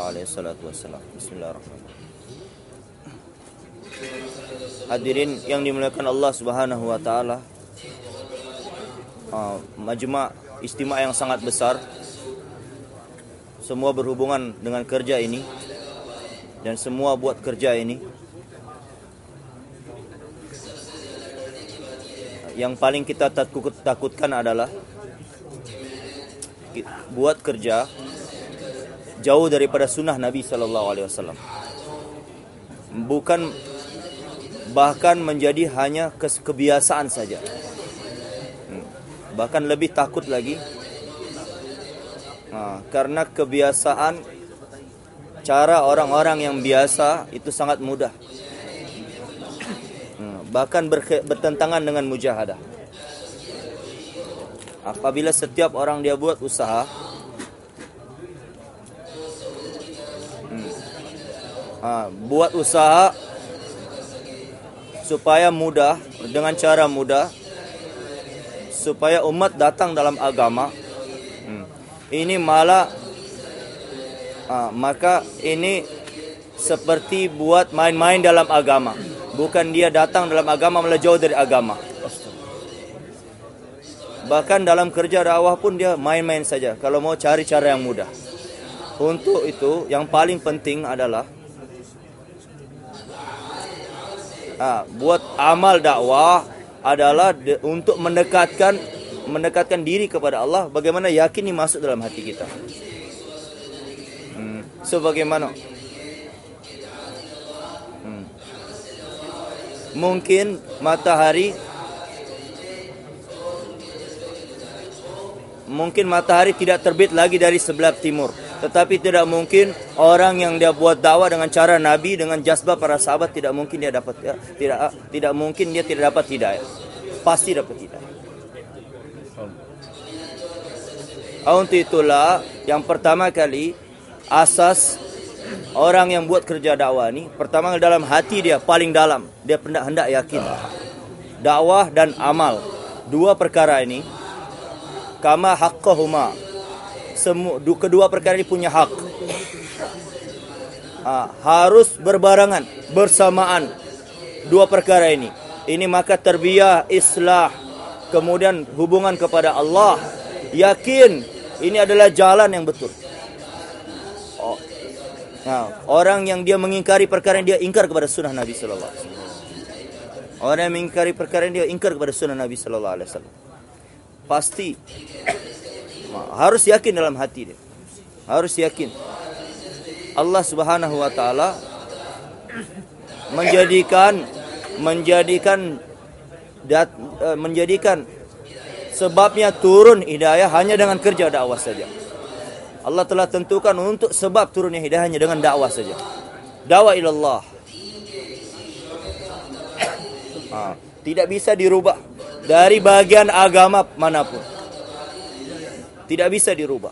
qala alaihi salatu wassalam. Bismillahirrahmanirrahim. Hadirin yang dimuliakan Allah Subhanahu wa taala. Uh, majma' istimewa yang sangat besar. Semua berhubungan dengan kerja ini dan semua buat kerja ini. Yang paling kita takut takutkan adalah buat kerja jauh daripada sunnah Nabi Sallallahu Alaihi Wasallam. Bukan bahkan menjadi hanya kebiasaan saja. Hmm. Bahkan lebih takut lagi Nah, karena kebiasaan cara orang-orang yang biasa itu sangat mudah. Hmm, bahkan bertentangan dengan mujahadah. Apabila setiap orang dia buat usaha ah, buat usaha supaya mudah dengan cara mudah supaya umat datang dalam agama. Hmm, ini malah ah, maka ini seperti buat main-main dalam agama. Bukan dia datang dalam agama malah jauh dari agama. Bahkan dalam kerja dakwah pun dia main-main saja kalau mau cari cara yang mudah. Untuk itu yang paling penting adalah ah, buat amal dakwah adalah de- untuk mendekatkan mendekatkan diri kepada Allah bagaimana yakin ini masuk dalam hati kita hmm. sebagaimana hmm. mungkin matahari mungkin matahari tidak terbit lagi dari sebelah timur tetapi tidak mungkin orang yang dia buat dakwah dengan cara nabi dengan jazbah para sahabat tidak mungkin dia dapat ya, tidak tidak mungkin dia tidak dapat hidayah. Pasti dapat hidayah. Ah, Untuk itulah yang pertama kali asas orang yang buat kerja dakwah ni pertama dalam hati dia paling dalam. Dia hendak hendak yakin. Dakwah dan amal. Dua perkara ini kama haqqahuma semua du- kedua perkara ini punya hak. Ah, harus berbarengan bersamaan dua perkara ini. Ini maka terbiah islah kemudian hubungan kepada Allah. Yakin ini adalah jalan yang betul. Oh. nah, orang yang dia mengingkari perkara yang dia ingkar kepada sunnah Nabi sallallahu alaihi wasallam. Orang yang mengingkari perkara yang dia ingkar kepada sunnah Nabi sallallahu alaihi wasallam. Pasti harus yakin dalam hati dia harus yakin Allah Subhanahu wa taala menjadikan menjadikan dat, eh, menjadikan sebabnya turun hidayah hanya dengan kerja dakwah saja. Allah telah tentukan untuk sebab turunnya hidayah hanya dengan dakwah saja. Dakwah ilallah. Ah, tidak bisa dirubah dari bagian agama mana pun. Tidak bisa dirubah.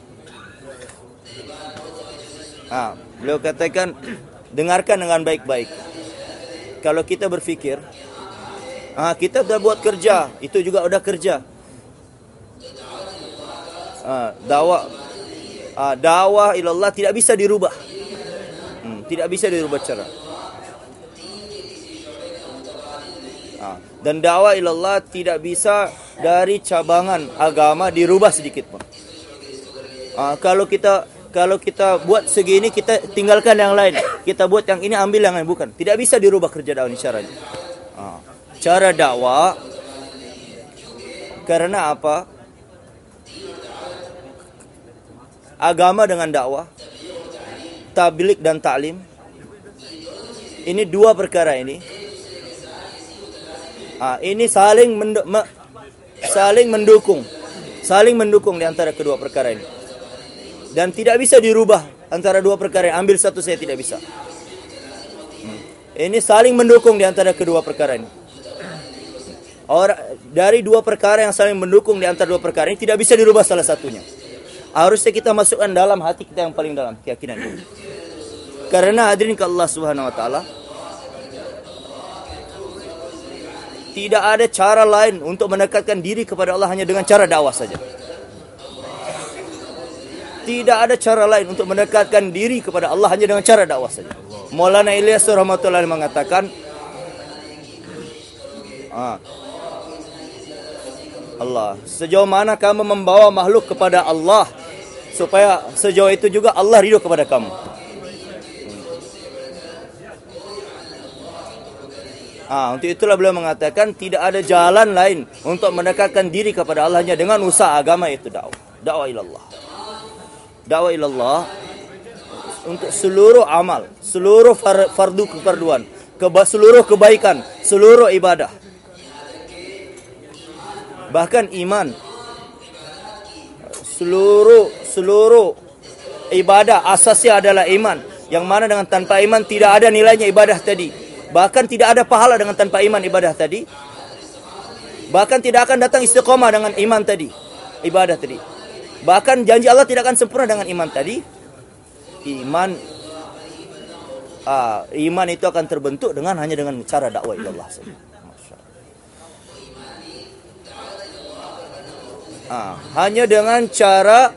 Ah, beliau katakan dengarkan dengan baik-baik. Kalau kita berfikir, ah kita sudah buat kerja, itu juga udah kerja. Ah, dakwah ah, dakwah ilallah tidak bisa dirubah. Hmm, tidak bisa dirubah cara. Ah, dan dakwah ilallah tidak bisa dari cabangan agama dirubah sedikit pun. Ah, kalau kita kalau kita buat segini kita tinggalkan yang lain. Kita buat yang ini ambil yang lain bukan. Tidak bisa dirubah kerja dakwah ini caranya. Ah, cara dakwah karena apa? Agama dengan dakwah, tablik dan taklim. Ini dua perkara ini. Ah, ini saling mende- me- saling mendukung. Saling mendukung di antara kedua perkara ini. Dan tidak bisa dirubah antara dua perkara. Ambil satu saya tidak bisa. Ini saling mendukung di antara kedua perkara ini. Orang dari dua perkara yang saling mendukung di antara dua perkara ini tidak bisa dirubah salah satunya. Harusnya kita masukkan dalam hati kita yang paling dalam keyakinan ini. Karena hadirin ke Allah Subhanahu wa taala tidak ada cara lain untuk mendekatkan diri kepada Allah hanya dengan cara dakwah saja. Tidak ada cara lain untuk mendekatkan diri kepada Allah hanya dengan cara dakwah saja. Maulana Ilyas rahmatullah mengatakan ah, Allah, sejauh mana kamu membawa makhluk kepada Allah supaya sejauh itu juga Allah ridho kepada kamu. Ah, untuk itulah beliau mengatakan tidak ada jalan lain untuk mendekatkan diri kepada Allah hanya dengan usaha agama itu dakwah. Dakwah ilallah. Dakwah ilallah untuk seluruh amal, seluruh far, fardu keperduan, keba, seluruh kebaikan, seluruh ibadah. Bahkan iman seluruh seluruh ibadah asasnya adalah iman. Yang mana dengan tanpa iman tidak ada nilainya ibadah tadi. Bahkan tidak ada pahala dengan tanpa iman ibadah tadi. Bahkan tidak akan datang istiqomah dengan iman tadi. Ibadah tadi. Bahkan janji Allah tidak akan sempurna dengan iman tadi. Iman uh, iman itu akan terbentuk dengan hanya dengan cara dakwah Allah saja. Ah, hanya dengan cara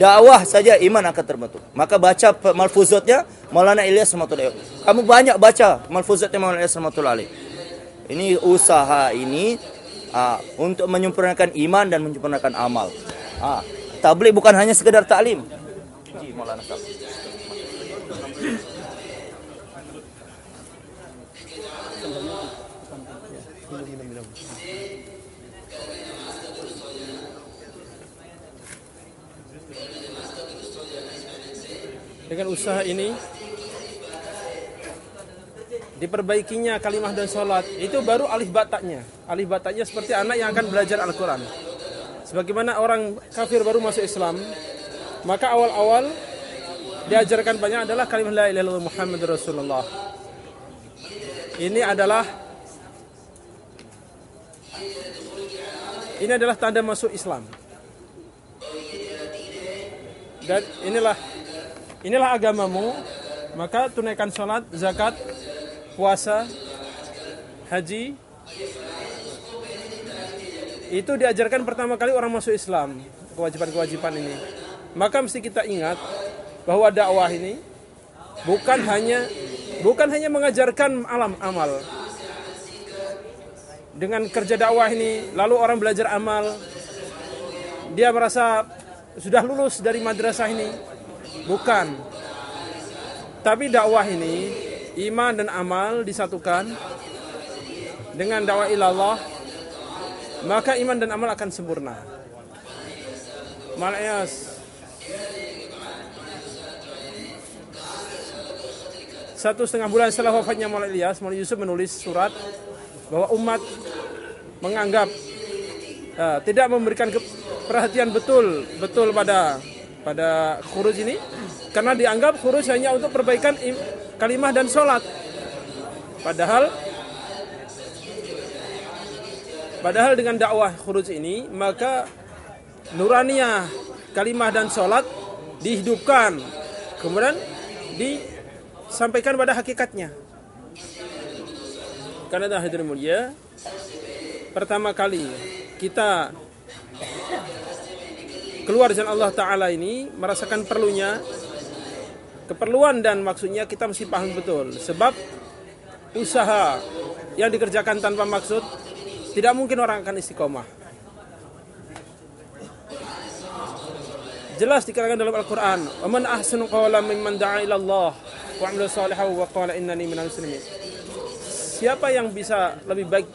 dakwah saja iman akan terbentuk. Maka baca malfuzatnya Maulana Ilyas Rahmatullah. Kamu banyak baca malfuzatnya Maulana Ilyas Rahmatullah. Ini usaha ini uh, untuk menyempurnakan iman dan menyempurnakan amal. Uh, tablik bukan hanya sekedar taklim. Maulana dengan usaha ini diperbaikinya kalimah dan sholat itu baru alif bataknya. Alif bataknya seperti anak yang akan belajar Al-Quran sebagaimana orang kafir baru masuk Islam maka awal-awal diajarkan banyak adalah kalimah la ilaha illallah Muhammad Rasulullah ini adalah ini adalah tanda masuk Islam dan inilah inilah agamamu, maka tunaikan sholat, zakat, puasa, haji. Itu diajarkan pertama kali orang masuk Islam, kewajiban-kewajiban ini. Maka mesti kita ingat bahwa dakwah ini bukan hanya bukan hanya mengajarkan alam amal. Dengan kerja dakwah ini, lalu orang belajar amal, dia merasa sudah lulus dari madrasah ini, Bukan. Tapi dakwah ini iman dan amal disatukan dengan dakwah ilallah maka iman dan amal akan sempurna. Maknanya satu setengah bulan setelah wafatnya Maulana Ilyas, Maulana Yusuf menulis surat bahwa umat menganggap uh, tidak memberikan perhatian betul betul pada pada khuruj ini. Karena dianggap khuruj hanya untuk perbaikan kalimah dan sholat. Padahal padahal dengan dakwah khuruj ini maka nuraniyah kalimah dan sholat dihidupkan. Kemudian disampaikan pada hakikatnya. Karena hadirin mulia pertama kali kita keluar jalan Allah Ta'ala ini merasakan perlunya keperluan dan maksudnya kita mesti paham betul. Sebab usaha yang dikerjakan tanpa maksud tidak mungkin orang akan istiqomah. Jelas dikatakan dalam Al-Qur'an, "Wa man ahsanu qawlan mimman da'a ila Allah wa 'amila salihan wa qala innani minal muslimin." Siapa yang bisa lebih baik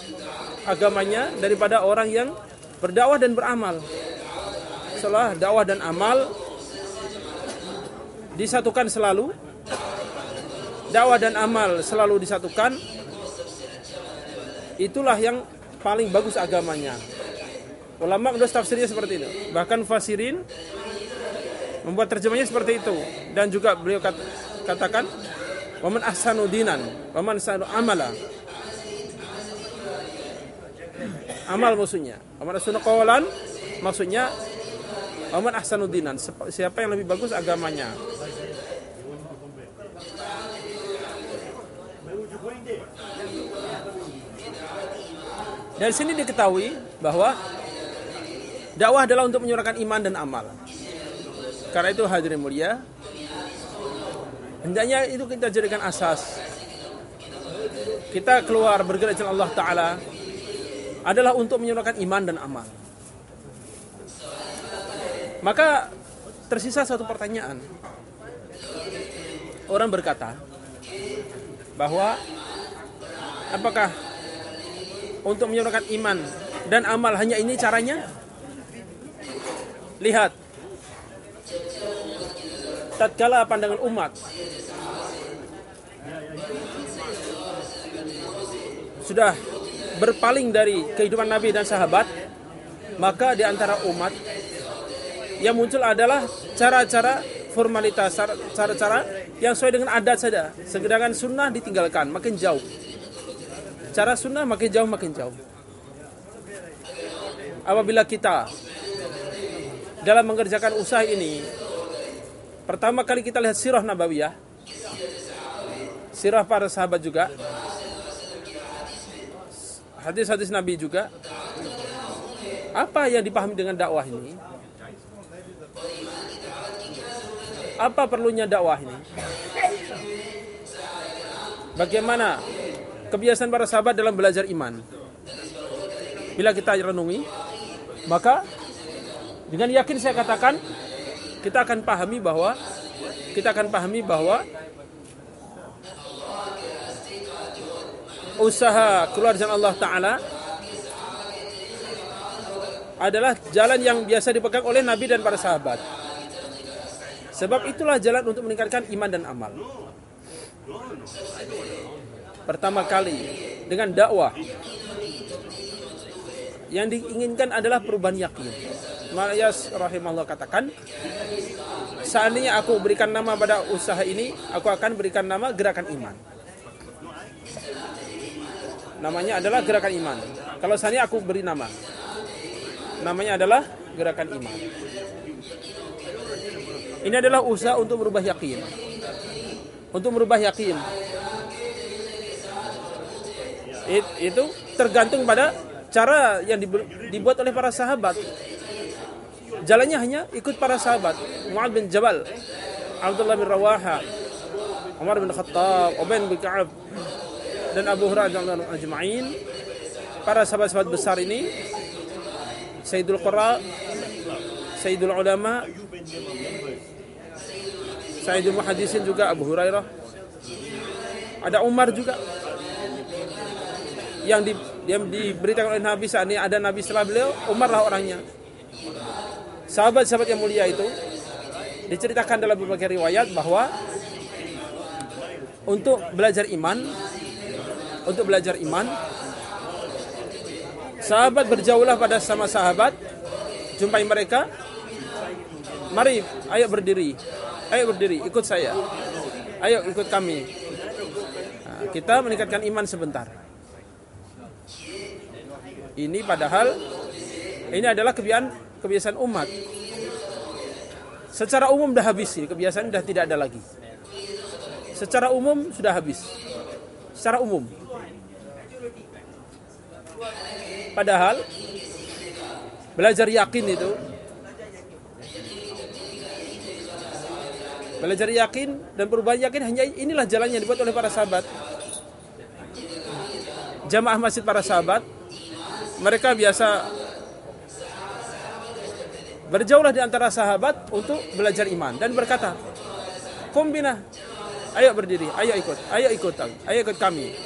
agamanya daripada orang yang berdakwah dan beramal? Setelah dakwah dan amal disatukan selalu dakwah dan amal selalu disatukan itulah yang paling bagus agamanya. Ulama menulis tafsirnya seperti itu. Bahkan fasirin membuat terjemahnya seperti itu. Dan juga beliau kat, katakan waman ahsanu dinan waman ahsanu amala. Amal maksudnya. Waman ahsanu qawalan maksudnya waman ahsanu dinan. Siapa yang lebih bagus agamanya Dari sini diketahui bahwa dakwah adalah untuk menyuarakan iman dan amal. Karena itu hadirin mulia, hendaknya itu kita jadikan asas. Kita keluar bergerak jalan Allah Ta'ala adalah untuk menyuarakan iman dan amal. Maka tersisa satu pertanyaan. Orang berkata bahwa apakah untuk menyuarakan iman dan amal hanya ini caranya? Lihat. Tatkala pandangan umat sudah berpaling dari kehidupan Nabi dan sahabat, maka di antara umat yang muncul adalah cara-cara formalitas, cara-cara yang sesuai dengan adat saja. Sedangkan sunnah ditinggalkan, makin jauh. Cara sunnah makin jauh makin jauh. Apabila kita dalam mengerjakan usaha ini, pertama kali kita lihat sirah nabawiyah, sirah para sahabat juga, hadis-hadis Nabi juga, apa yang dipahami dengan dakwah ini? Apa perlunya dakwah ini? Bagaimana kebiasaan para sahabat dalam belajar iman. Bila kita renungi, maka dengan yakin saya katakan kita akan pahami bahwa kita akan pahami bahwa usaha keluar jalan Allah Taala adalah jalan yang biasa dipegang oleh Nabi dan para sahabat. Sebab itulah jalan untuk meningkatkan iman dan amal pertama kali dengan dakwah yang diinginkan adalah perubahan yakin. Malayas rahimahullah katakan, seandainya aku berikan nama pada usaha ini, aku akan berikan nama gerakan iman. Namanya adalah gerakan iman. Kalau seandainya aku beri nama, namanya adalah gerakan iman. Ini adalah usaha untuk merubah yakin. Untuk merubah yakin It, itu tergantung pada cara yang dibuat oleh para sahabat. Jalannya hanya ikut para sahabat. Mu'ad bin Jabal, Abdullah bin Rawaha, Umar bin Khattab, Ubain bin Ka'ab, dan Abu Hurairah ajma'in. Para sahabat-sahabat besar ini, Sayyidul Qura, Sayyidul Ulama, Sayyidul Muhadisin juga Abu Hurairah. Ada Umar juga yang, di, yang diberitakan oleh Nabi saat ini ada Nabi setelah beliau, Umar lah orangnya. Sahabat-sahabat yang mulia itu diceritakan dalam berbagai riwayat bahwa untuk belajar iman, untuk belajar iman, sahabat berjauhlah pada sama sahabat, jumpai mereka, mari, ayo berdiri, ayo berdiri, ikut saya, ayo ikut kami. Nah, kita meningkatkan iman sebentar. Ini padahal ini adalah kebiasaan kebiasaan umat. Secara umum sudah habis ini, kebiasaan sudah tidak ada lagi. Secara umum sudah habis. Secara umum. Padahal belajar yakin itu belajar yakin dan perubahan yakin hanya inilah jalannya dibuat oleh para sahabat. Jamaah masjid para sahabat mereka biasa berjauhlah di antara sahabat untuk belajar iman dan berkata, "Kumbina, ayo berdiri, ayo ikut, ayo ikut, ayo ikut kami."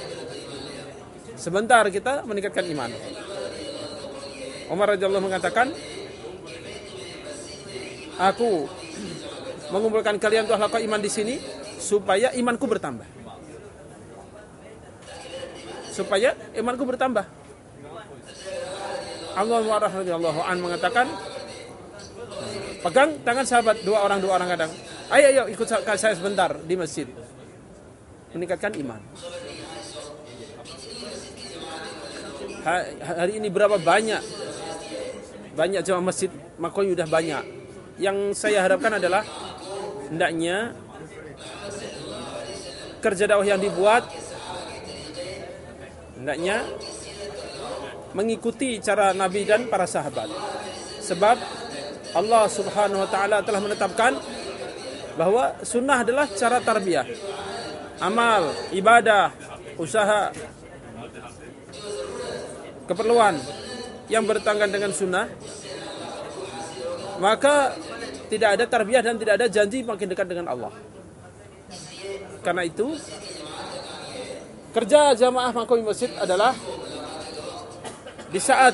Sebentar kita meningkatkan iman. Umar radhiyallahu mengatakan, "Aku mengumpulkan kalian untuk lakukan iman di sini supaya imanku bertambah." Supaya imanku bertambah. Abdullah bin radhiyallahu an mengatakan pegang tangan sahabat. Dua orang dua orang kadang ayo ayo ikut sa- saya sebentar di masjid. Meningkatkan iman. Ha- hari ini berapa banyak banyak jemaah masjid Makoy udah banyak. Yang saya harapkan adalah hendaknya kerja dakwah yang dibuat hendaknya mengikuti cara Nabi dan para sahabat. Sebab Allah Subhanahu wa taala telah menetapkan bahwa sunnah adalah cara tarbiyah. Amal, ibadah, usaha, keperluan yang bertanggungan dengan sunnah maka tidak ada tarbiyah dan tidak ada janji makin dekat dengan Allah. Karena itu kerja jamaah makomi masjid adalah di saat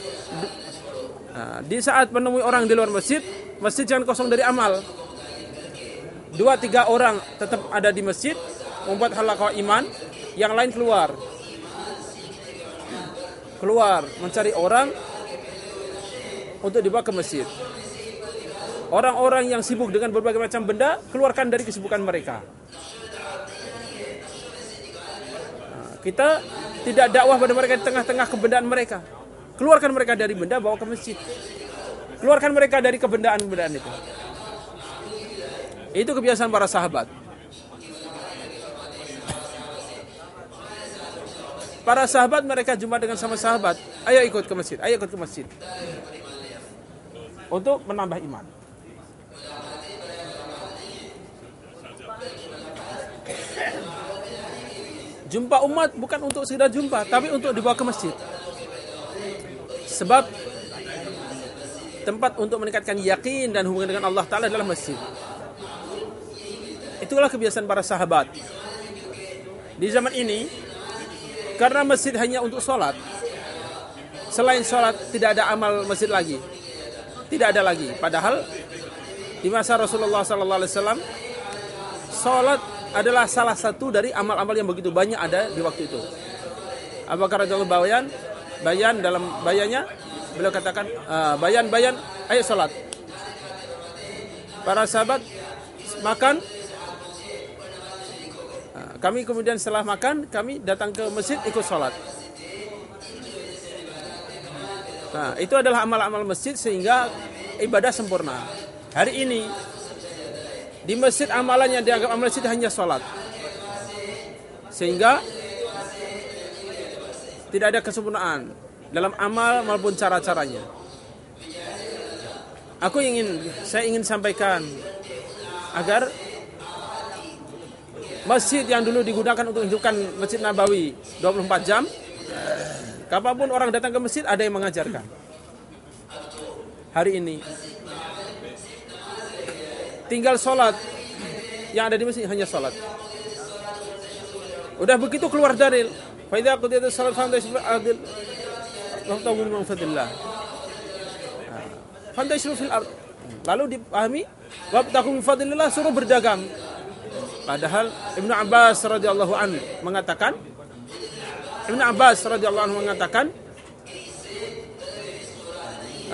nah, di saat menemui orang di luar masjid, masjid jangan kosong dari amal. Dua tiga orang tetap ada di masjid, membuat halaqah iman, yang lain keluar. Keluar mencari orang untuk dibawa ke masjid. Orang-orang yang sibuk dengan berbagai macam benda, keluarkan dari kesibukan mereka. Nah, kita tidak dakwah pada mereka di tengah-tengah kebendaan mereka. Keluarkan mereka dari benda, bawa ke masjid. Keluarkan mereka dari kebendaan-kebendaan itu. Itu kebiasaan para sahabat. Para sahabat mereka jumpa dengan sama sahabat. Ayo ikut ke masjid, ayo ikut ke masjid. Untuk menambah iman. Jumpa umat bukan untuk sekedar jumpa, tapi untuk dibawa ke masjid. Sebab tempat untuk meningkatkan yakin dan hubungan dengan Allah Ta'ala adalah masjid. Itulah kebiasaan para sahabat. Di zaman ini, karena masjid hanya untuk sholat, selain sholat tidak ada amal masjid lagi. Tidak ada lagi. Padahal di masa Rasulullah SAW, sholat adalah salah satu dari amal-amal yang begitu banyak ada di waktu itu. Abu Bakar radhiyallahu bayan, dalam bayannya beliau katakan "Ah, bayan bayan ayo sholat. Para sahabat makan. Ah, Kami kemudian setelah makan kami datang ke masjid ikut sholat. Nah itu adalah amal-amal masjid sehingga ibadah sempurna. Hari ini di masjid amalan yang dianggap amal masjid hanya sholat. Sehingga tidak ada kesempurnaan dalam amal maupun cara-caranya. Aku ingin saya ingin sampaikan agar masjid yang dulu digunakan untuk hidupkan Masjid Nabawi 24 jam kapan pun orang datang ke masjid ada yang mengajarkan. Hari ini tinggal sholat yang ada di masjid hanya sholat udah begitu keluar dalil fa idza qudiyat salat fantashiru adil wabtagu min fadlillah fantashiru fil ard lalu dipahami wabtagu min fadlillah suruh berdagang padahal Ibnu Abbas radhiyallahu an mengatakan Ibnu Abbas radhiyallahu anhu mengatakan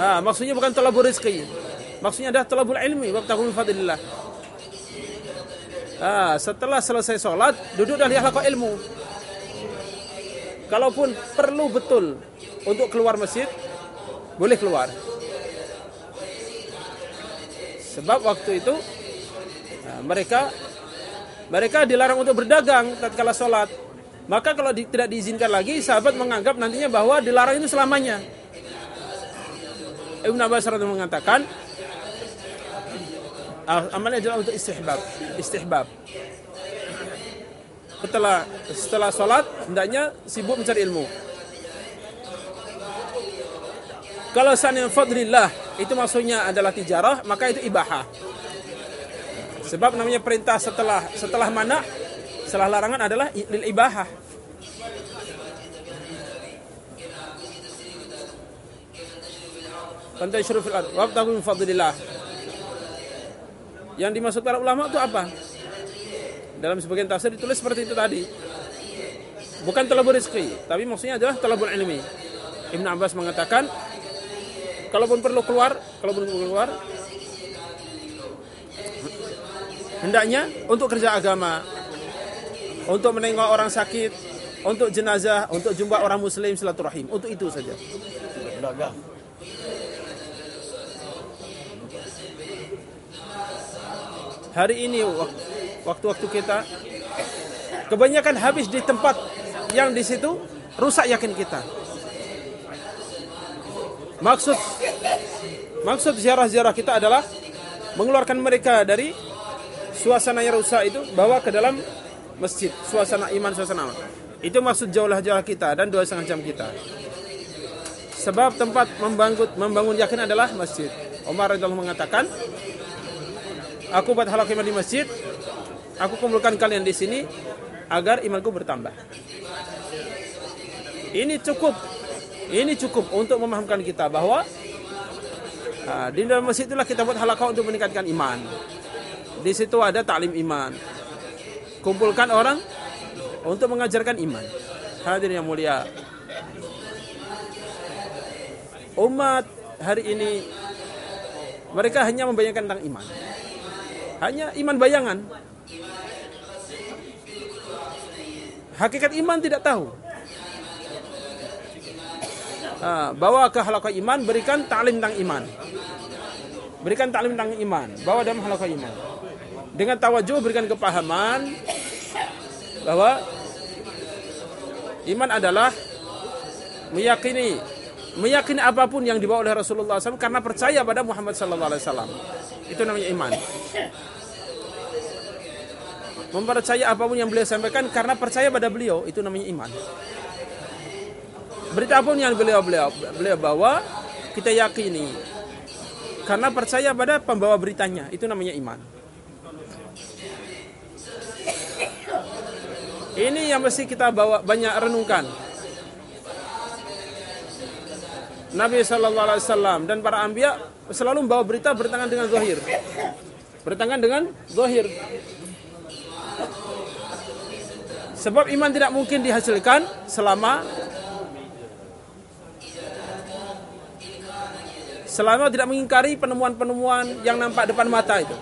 ah, maksudnya bukan talabur rezeki Maksudnya adalah talabul ilmi wabtagu min fadlillah. Ah, setelah selesai sholat, duduk dan lihatlah ilmu. Kalaupun perlu betul untuk keluar masjid, boleh keluar. Sebab waktu itu nah, mereka mereka dilarang untuk berdagang tatkala sholat. Maka kalau di, tidak diizinkan lagi, sahabat menganggap nantinya bahwa dilarang itu selamanya. Ibn Abbas radhiyallahu mengatakan, amalnya adalah untuk istihbab istihbab setelah setelah sholat hendaknya sibuk mencari ilmu. Kalau sana fadlillah itu maksudnya adalah tijarah maka itu ibahah. Sebab namanya perintah setelah setelah mana setelah larangan adalah lil ibahah. Pantai syurufil ard wabtagu min fadlillah. Yang dimaksud para ulama itu apa? Dalam sebagian tafsir ditulis seperti itu tadi. Bukan talabur rizki, tapi maksudnya adalah talabur ilmi. Ibn Abbas mengatakan, kalaupun perlu keluar, kalaupun perlu keluar, hendaknya untuk kerja agama, untuk menengok orang sakit, untuk jenazah, untuk jumpa orang muslim silaturahim, untuk itu saja. Hari ini waktu-waktu kita kebanyakan habis di tempat yang di situ rusak yakin kita. Maksud maksud ziarah-ziarah kita adalah mengeluarkan mereka dari suasana yang rusak itu bawa ke dalam masjid, suasana iman, suasana aman. Itu maksud jauhlah-jauh kita dan dua setengah jam kita. Sebab tempat membangun membangun yakin adalah masjid. Umar radhiyallahu mengatakan, Aku buat halal di masjid, aku kumpulkan kalian di sini agar imanku bertambah. Ini cukup, ini cukup untuk memahamkan kita bahwa ah, di dalam masjid itulah kita buat halakah untuk meningkatkan iman. Di situ ada taklim iman. Kumpulkan orang untuk mengajarkan iman. Hadirin yang mulia. Umat hari ini mereka hanya membayangkan tentang iman. Hanya iman bayangan. Hakikat iman tidak tahu. Ah, bawa ke halaqah iman, berikan taklim tentang iman. Berikan taklim tentang iman, bawa dalam halaqah iman. Dengan tawajuh berikan kepahaman bahwa iman adalah meyakini meyakini apa pun yang dibawa oleh Rasulullah SAW karena percaya pada Muhammad SAW. Itu namanya iman. Mempercaya apa pun yang beliau sampaikan karena percaya pada beliau, itu namanya iman. Berita apa pun yang beliau beliau beliau bawa, kita yakini. Karena percaya pada pembawa beritanya, itu namanya iman. Ini yang mesti kita bawa banyak renungkan. Nabi Shallallahu Alaihi Wasallam dan para ambia selalu membawa berita bertangan dengan zahir, bertangan dengan zahir. Sebab iman tidak mungkin dihasilkan selama selama tidak mengingkari penemuan-penemuan yang nampak depan mata itu.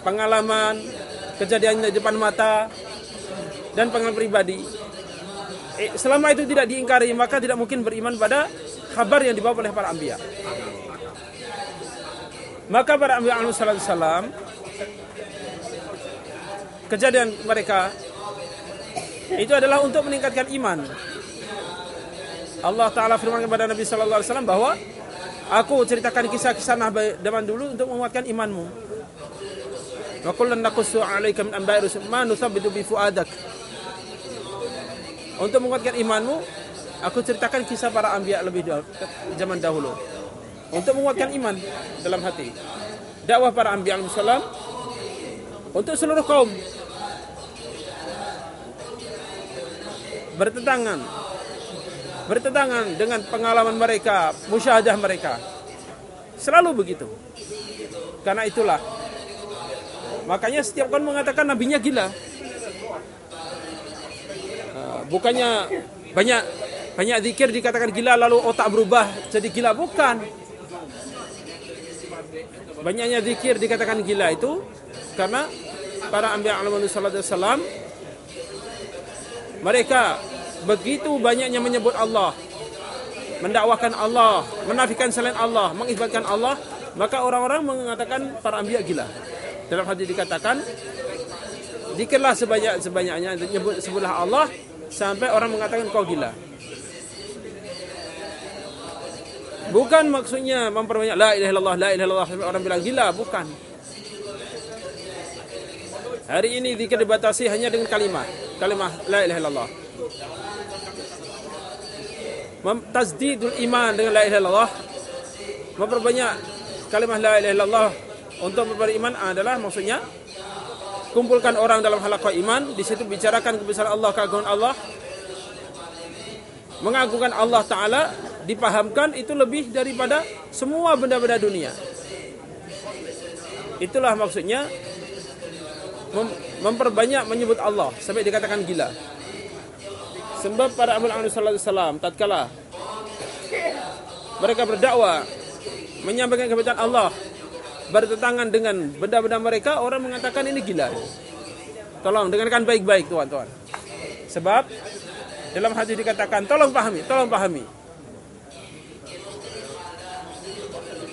Pengalaman, kejadian di depan mata, dan pengalaman pribadi. Eh, selama itu tidak diingkari, maka tidak mungkin beriman pada kabar yang dibawa oleh para ambia. Maka para ambia alaihi salam kejadian mereka itu adalah untuk meningkatkan iman. Allah Ta'ala firman kepada Nabi Sallallahu Alaihi Wasallam bahwa aku ceritakan kisah-kisah Nabi zaman dulu untuk menguatkan imanmu. Wa kullan naqussu 'alaika min anba'i rusul ma nuthabbitu bi fuadak. Untuk menguatkan imanmu, aku ceritakan kisah para anbiya lebih dahulu, zaman dahulu. Untuk menguatkan iman dalam hati. Dakwah para anbiya alaihi untuk seluruh kaum bertentangan bertentangan dengan pengalaman mereka, musyahadah mereka. Selalu begitu. Karena itulah makanya setiap orang mengatakan nabinya gila. Uh, bukannya banyak banyak zikir dikatakan gila lalu otak berubah jadi gila bukan. Banyaknya zikir dikatakan gila itu karena para anbiya alaihi wasallam mereka begitu banyaknya menyebut Allah, mendakwakan Allah, menafikan selain Allah, mengisbatkan Allah, maka orang-orang mengatakan para anbiya gila. Dalam hadis dikatakan, zikirlah sebanyak sebanyaknya menyebut sebutlah Allah sampai orang mengatakan kau gila. Bukan maksudnya memperbanyak la ilaha illallah, la ilaha illallah sampai orang bilang gila, bukan. Hari ini zikir dibatasi hanya dengan kalimat, kalimat la ilaha illallah. Tasdidul iman dengan la ilaha illallah. Memperbanyak kalimat la ilaha illallah untuk beriman adalah maksudnya kumpulkan orang dalam halaqah iman di situ bicarakan kebesaran Allah keagungan Allah. Mengagungkan Allah taala dipahamkan itu lebih daripada semua benda-benda dunia. Itulah maksudnya mem memperbanyak menyebut Allah sampai dikatakan gila. Sebab para Abu Alaihi Wasallam tatkala mereka berdakwah menyampaikan kebenaran Allah bertentangan dengan benda-benda mereka orang mengatakan ini gila. Tolong dengarkan baik-baik tuan-tuan. Sebab dalam hadis dikatakan tolong pahami tolong pahami.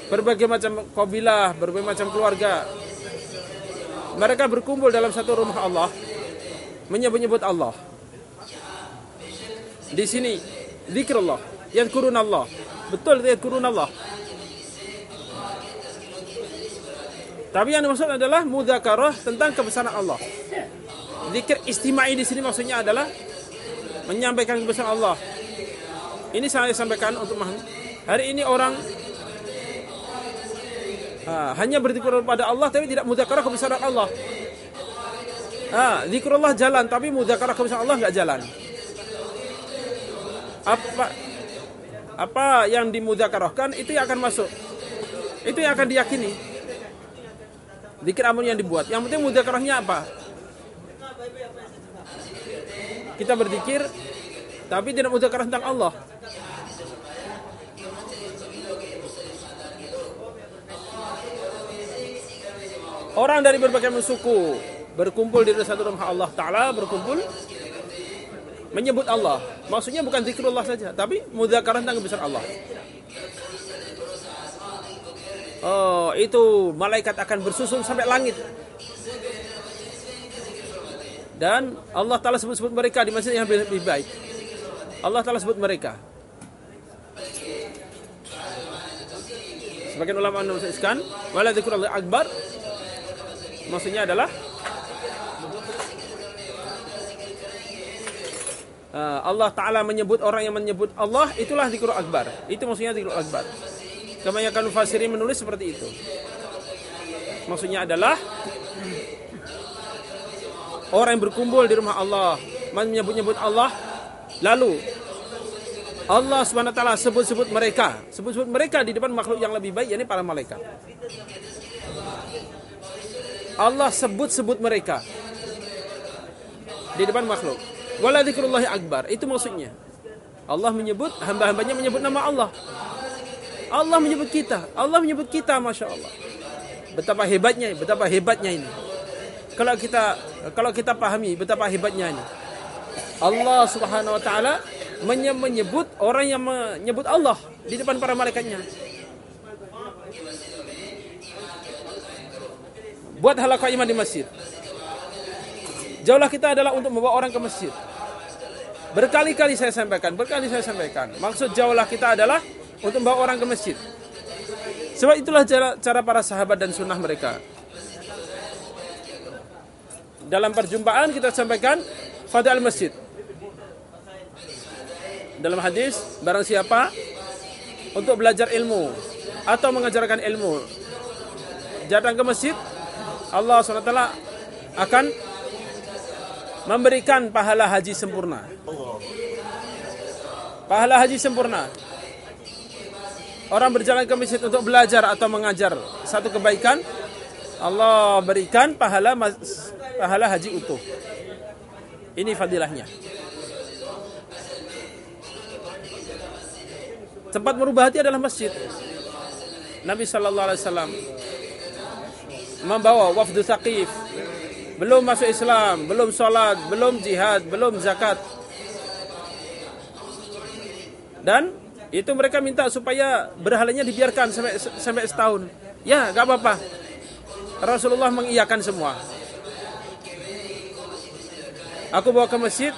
Berbagai macam kabilah berbagai macam keluarga mereka berkumpul dalam satu rumah Allah menyebut-nyebut Allah. Di sini zikrullah yadkurun Allah. Betul yadkurun Allah. Tapi yang dimaksud adalah mudzakarah tentang kebesaran Allah. Zikir istimai di sini maksudnya adalah menyampaikan kebesaran Allah. Ini saya sampaikan untuk hari ini orang ha, hanya berzikir pada Allah tapi tidak mudzakarah kebesaran Allah ha, zikrullah jalan tapi mudzakarah kebesaran Allah enggak jalan apa apa yang dimudzakarahkan itu yang akan masuk. Itu yang akan diyakini. Dikir amun yang dibuat. Yang penting mudzakarahnya apa? Kita berzikir tapi tidak mudzakarah tentang Allah. Orang dari berbagai suku berkumpul di satu rumah Allah Ta'ala berkumpul menyebut Allah. Maksudnya bukan zikrullah saja, tapi mudzakarah tentang kebesaran Allah. Oh, itu malaikat akan bersusun sampai langit. Dan Allah Ta'ala sebut-sebut mereka di masjid yang lebih baik. Allah Ta'ala sebut mereka. Sebagian ulama menuliskan, wala zikrullah akbar. Maksudnya adalah uh, Allah Ta'ala menyebut orang yang menyebut Allah itulah zikrul akbar. Itu maksudnya zikrul akbar. Kebanyakan mufassirin menulis seperti itu. Maksudnya adalah orang yang berkumpul di rumah Allah menyebut-nyebut Allah lalu Allah taala sebut-sebut mereka, sebut-sebut mereka di depan makhluk yang lebih baik yakni para malaikat. Allah sebut-sebut mereka di depan makhluk. Wala akbar. Itu maksudnya. Allah menyebut hamba-hambanya menyebut nama Allah. Allah menyebut kita. Allah menyebut kita, masya Allah. Betapa hebatnya, betapa hebatnya ini. Kalau kita kalau kita pahami betapa hebatnya ini. Allah Subhanahu wa taala menyebut orang yang menyebut Allah di depan para malaikatnya. Buat halaqah iman di masjid. Jauhlah kita adalah untuk membawa orang ke masjid. Berkali-kali saya sampaikan, berkali saya sampaikan. Maksud jauhlah kita adalah untuk membawa orang ke masjid. Sebab itulah cara, cara para sahabat dan sunnah mereka. Dalam perjumpaan kita sampaikan fadal masjid. Dalam hadis, barang siapa untuk belajar ilmu atau mengajarkan ilmu datang ke masjid, Allah SWT akan memberikan pahala haji sempurna. Pahala haji sempurna. Orang berjalan ke masjid untuk belajar atau mengajar satu kebaikan, Allah berikan pahala pahala haji utuh. Ini fadilahnya. Tempat merubah hati adalah masjid. Nabi sallallahu alaihi wasallam membawa wafdu Saqif belum masuk Islam, belum sholat, belum jihad, belum zakat. Dan itu mereka minta supaya berhalanya dibiarkan sampai sampai setahun. Ya, gak apa-apa. Rasulullah mengiyakan semua. Aku bawa ke masjid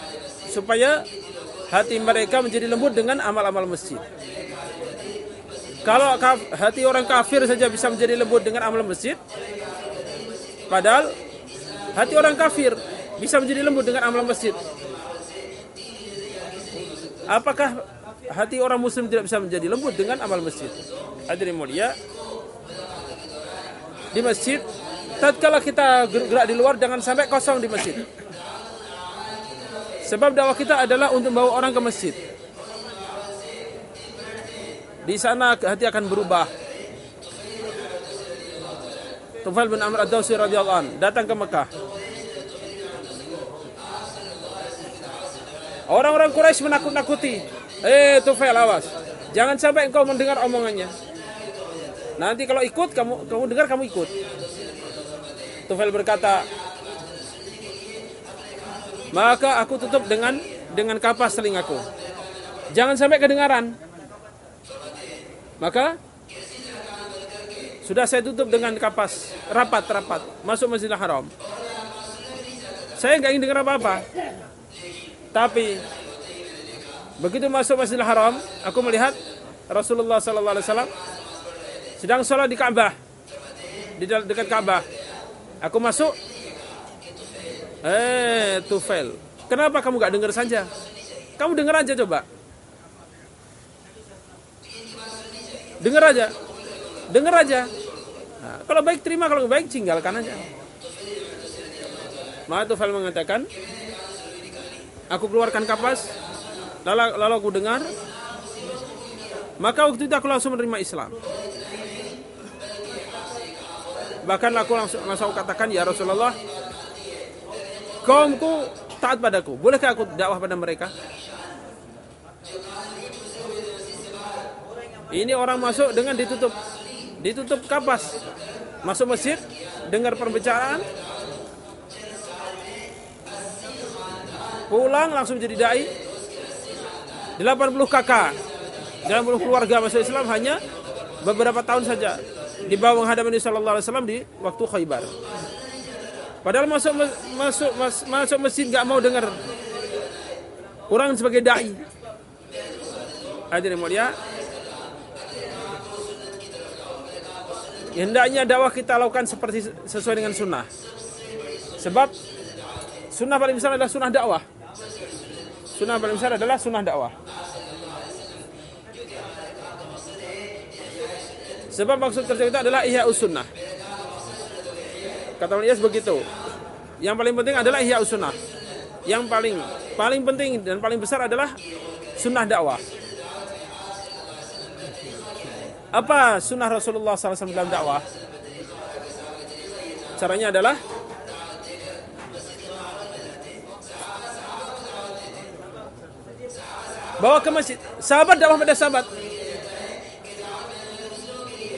supaya hati mereka menjadi lembut dengan amal-amal masjid. Kalau hati orang kafir saja bisa menjadi lembut dengan amal masjid, padahal Hati orang kafir bisa menjadi lembut dengan amalan masjid. Apakah hati orang muslim tidak bisa menjadi lembut dengan amal masjid? Hadirin mulia, di masjid tatkala kita gerak di luar jangan sampai kosong di masjid. Sebab dakwah kita adalah untuk membawa orang ke masjid. Di sana hati akan berubah. Tufail bin Amr ad-Dawsi radhiyallahu an datang ke Mekah. Orang-orang Quraisy menakut-nakuti. Eh, Tufail awas. Jangan sampai engkau mendengar omongannya. Nanti kalau ikut kamu kamu dengar kamu ikut. Tufail berkata, maka aku tutup dengan dengan kapas telingaku. Jangan sampai kedengaran. Maka sudah saya tutup dengan kapas rapat-rapat masuk Masjidil Haram. Saya nggak ingin dengar apa-apa. Tapi begitu masuk Masjidil Haram, aku melihat Rasulullah wasallam sedang sholat di Ka'bah. Di dekat Ka'bah. Aku masuk Eh, Tufail. Kenapa kamu gak dengar saja? Kamu dengar aja coba. Dengar aja. Dengar aja. Nah, kalau baik terima, kalau baik tinggalkan aja. Maka Tufail mengatakan, aku keluarkan kapas, lalu, lalu aku dengar, maka waktu itu aku langsung menerima Islam. Bahkan aku langsung, langsung katakan, ya Rasulullah, kaumku taat padaku. Bolehkah aku dakwah pada mereka? Ini orang masuk dengan ditutup ditutup kapas. Masuk masjid, dengar pembicaraan, pulang langsung jadi dai. 80 kakak, 80 keluarga masuk Islam hanya beberapa tahun saja di bawah menghadap Nabi Sallallahu Alaihi Wasallam di waktu Khaybar. Padahal masuk masuk mas, masuk masjid nggak mau dengar. Orang sebagai dai. Hadirin mulia. Hendaknya dakwah kita lakukan seperti sesuai dengan sunnah. Sebab sunnah paling besar adalah sunnah dakwah. Sunnah paling besar adalah sunnah dakwah. Sebab maksud kerja kita adalah ihya sunnah. Kata Ilyas begitu. Yang paling penting adalah ihya sunnah. Yang paling paling penting dan paling besar adalah sunnah dakwah. Apa sunnah Rasulullah SAW dalam dakwah? Caranya adalah bawa ke masjid. Sahabat dakwah pada sahabat.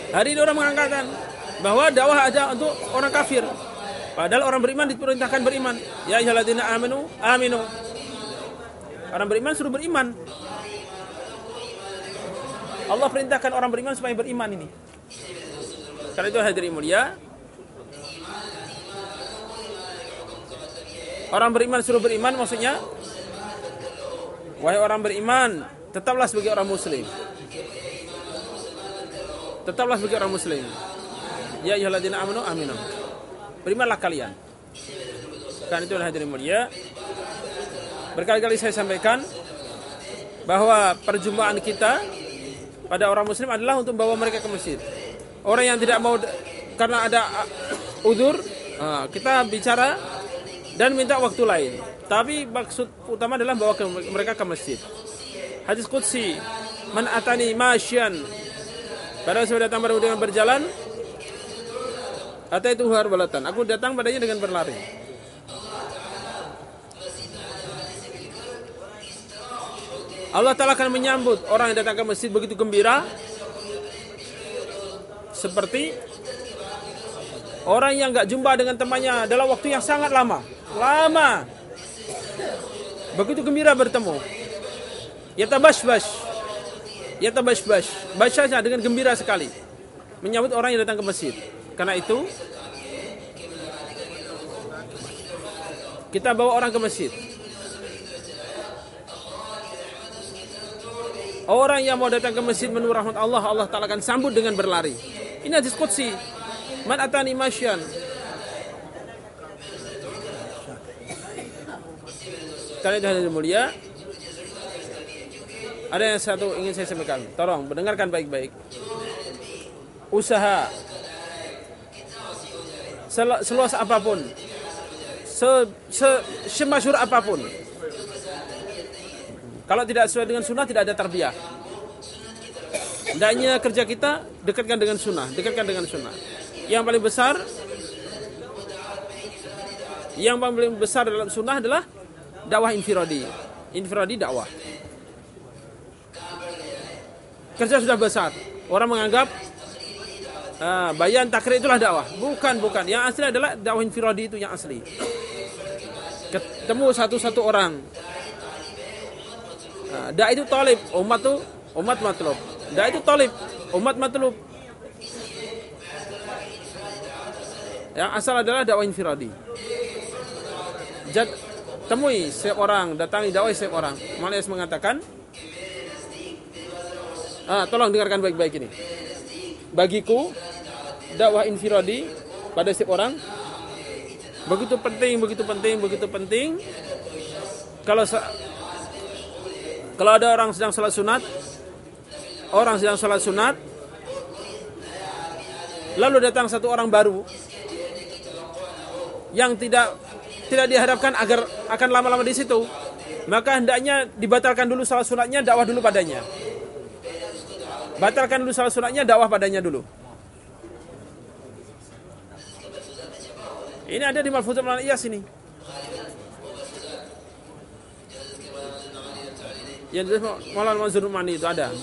Hari ini orang mengangkatkan bahwa dakwah ada untuk orang kafir. Padahal orang beriman diperintahkan beriman. Ya ayyuhalladzina amanu aminu. Orang beriman suruh beriman. Allah perintahkan orang beriman supaya beriman ini. Karena itu hadirin mulia. Orang beriman suruh beriman maksudnya wahai orang beriman, tetaplah sebagai orang muslim. Tetaplah sebagai orang muslim. Ya ayyuhalladzina amanu aminu. Berimanlah kalian. Kan itu hadirin mulia. Berkali-kali saya sampaikan bahwa perjumpaan kita pada orang muslim adalah untuk membawa mereka ke masjid. Orang yang tidak mau karena ada udur, kita bicara dan minta waktu lain. Tapi maksud utama adalah bawa mereka ke masjid. Hadis qudsi, "Man atani masyan." Pada saya datang pada dengan berjalan, atau itu balatan. Aku datang padanya dengan berlari. Allah Ta'ala akan menyambut orang yang datang ke masjid begitu gembira. Seperti orang yang gak jumpa dengan temannya dalam waktu yang sangat lama. Lama. Begitu gembira bertemu. Ya tabashbash. Ya tabashbash. Bacanya dengan gembira sekali. Menyambut orang yang datang ke masjid. Karena itu kita bawa orang ke masjid Orang yang mau datang ke masjid menurut rahmat Allah, Allah Ta'ala akan sambut dengan berlari. Ini hadis Qudsi. Man atani masyan. Kalian yang mulia, ada yang satu ingin saya sampaikan. Tolong, mendengarkan baik-baik. Usaha seluas apa pun, se, se, semasyur apa pun, kalau tidak sesuai dengan sunnah tidak ada tarbiyah. Hendaknya kerja kita dekatkan dengan sunnah, dekatkan dengan sunnah. Yang paling besar, yang paling besar dalam sunnah adalah dakwah infiradi. Infiradi dakwah. kerja sudah besar. Orang menganggap uh, bayan takrir itulah dakwah. Bukan, bukan. Yang asli adalah dakwah infiradi itu yang asli. Ketemu satu-satu orang. Uh, da itu talib, umat tuh umat matlub. Da itu talib, umat matlub. Yang asal adalah dakwah infiradi. Jad, temui setiap orang, datangi dakwah setiap orang. Malayas mengatakan, ah, tolong dengarkan baik-baik ini. Bagiku, dakwah infiradi pada setiap orang begitu penting, begitu penting, begitu penting. Kalau kalau ada orang sedang sholat sunat, orang sedang sholat sunat, lalu datang satu orang baru yang tidak tidak diharapkan agar akan lama-lama di situ, maka hendaknya dibatalkan dulu salat sunatnya, dakwah dulu padanya. Batalkan dulu salat sunatnya, dakwah padanya dulu. Ini ada di Malfuzat Maulana Iyas ini. Yang di Maulana Manzur Mani itu ada.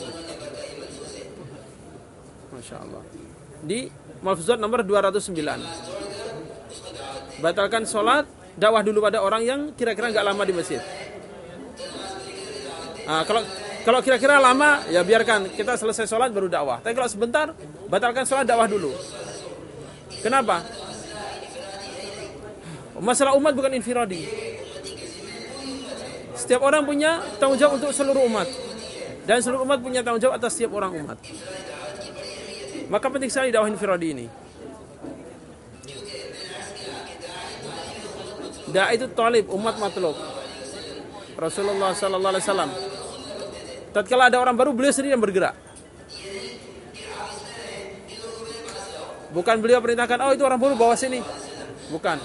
Masya Allah. Di Malfuzat nomor 209 batalkan sholat dakwah dulu pada orang yang kira-kira nggak lama di masjid. Nah, kalau kalau kira-kira lama ya biarkan kita selesai sholat baru dakwah. Tapi kalau sebentar batalkan sholat dakwah dulu. Kenapa? Masalah umat bukan infiradi. Setiap orang punya tanggung jawab untuk seluruh umat. Dan seluruh umat punya tanggung jawab atas setiap orang umat. Maka penting sekali dakwah infiradi ini. Da itu talib umat matlub. Rasulullah sallallahu alaihi wasallam. Tatkala ada orang baru beliau sendiri yang bergerak. Bukan beliau perintahkan, oh itu orang baru bawa sini. Bukan.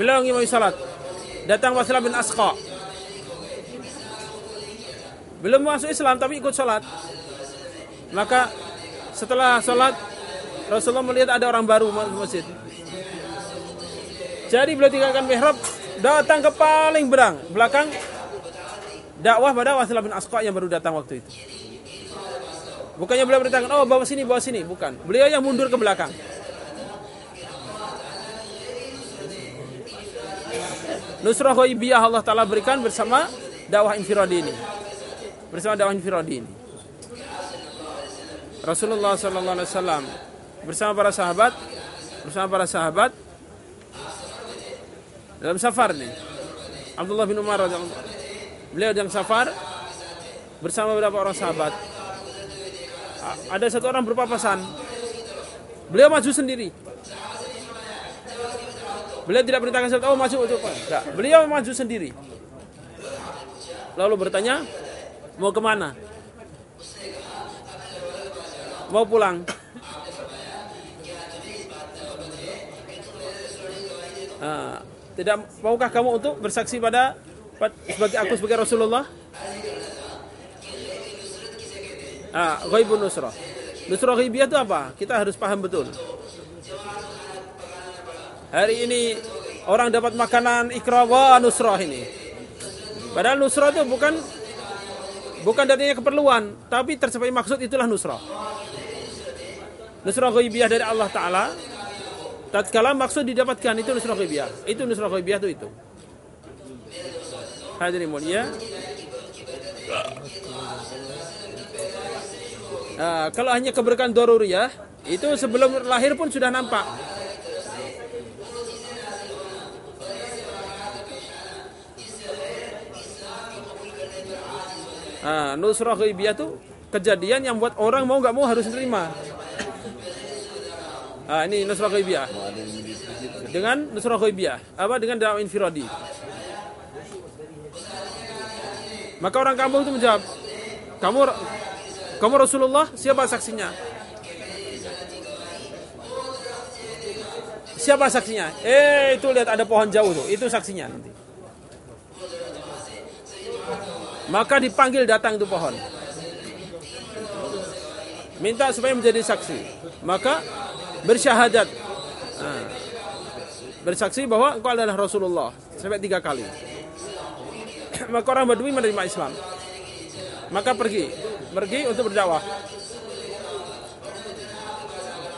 Beliau ngimami salat. Datang Wasilah bin Asqa. Belum masuk Islam tapi ikut salat. Maka setelah salat Rasulullah melihat ada orang baru masuk masjid. Jadi beliau tinggalkan mihrab, datang ke paling berang, belakang dakwah pada Wasilah bin Asqa yang baru datang waktu itu. Bukannya beliau beritakan, oh bawa sini, bawa sini. Bukan. Beliau yang mundur ke belakang. Nusrah Ghaibiyah Allah Ta'ala berikan bersama dakwah infiradi ini. Bersama dakwah infiradi ini. Rasulullah Sallallahu Alaihi Wasallam bersama para sahabat bersama para sahabat dalam safar nih Abdullah bin Umar beliau dalam safar bersama beberapa orang sahabat. Ada satu orang berpapasan. Beliau maju sendiri beliau tidak perintahkan sahabat oh maju itu enggak beliau maju sendiri lalu bertanya mau ke mana mau pulang Ah, tidak maukah kamu untuk bersaksi pada sebagai aku sebagai Rasulullah? Ah, ghaibun nusrah. Nusrah ghaibiyah itu apa? Kita harus paham betul. Hari ini orang dapat makanan ikram wah nusrah ini. Padahal nusrah itu bukan bukan darinya keperluan, tapi tercapai maksud itulah nusrah. Nusrah ghaibiyah dari Allah Ta'ala tatkala maksud didapatkan itu nusrah ghaibiyah. Itu nusrah ghaibiyah itu itu. Hadirin mulia. Nah, kalau hanya keberkahan doruriyah itu sebelum lahir pun sudah nampak. Nah, nusrah ghaibiyah itu kejadian yang buat orang mau nggak mau harus terima. Ah, ini Nusrah Ghaibiyah. Dengan Nusrah Ghaibiyah. Apa? Dengan dakwah infiradi. Maka orang kampung itu menjawab, kamu kamu Rasulullah, siapa saksinya? Siapa saksinya? Eh, itu lihat ada pohon jauh tuh, itu saksinya nanti. Maka dipanggil datang itu pohon. Minta supaya menjadi saksi. Maka bersyahadat nah, bersaksi bahwa engkau adalah Rasulullah sampai tiga kali maka orang Badui menerima Islam. Maka pergi, pergi untuk berdakwah.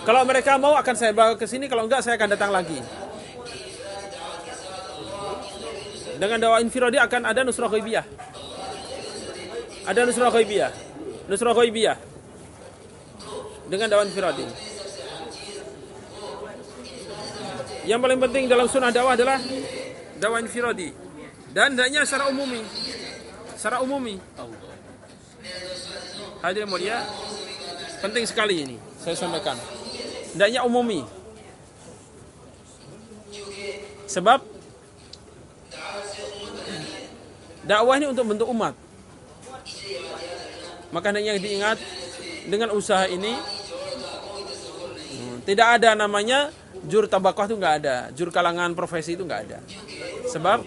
Kalau mereka mau akan saya bawa ke sini, kalau enggak saya akan datang lagi. Dengan dakwah infiradi akan ada nusrah ghaibiyah. Ada nusrah ghaibiyah. Nusrah ghaibiyah. Dengan dakwah infiradi. Yang paling penting dalam sunnah dakwah adalah dakwah infiradi dan hendaknya secara umumi. Secara umumi. Hadirin mulia, penting sekali ini saya sampaikan. Hendaknya umumi. Sebab dakwah ini untuk bentuk umat. Maka hendaknya diingat dengan usaha ini hmm, tidak ada namanya jur tabakoh itu nggak ada, jur kalangan profesi itu nggak ada. Sebab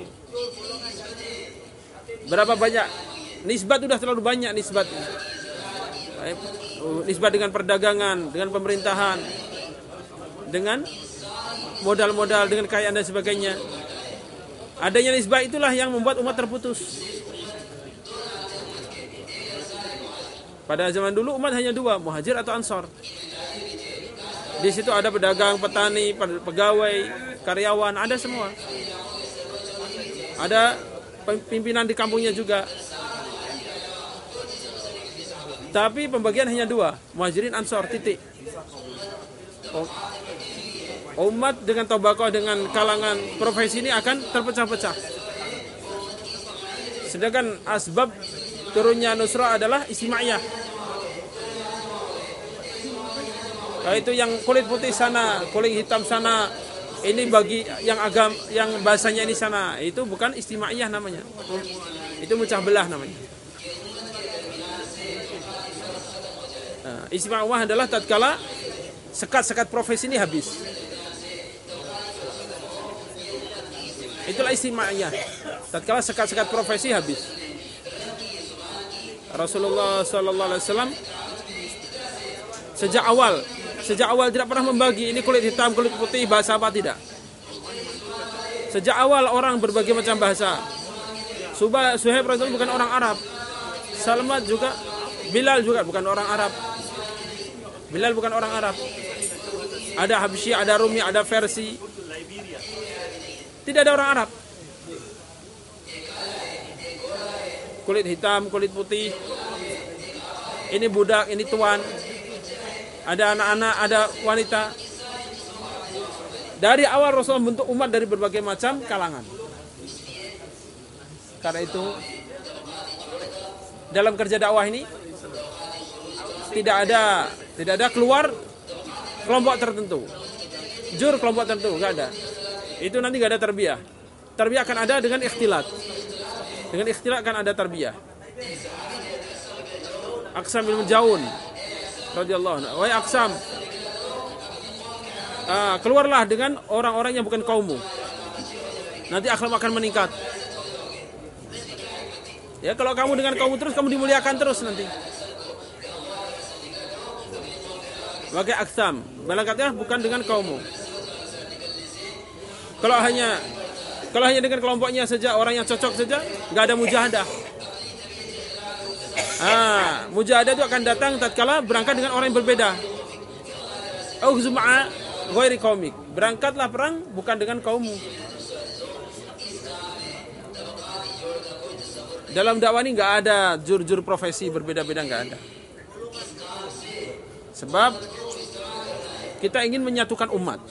berapa banyak nisbat sudah terlalu banyak nisbat. Nisbat dengan perdagangan, dengan pemerintahan, dengan modal-modal, dengan kekayaan dan sebagainya. Adanya nisbah itulah yang membuat umat terputus. Pada zaman dulu umat hanya dua, muhajir atau ansor. Di situ ada pedagang, petani, pegawai, karyawan, ada semua. Ada pimpinan di kampungnya juga. Tapi pembagian hanya dua, muhajirin ansor titik. Umat dengan tobako dengan kalangan profesi ini akan terpecah-pecah. Sedangkan asbab turunnya Nusra adalah istimaiyah. Itu yang kulit putih sana, kulit hitam sana, ini bagi yang agam yang bahasanya ini sana, itu bukan istimaiyah namanya. Itu mecah belah namanya. Nah, istimewa adalah tatkala sekat-sekat profesi ini habis. Itulah istimewa. Tatkala sekat-sekat profesi habis. Rasulullah Sallallahu Alaihi Wasallam sejak awal sejak awal tidak pernah membagi ini kulit hitam kulit putih bahasa apa tidak. Sejak awal orang berbagai macam bahasa. Subah Suhaib Rasul bukan orang Arab. Salmat juga Bilal juga bukan orang Arab. Bilal bukan orang Arab. Ada Habsyi ada Rumi ada versi tidak ada orang Arab kulit hitam, kulit putih. Ini budak, ini tuan. Ada anak-anak, ada wanita. Dari awal Rasul membentuk umat dari berbagai macam kalangan. Karena itu dalam kerja dakwah ini tidak ada tidak ada keluar kelompok tertentu. Jur kelompok tertentu, enggak ada. Itu nanti enggak ada terbiah. Terbiah akan ada dengan ikhtilat. Dengan ikhtilat kan ada tarbiyah. Aksam bin Jaun radhiyallahu anhu. Wahai Aksam, uh, keluarlah dengan orang-orang yang bukan kaummu. Nanti akhlak akan meningkat. Ya kalau kamu dengan kaummu terus kamu dimuliakan terus nanti. Maka aksam, malaikat bukan dengan kaummu. Kalau hanya kalau hanya dengan kelompoknya saja, orang yang cocok saja, nggak ada mujahadah. Ah, mujahadah itu akan datang tatkala berangkat dengan orang yang berbeda. Auzuma'a ghairi komik. Berangkatlah perang bukan dengan kaummu. Dalam dakwah ini nggak ada jur-jur profesi berbeda-beda nggak ada. Sebab kita ingin menyatukan umat.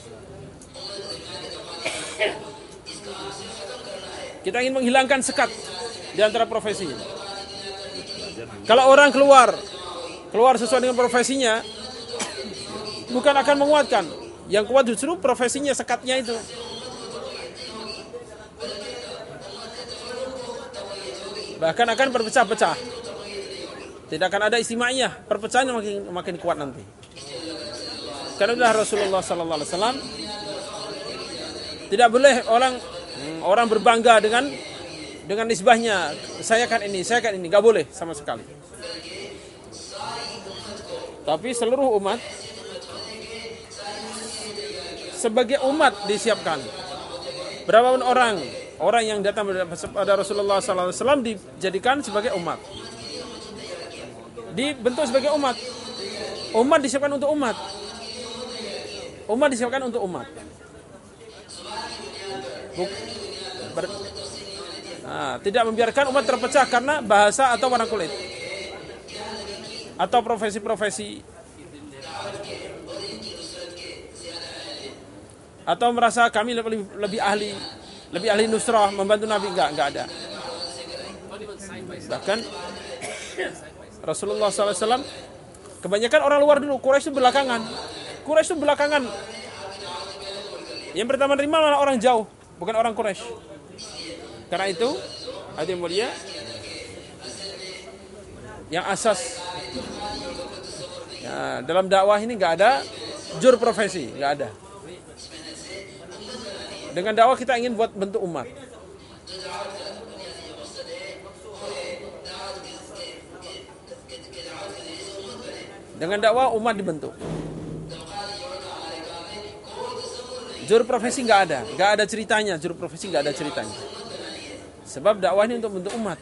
Kita ingin menghilangkan sekat di antara profesinya. Kalau orang keluar, keluar sesuai dengan profesinya, bukan akan menguatkan. Yang kuat justru profesinya, sekatnya itu. Bahkan akan berpecah-pecah. Tidak akan ada istimanya, perpecahan makin makin kuat nanti. Karena Rasulullah Sallallahu Alaihi Wasallam tidak boleh orang orang berbangga dengan dengan nisbahnya. Saya kan ini, saya kan ini, nggak boleh sama sekali. Tapi seluruh umat sebagai umat disiapkan. Berapapun orang orang yang datang pada Rasulullah SAW dijadikan sebagai umat. Dibentuk sebagai umat. Umat disiapkan untuk umat. Umat disiapkan untuk umat. Ber, nah, tidak membiarkan umat terpecah karena bahasa atau warna kulit. Atau profesi-profesi. Atau merasa kami lebih, lebih ahli lebih ahli nusrah membantu Nabi enggak enggak ada. Bahkan Rasulullah SAW kebanyakan orang luar dulu Quraisy itu belakangan. Quraisy itu belakangan. Yang pertama terima malah orang jauh bukan orang Quraisy karena itu hati mulia yang asas. Ya, dalam dakwah ini nggak ada jur profesi nggak ada. Dengan dakwah kita ingin buat bentuk umat. Dengan dakwah umat dibentuk jur profesi nggak ada nggak ada ceritanya jur profesi nggak ada ceritanya sebab dakwah ini untuk bentuk umat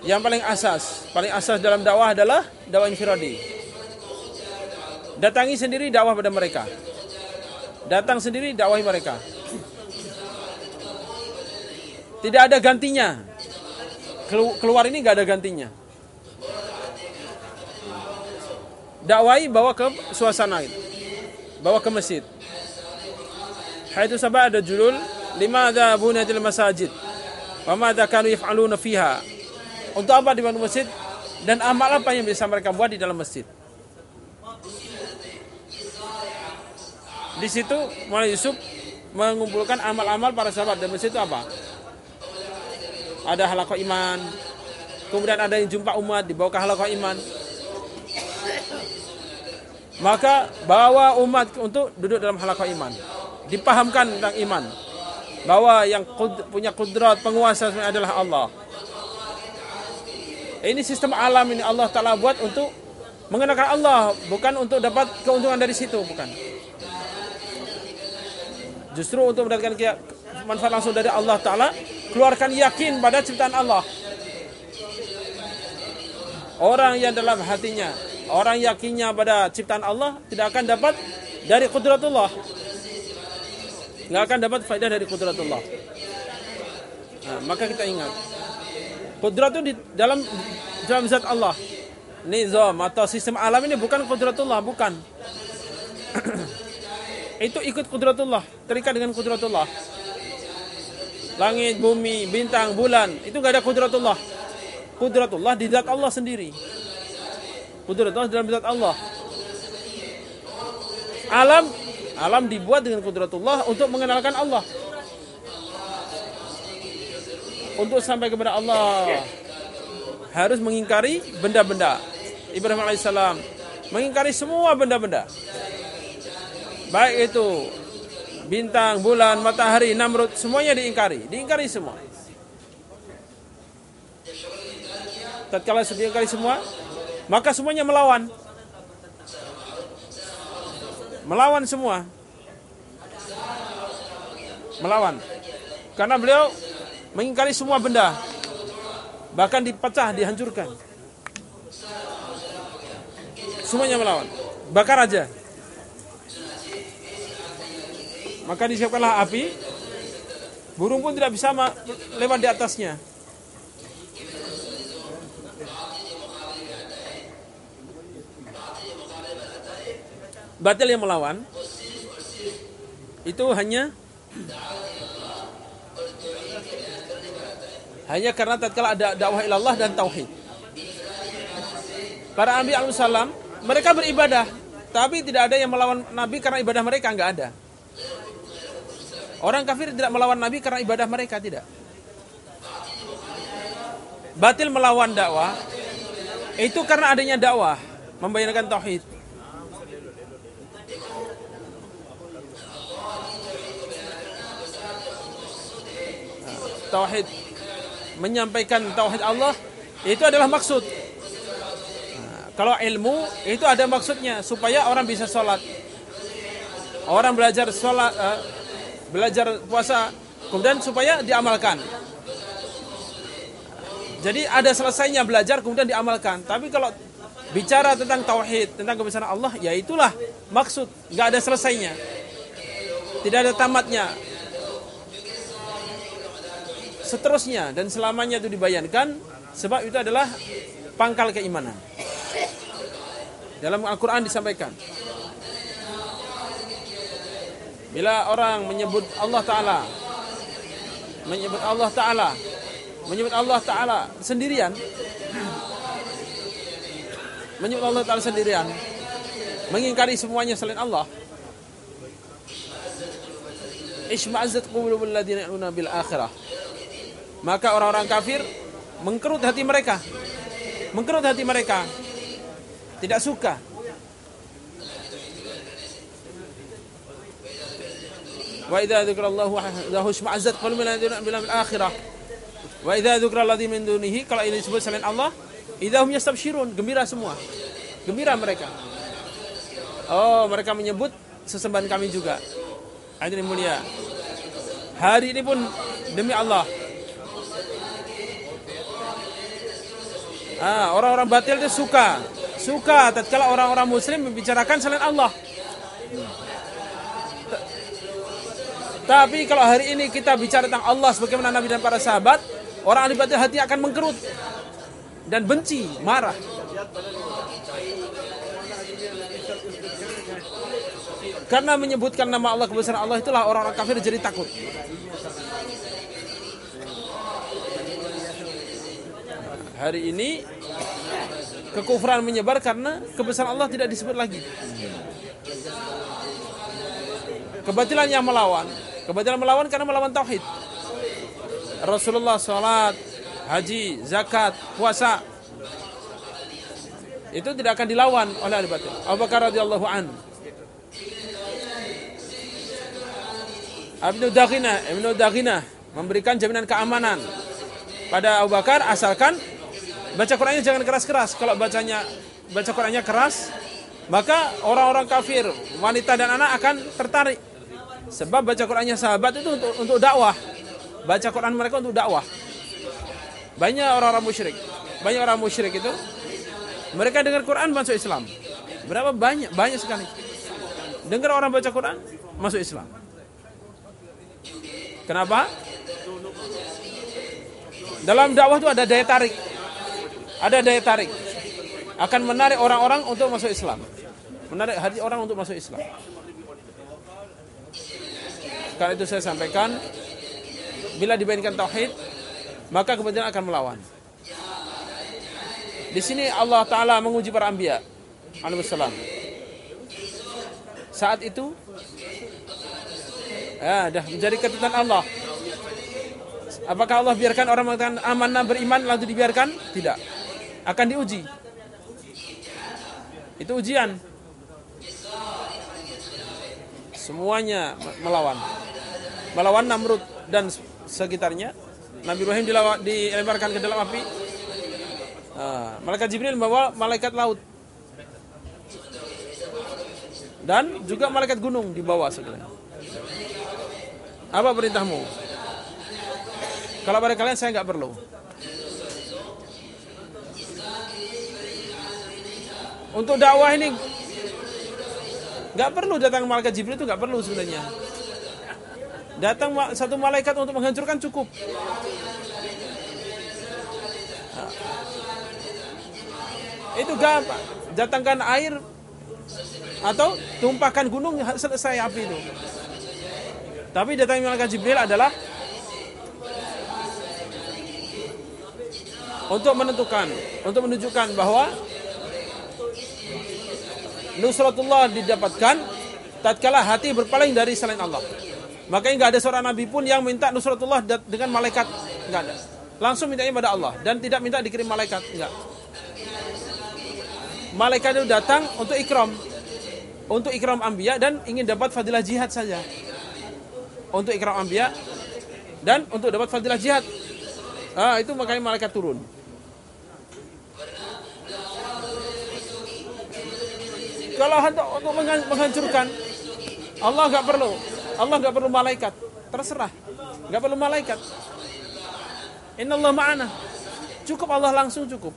Yang paling asas, paling asas dalam dakwah adalah dakwah infiradi. Datangi sendiri dakwah pada mereka. Datang sendiri dakwahi mereka. Tidak ada gantinya. Keluar ini nggak ada gantinya. Dakwahi bawa ke suasana itu. Bawa ke masjid. Haitsu sabah ada judul lima ada bunatil masajid. Wa madza kanu yaf'aluna fiha untuk apa di masjid dan amal apa yang bisa mereka buat di dalam masjid. Di situ Mulai Yusuf mengumpulkan amal-amal para sahabat dan masjid itu apa? Ada halaqah iman, kemudian ada yang jumpa umat di bawah halaqah iman. Maka bawa umat untuk duduk dalam halaqah iman. Dipahamkan tentang iman. Bahwa yang punya kudrat penguasa adalah Allah ini sistem alam ini Allah Ta'ala buat untuk mengenakan Allah, bukan untuk dapat keuntungan dari situ, bukan. Justru untuk mendapatkan manfaat langsung dari Allah Ta'ala, keluarkan yakin pada ciptaan Allah. Orang yang dalam hatinya, orang yakinnya pada ciptaan Allah, tidak akan dapat dari kudratullah. Nggak akan dapat faedah dari kudratullah. Nah, maka kita ingat, Kudrat itu di dalam dalam zat Allah. Nizam atau sistem alam ini bukan kudratullah, bukan. itu ikut kudratullah, terikat dengan kudratullah. Langit, bumi, bintang, bulan, itu gak ada kudratullah. Kudratullah di zat Allah sendiri. Kudratullah dalam zat Allah. Alam alam dibuat dengan kudratullah untuk mengenalkan Allah untuk sampai kepada Allah harus mengingkari benda-benda. Ibrahim alaihissalam mengingkari semua benda-benda. Baik itu bintang, bulan, matahari, Namrud, semuanya diingkari, diingkari semua. Tatkala diingkari semua, maka semuanya melawan. Melawan semua. Melawan. Karena beliau mengingkari semua benda bahkan dipecah dihancurkan semuanya melawan bakar aja maka disiapkanlah api burung pun tidak bisa lewat di atasnya batil yang melawan itu hanya hanya karena tatkala ada dakwah ilallah dan tauhid. Para Nabi salam mereka beribadah, tapi tidak ada yang melawan Nabi karena ibadah mereka nggak ada. Orang kafir tidak melawan Nabi karena ibadah mereka tidak. Batil melawan dakwah itu karena adanya dakwah membayangkan tauhid. Tauhid menyampaikan tauhid Allah itu adalah maksud. Nah, kalau ilmu itu ada maksudnya supaya orang bisa sholat. Orang belajar sholat, uh, belajar puasa, kemudian supaya diamalkan. Jadi ada selesainya belajar kemudian diamalkan. Tapi kalau bicara tentang tauhid, tentang kebesaran Allah, ya itulah maksud, nggak ada selesainya. Tidak ada tamatnya. Seterusnya dan selamanya itu dibayangkan sebab itu adalah pangkal keimanan. Dalam Al-Qur'an disampaikan. Bila orang menyebut Allah taala menyebut Allah taala menyebut Allah taala sendirian menyebut Allah taala sendirian mengingkari semuanya selain Allah Ishma'azzat qulubul ladzina yu'minuna bil akhirah maka orang-orang kafir mengkerut hati mereka. Mengkerut hati mereka. Tidak suka. Wa idza dzikrallahu wahdahu ishma'azzat qulubul ladzina yu'minuna bil akhirah. Wa idza dzikra alladzi min dunihi kalau ini disebut selain Allah idahum yastabshirun gembira semua. Gembira mereka. Oh mereka menyebut sesembahan kami juga. Hadirin mulia. Hari ini pun demi Allah Ah, orang-orang batil itu suka, suka tatkala orang-orang muslim membicarakan selain Allah. Tapi kalau hari ini kita bicara tentang Allah sebagaimana Nabi dan para sahabat, orang ahli batil hati akan mengkerut dan benci, marah. Karena menyebutkan nama Allah kebesaran Allah itulah orang-orang kafir jadi takut. Hari ini kekufuran menyebar karena kebesaran Allah tidak disebut lagi. Kebatilan yang melawan, kebatilan melawan karena melawan tauhid. Rasulullah salat, haji, zakat, puasa itu tidak akan dilawan oleh ahli batil. Abu Bakar radhiyallahu an. Ibnu Daghina, Ibnu Daghina memberikan jaminan keamanan pada Abu Bakar asalkan baca Qur'annya jangan keras-keras. Kalau bacanya baca Qur'annya keras, maka orang-orang kafir, wanita dan anak akan tertarik. Sebab baca Qur'annya sahabat itu untuk untuk dakwah. Baca Quran mereka untuk dakwah. Banyak orang-orang musyrik. Banyak orang musyrik itu mereka dengar Quran masuk Islam. Berapa banyak? Banyak sekali. Dengar orang baca Quran masuk Islam. Kenapa? Dalam dakwah itu ada daya tarik. Ada daya tarik. Akan menarik orang-orang untuk masuk Islam. Menarik hati orang untuk masuk Islam. Karena itu saya sampaikan bila dibandingkan tauhid maka kebetulan akan melawan. Di sini Allah Taala menguji para anbiya alaihissalam. Saat itu ya, dah menjadi ketentuan Allah. Apakah Allah biarkan orang mengatakan amanah beriman lalu dibiarkan? Tidak. Akan diuji. Itu ujian. Semuanya melawan. Melawan Namrud dan sekitarnya. Nabi Ibrahim dilemparkan ke dalam api. Nah, malaikat Jibril membawa malaikat laut. Dan juga malaikat gunung dibawa sekalian. Apa perintahmu? Kalau pada kalian saya nggak perlu. Untuk dakwah ini nggak perlu datang malaikat Jibril itu nggak perlu sebenarnya. Datang satu malaikat untuk menghancurkan cukup. Itu gampang. Datangkan air atau tumpahkan gunung selesai api itu. Tapi datangnya malaikat Jibril adalah untuk menentukan, untuk menunjukkan bahwa nusratullah didapatkan tatkala hati berpaling dari selain Allah. Makanya nggak ada seorang nabi pun yang minta nusratullah dengan malaikat, nggak ada. Langsung mintanya pada Allah dan tidak minta dikirim malaikat, nggak. Malaikat itu datang untuk ikram, untuk ikram ambia dan ingin dapat fadilah jihad saja. Untuk ikram ambia dan untuk dapat fadilah jihad. Ah, itu makanya malaikat turun. Kalau untuk menghancurkan Allah nggak perlu. Allah nggak perlu malaikat, terserah, nggak perlu malaikat. Inna Allah ma'ana. Cukup Allah langsung cukup.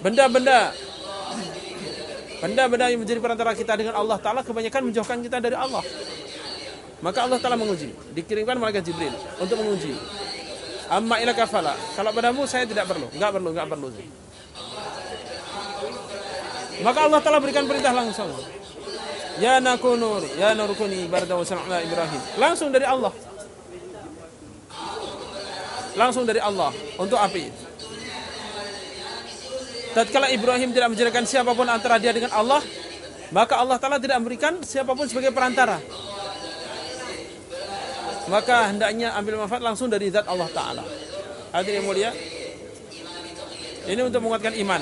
Benda-benda Benda-benda yang menjadi perantara kita dengan Allah Ta'ala kebanyakan menjauhkan kita dari Allah. Maka Allah Ta'ala menguji. Dikirimkan malaikat Jibril untuk menguji. Amma ila kafala. Kalau padamu saya tidak perlu. Enggak perlu, enggak perlu. Maka Allah Ta'ala berikan perintah langsung. Ya nakunur, ya narukuni barda wa Ibrahim. Langsung dari Allah. Langsung dari Allah untuk api tatkala Ibrahim tidak menjadikan siapa pun antara dia dengan Allah, maka Allah Ta'ala tidak memberikan siapa pun sebagai perantara. Maka hendaknya ambil manfaat langsung dari zat Allah Ta'ala. Hadirin yang mulia, ini untuk menguatkan iman.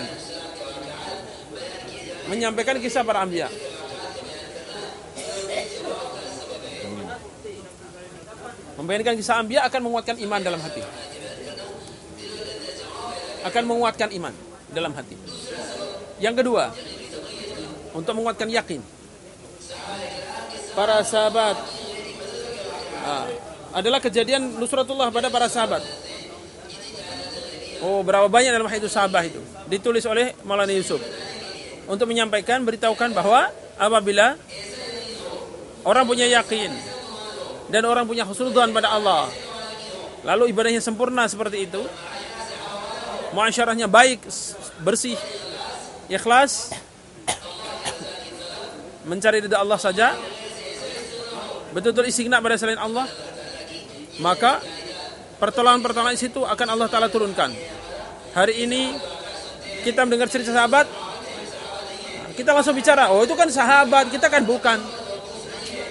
Menyampaikan kisah para ambia. Membayangkan kisah ambia akan menguatkan iman dalam hati. Akan menguatkan iman dalam hati. Yang kedua, untuk menguatkan yakin. Para sahabat ah, adalah kejadian Nusratullah pada para sahabat. Oh, berapa banyak dalam itu sahabat itu? Ditulis oleh Maulana Yusuf. Untuk menyampaikan beritahukan bahwa apabila orang punya yakin dan orang punya husnudzon pada Allah lalu ibadahnya sempurna seperti itu muasyarahnya baik bersih, ikhlas, mencari ridha Allah saja, betul-betul istighna pada selain Allah, maka pertolongan-pertolongan situ akan Allah Ta'ala turunkan. Hari ini kita mendengar cerita sahabat, kita langsung bicara, oh itu kan sahabat, kita kan bukan.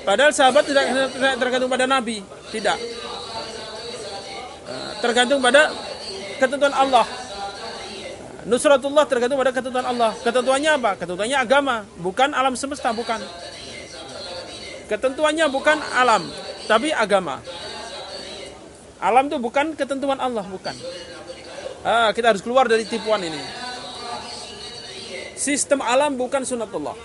Padahal sahabat tidak, tergantung pada Nabi, tidak. Tergantung pada ketentuan Allah. Nusratullah tergantung pada ketentuan Allah. Ketentuannya apa? Ketentuannya agama, bukan alam semesta, bukan. Ketentuannya bukan alam, tapi agama. Alam itu bukan ketentuan Allah, bukan. Ah, kita harus keluar dari tipuan ini. Sistem alam bukan sunatullah.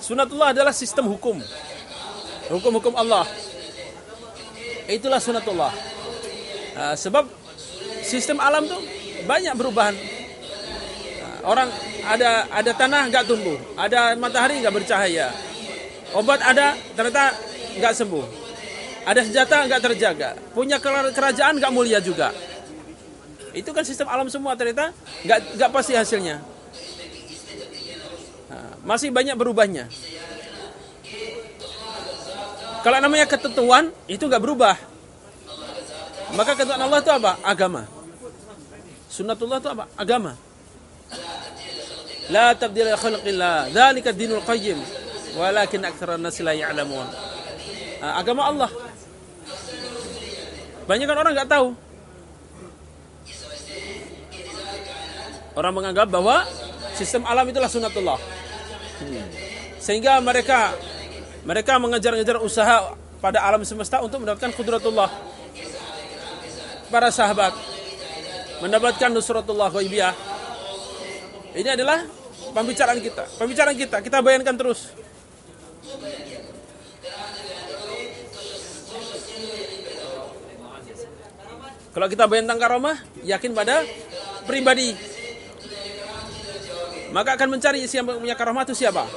Sunatullah adalah sistem hukum. Hukum-hukum Allah. Itulah sunatullah. Nah, sebab sistem alam tuh banyak perubahan. Orang ada ada tanah nggak tumbuh, ada matahari nggak bercahaya, obat ada ternyata nggak sembuh, ada senjata nggak terjaga, punya kerajaan nggak mulia juga. Itu kan sistem alam semua ternyata nggak nggak pasti hasilnya. Nah, masih banyak berubahnya. Kalau namanya ketentuan itu nggak berubah. Maka ketentuan Allah itu apa? Agama. Sunnatullah itu apa? Agama. La tabdila khalqillah. Dzalika dinul qayyim. Walakin aktsara an-nasi la ya'lamun. Agama Allah. Banyak kan orang nggak tahu. Orang menganggap bahwa sistem alam itulah sunnatullah. Sehingga mereka mereka mengejar-ngejar usaha pada alam semesta untuk mendapatkan kudratullah. Para sahabat mendapatkan nusratullah ghaibiyah. Ini adalah pembicaraan kita. Pembicaraan kita, kita bayangkan terus. Kalau kita bayangkan karomah, yakin pada pribadi. Maka akan mencari siapa punya karomah itu siapa.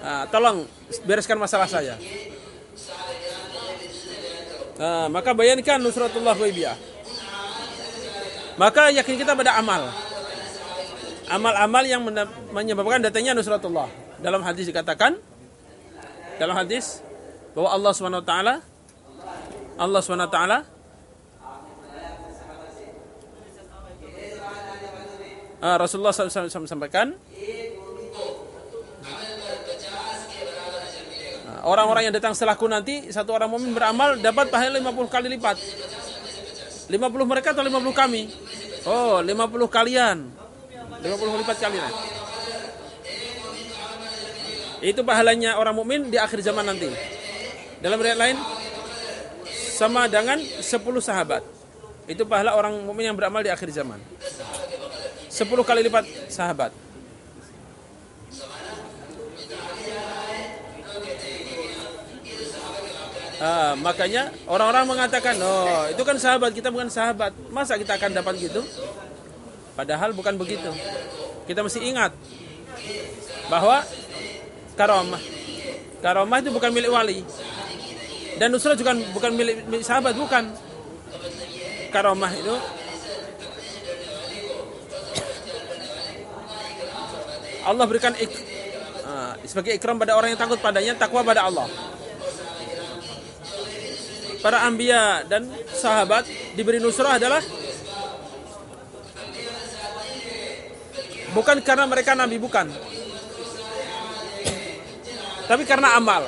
Nah, tolong bereskan masalah saya. Nah, maka bayangkan nusratullah waibiyah. Maka yakin kita pada amal. Amal-amal yang menyebabkan datangnya nusratullah. Dalam hadis dikatakan dalam hadis bahwa Allah Subhanahu wa taala Allah Subhanahu wa taala uh, Rasulullah SAW sampaikan orang-orang yang datang setelahku nanti satu orang mukmin beramal dapat pahala 50 kali lipat. 50 mereka atau 50 kami? Oh, 50 kalian. 50 lipat kalian. Itu pahalanya orang mukmin di akhir zaman nanti. Dalam riwayat lain sama dengan 10 sahabat. Itu pahala orang mukmin yang beramal di akhir zaman. 10 kali lipat sahabat. Ah, makanya orang-orang mengatakan, "Oh, itu kan sahabat, kita bukan sahabat. Masa kita akan dapat gitu?" Padahal bukan begitu. Kita mesti ingat bahwa karomah karomah itu bukan milik wali. Dan nusrah juga bukan milik, milik sahabat, bukan. Karomah itu Allah berikan ik, uh, sebagai ikram pada orang yang takut padanya, takwa pada Allah. Para ambia dan sahabat diberi nusrah adalah bukan karena mereka nabi bukan. Tapi karena amal.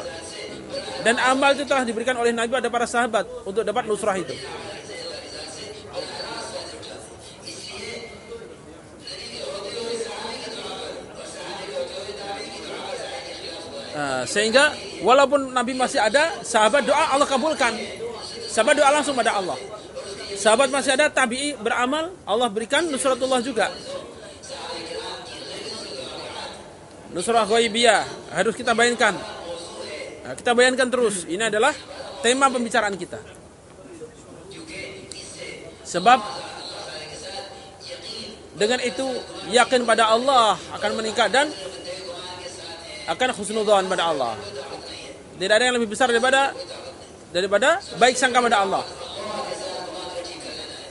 Dan amal itu telah diberikan oleh Nabi pada para sahabat untuk dapat nusrah itu. Nah, sehingga walaupun Nabi masih ada, sahabat doa Allah kabulkan. Sahabat doa langsung pada Allah. Sahabat masih ada, tabi'i beramal, Allah berikan nusratullah juga. Nusrah ghaibiyah harus kita bayangkan. Nah, kita bayangkan terus. Ini adalah tema pembicaraan kita. Sebab dengan itu yakin pada Allah akan meningkat dan akan khusnudzon pada Allah. Tidak ada yang lebih besar daripada daripada baik sangka pada Allah.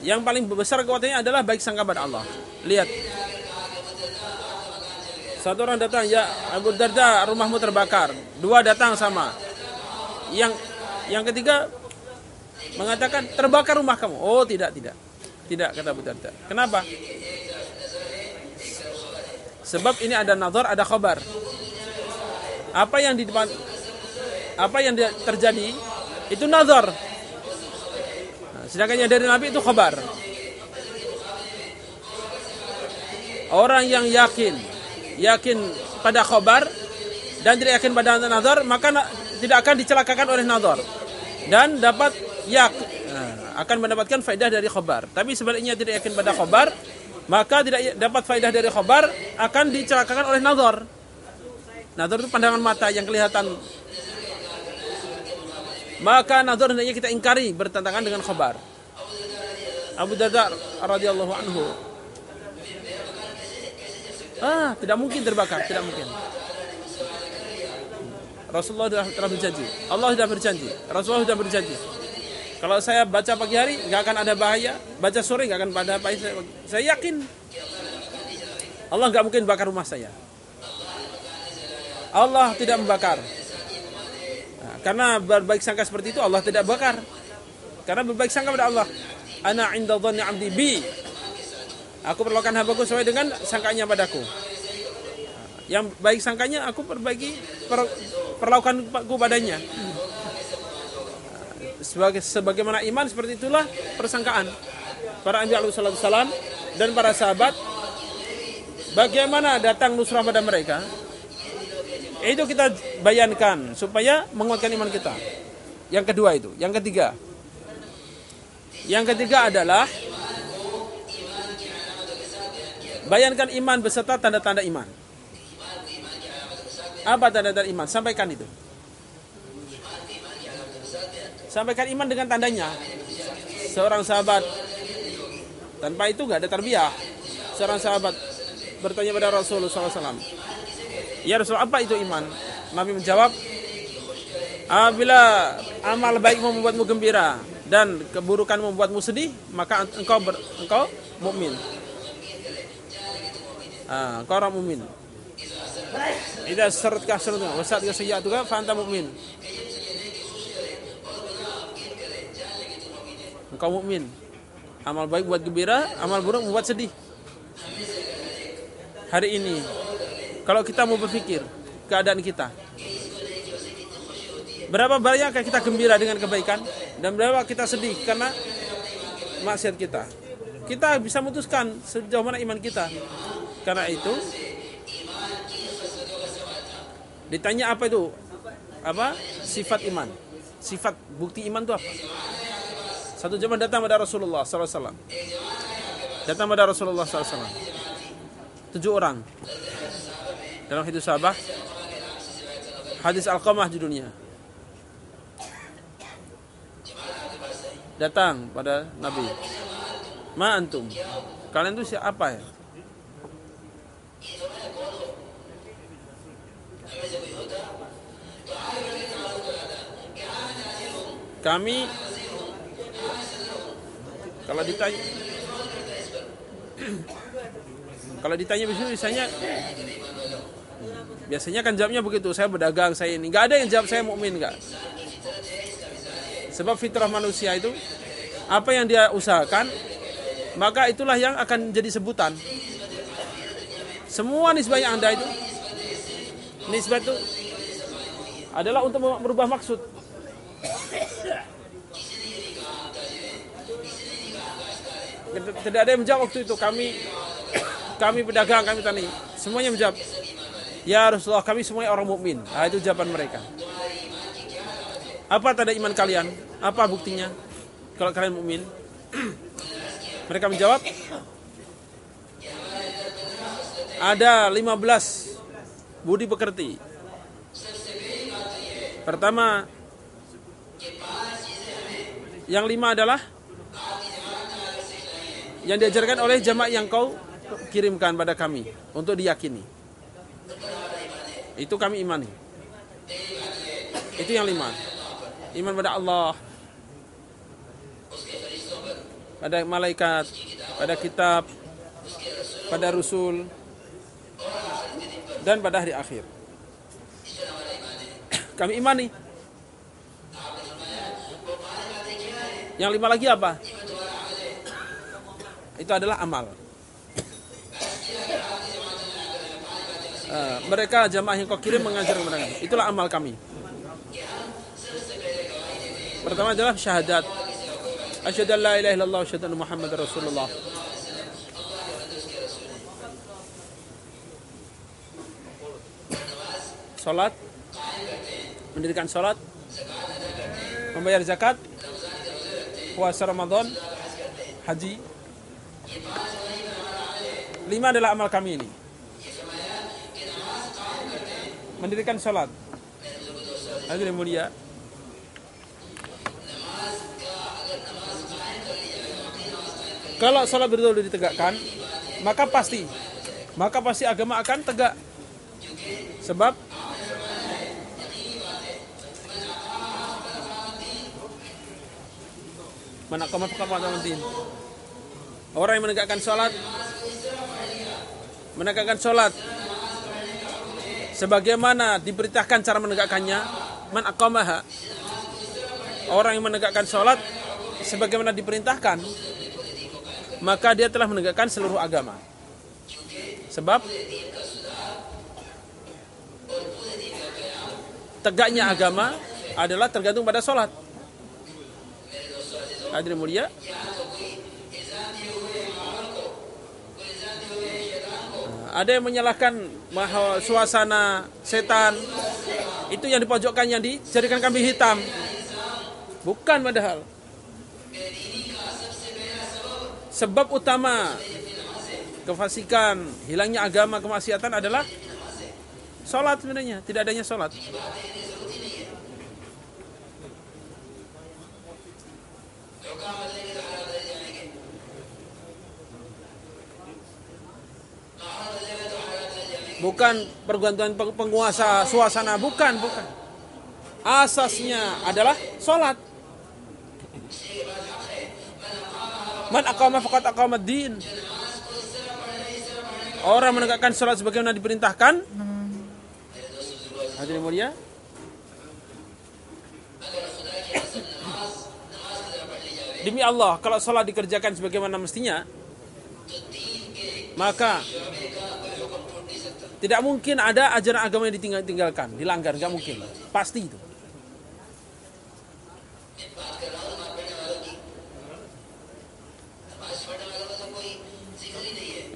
Yang paling besar kekuatannya adalah baik sangka pada Allah. Lihat. Satu orang datang, ya Abu Darda, rumahmu terbakar. Dua datang sama. Yang yang ketiga mengatakan terbakar rumah kamu. Oh, tidak, tidak. Tidak kata Abu Darda. Kenapa? Sebab ini ada nazar, ada khabar apa yang di depan apa yang terjadi itu nazar. Nah, sedangkan yang dari Nabi itu khabar. Orang yang yakin, yakin pada khabar dan tidak yakin pada nazar, maka tidak akan dicelakakan oleh nazar dan dapat yak nah, akan mendapatkan faedah dari khabar. Tapi sebaliknya tidak yakin pada khabar, maka tidak dapat faedah dari khabar akan dicelakakan oleh nazar. Nazar itu pandangan mata yang kelihatan. Maka nazar hendaknya kita ingkari bertentangan dengan khabar. Abu Darda radhiyallahu anhu. Ah, tidak mungkin terbakar, tidak mungkin. Rasulullah telah berjanji. Allah sudah berjanji. Rasulullah sudah berjanji. Kalau saya baca pagi hari nggak akan ada bahaya, baca sore nggak akan ada bahaya. Saya yakin Allah nggak mungkin bakar rumah saya. Allah tidak membakar. Nah, karena berbaik sangka seperti itu Allah tidak bakar. Karena berbaik sangka pada Allah. Ana inda dhanni 'abdi bi. Aku perlakukan hambaku sesuai dengan sangkanya padaku. Yang baik sangkanya aku perbaiki per, perlakukanku padanya. Sebagai sebagaimana iman seperti itulah persangkaan para anbiya alaihi salam dan para sahabat bagaimana datang nusrah pada mereka itu kita bayangkan supaya menguatkan iman kita. Yang kedua itu, yang ketiga. Yang ketiga adalah bayangkan iman beserta tanda-tanda iman. Apa tanda-tanda iman? Sampaikan itu. Sampaikan iman dengan tandanya. Seorang sahabat tanpa itu gak ada terbiah. Seorang sahabat bertanya pada Rasulullah SAW Ya Rasul apa itu iman? Nabi menjawab, apabila amal baikmu membuatmu gembira dan keburukan membuatmu sedih, maka engkau ber, engkau mukmin. Ah, orang mukmin. Idza saratka saratuka wa sa'atka sayyi'atuka fa anta mukmin. Engkau mukmin. Amal baik buat gembira, amal buruk membuat sedih. Hari ini kalau kita mau berpikir keadaan kita. Berapa banyak kita gembira dengan kebaikan dan berapa kita sedih karena maksiat kita. Kita bisa memutuskan sejauh mana iman kita. Karena itu ditanya apa itu? Apa? Sifat iman. Sifat bukti iman itu apa? Satu jamaah datang pada Rasulullah SAW. Datang pada Rasulullah SAW. Tujuh orang. Dalam hadis sahabat. Hadis Al-Qamah judulnya. Datang pada Nabi. Ma antum. Kalian itu siapa ya? Kami kalau ditanya kalau ditanya biasanya biasanya kan jawabnya begitu saya berdagang saya ini. Nggak ada yang jawab saya mukmin nggak. Sebab fitrah manusia itu apa yang dia usahakan maka itulah yang akan jadi sebutan semua nisbah yang anda itu nisbah itu adalah untuk merubah maksud. Tidak ada yang menjawab waktu itu. Kami kami pedagang kami tani. Semuanya menjawab ya Rasulullah kami semuanya orang mukmin. Nah, itu jawaban mereka. Apa tanda iman kalian? Apa buktinya? Kalau kalian mukmin mereka menjawab ada 15 budi pekerti pertama yang lima adalah yang diajarkan oleh jamaah yang kau kirimkan pada kami untuk diyakini. Itu kami imani. Itu yang lima. Iman pada Allah, pada malaikat, pada kitab, pada rasul, dan pada hari akhir. Kami imani. Yang lima lagi apa? Itu adalah amal. Uh, mereka jamaah yang kau kirim mengajar kami. Itulah amal kami. Pertama adalah syahadat. Asyhadu an la ilaha illallah wa asyhadu anna Muhammadar Rasulullah. Salat mendirikan salat membayar zakat puasa Ramadan haji. Lima adalah amal kami ini. Mendirikan salat hadirin mulia. Kalau salat betul-betul ditegakkan maka pasti maka pasti agama akan tegak. Sebab mana kamu din orang yang menegakkan sholat menegakkan sholat sebagaimana diberitakan cara menegakkannya man aqamaha orang yang menegakkan sholat sebagaimana diperintahkan maka dia telah menegakkan seluruh agama. Sebab tegaknya agama adalah tergantung pada sholat hadirin mulia. Ada yang menyalahkan suasana setan. Itu yang dipojokkan yang dijadikan kambing hitam. Bukan padahal. Sebab utama kefasikan hilangnya agama kemaksiatan adalah sholat sebenarnya. Tidak adanya sholat bukan pergantian penguasa suasana bukan bukan. Asasnya adalah sholat. Man akama fakat akama din. Orang menegakkan sholat sebagaimana diperintahkan. Hadirin mulia demi Allah kalau sholat dikerjakan sebagaimana mestinya maka tidak mungkin ada ajaran agama yang ditinggalkan, dilanggar, nggak mungkin. Pasti itu.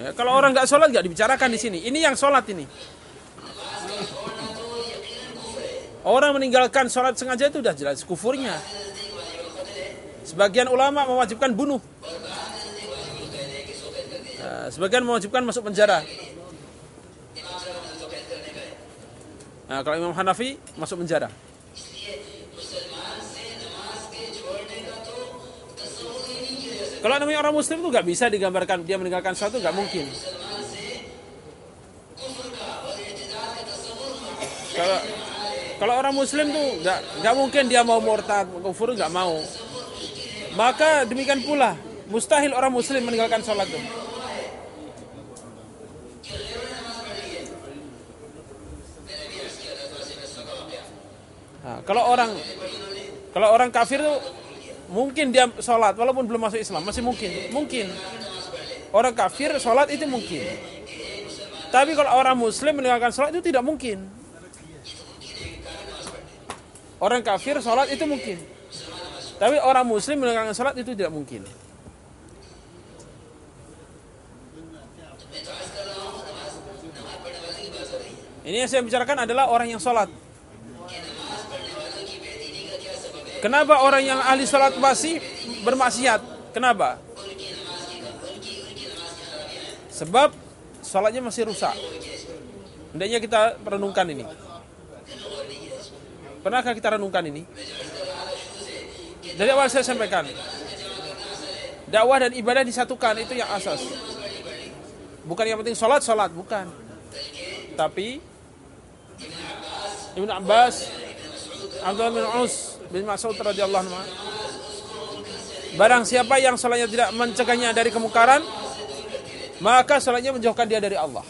Ya, kalau orang nggak sholat nggak dibicarakan di sini. Ini yang sholat ini. Orang meninggalkan sholat sengaja itu sudah jelas kufurnya. Sebagian ulama mewajibkan bunuh. Nah, sebagian mewajibkan masuk penjara. Nah, kalau Imam Hanafi masuk penjara. Kalau namanya orang muslim itu nggak bisa digambarkan dia meninggalkan sesuatu nggak mungkin. Kalau kalau orang muslim tuh nggak nggak mungkin dia mau murtad, kufur nggak mau. Maka demikian pula mustahil orang muslim meninggalkan sholat tuh. Nah, kalau orang kalau orang kafir tuh mungkin dia sholat walaupun belum masuk Islam masih mungkin mungkin. Orang kafir sholat itu mungkin. Tapi kalau orang muslim meninggalkan sholat itu tidak mungkin. Orang kafir sholat itu mungkin tapi orang muslim meninggalkan sholat itu tidak mungkin ini yang saya bicarakan adalah orang yang sholat Kenapa orang yang ahli sholat masih bermaksiat? Kenapa? Sebab sholatnya masih rusak. Hendaknya kita renungkan ini. Pernahkah kita renungkan ini? Dari awal saya sampaikan. Dakwah dan ibadah disatukan, itu yang asas. Bukan yang penting sholat, sholat. Bukan. Tapi Ibn Abbas, Abdullah bin Aus, bin Mas'ud radhiyallahu anhu. Barang siapa yang salatnya tidak mencegahnya dari kemungkaran, maka salatnya menjauhkan dia dari Allah.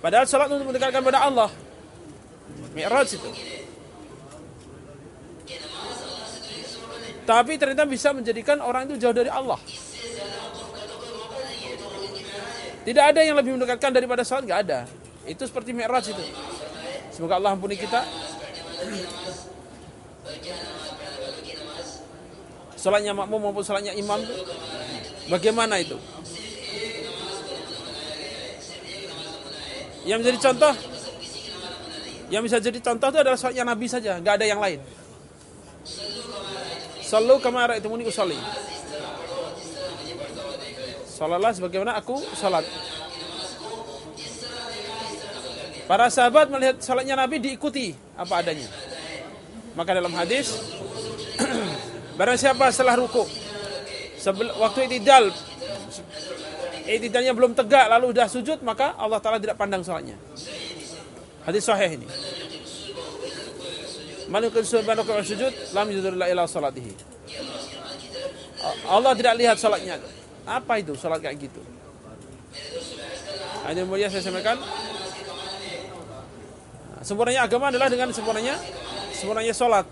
Padahal salat untuk mendekatkan kepada Allah. Mi'raj itu. Tapi ternyata bisa menjadikan orang itu jauh dari Allah. Tidak ada yang lebih mendekatkan daripada salat, nggak ada. Itu seperti Mi'raj itu. Semoga Allah ampuni kita. Salatnya makmum maupun salatnya imam bagaimana itu? Yang menjadi contoh yang bisa jadi contoh itu adalah salatnya Nabi saja, nggak ada yang lain. Sallu kama itu muni usolli. Salatlah sebagaimana aku salat. Para sahabat melihat salatnya Nabi diikuti apa adanya. Maka dalam hadis barang siapa setelah ruku waktu itidal itidalnya belum tegak lalu sudah sujud maka Allah taala tidak pandang salatnya. Hadis sahih ini. Man subhanahu sujud lam yudhurilla ila salatihi. Allah tidak lihat salatnya. Apa itu salat kayak gitu? Hanya mulia saya sampaikan Sempurnanya agama adalah dengan sempurnanya sempurnanya sholat.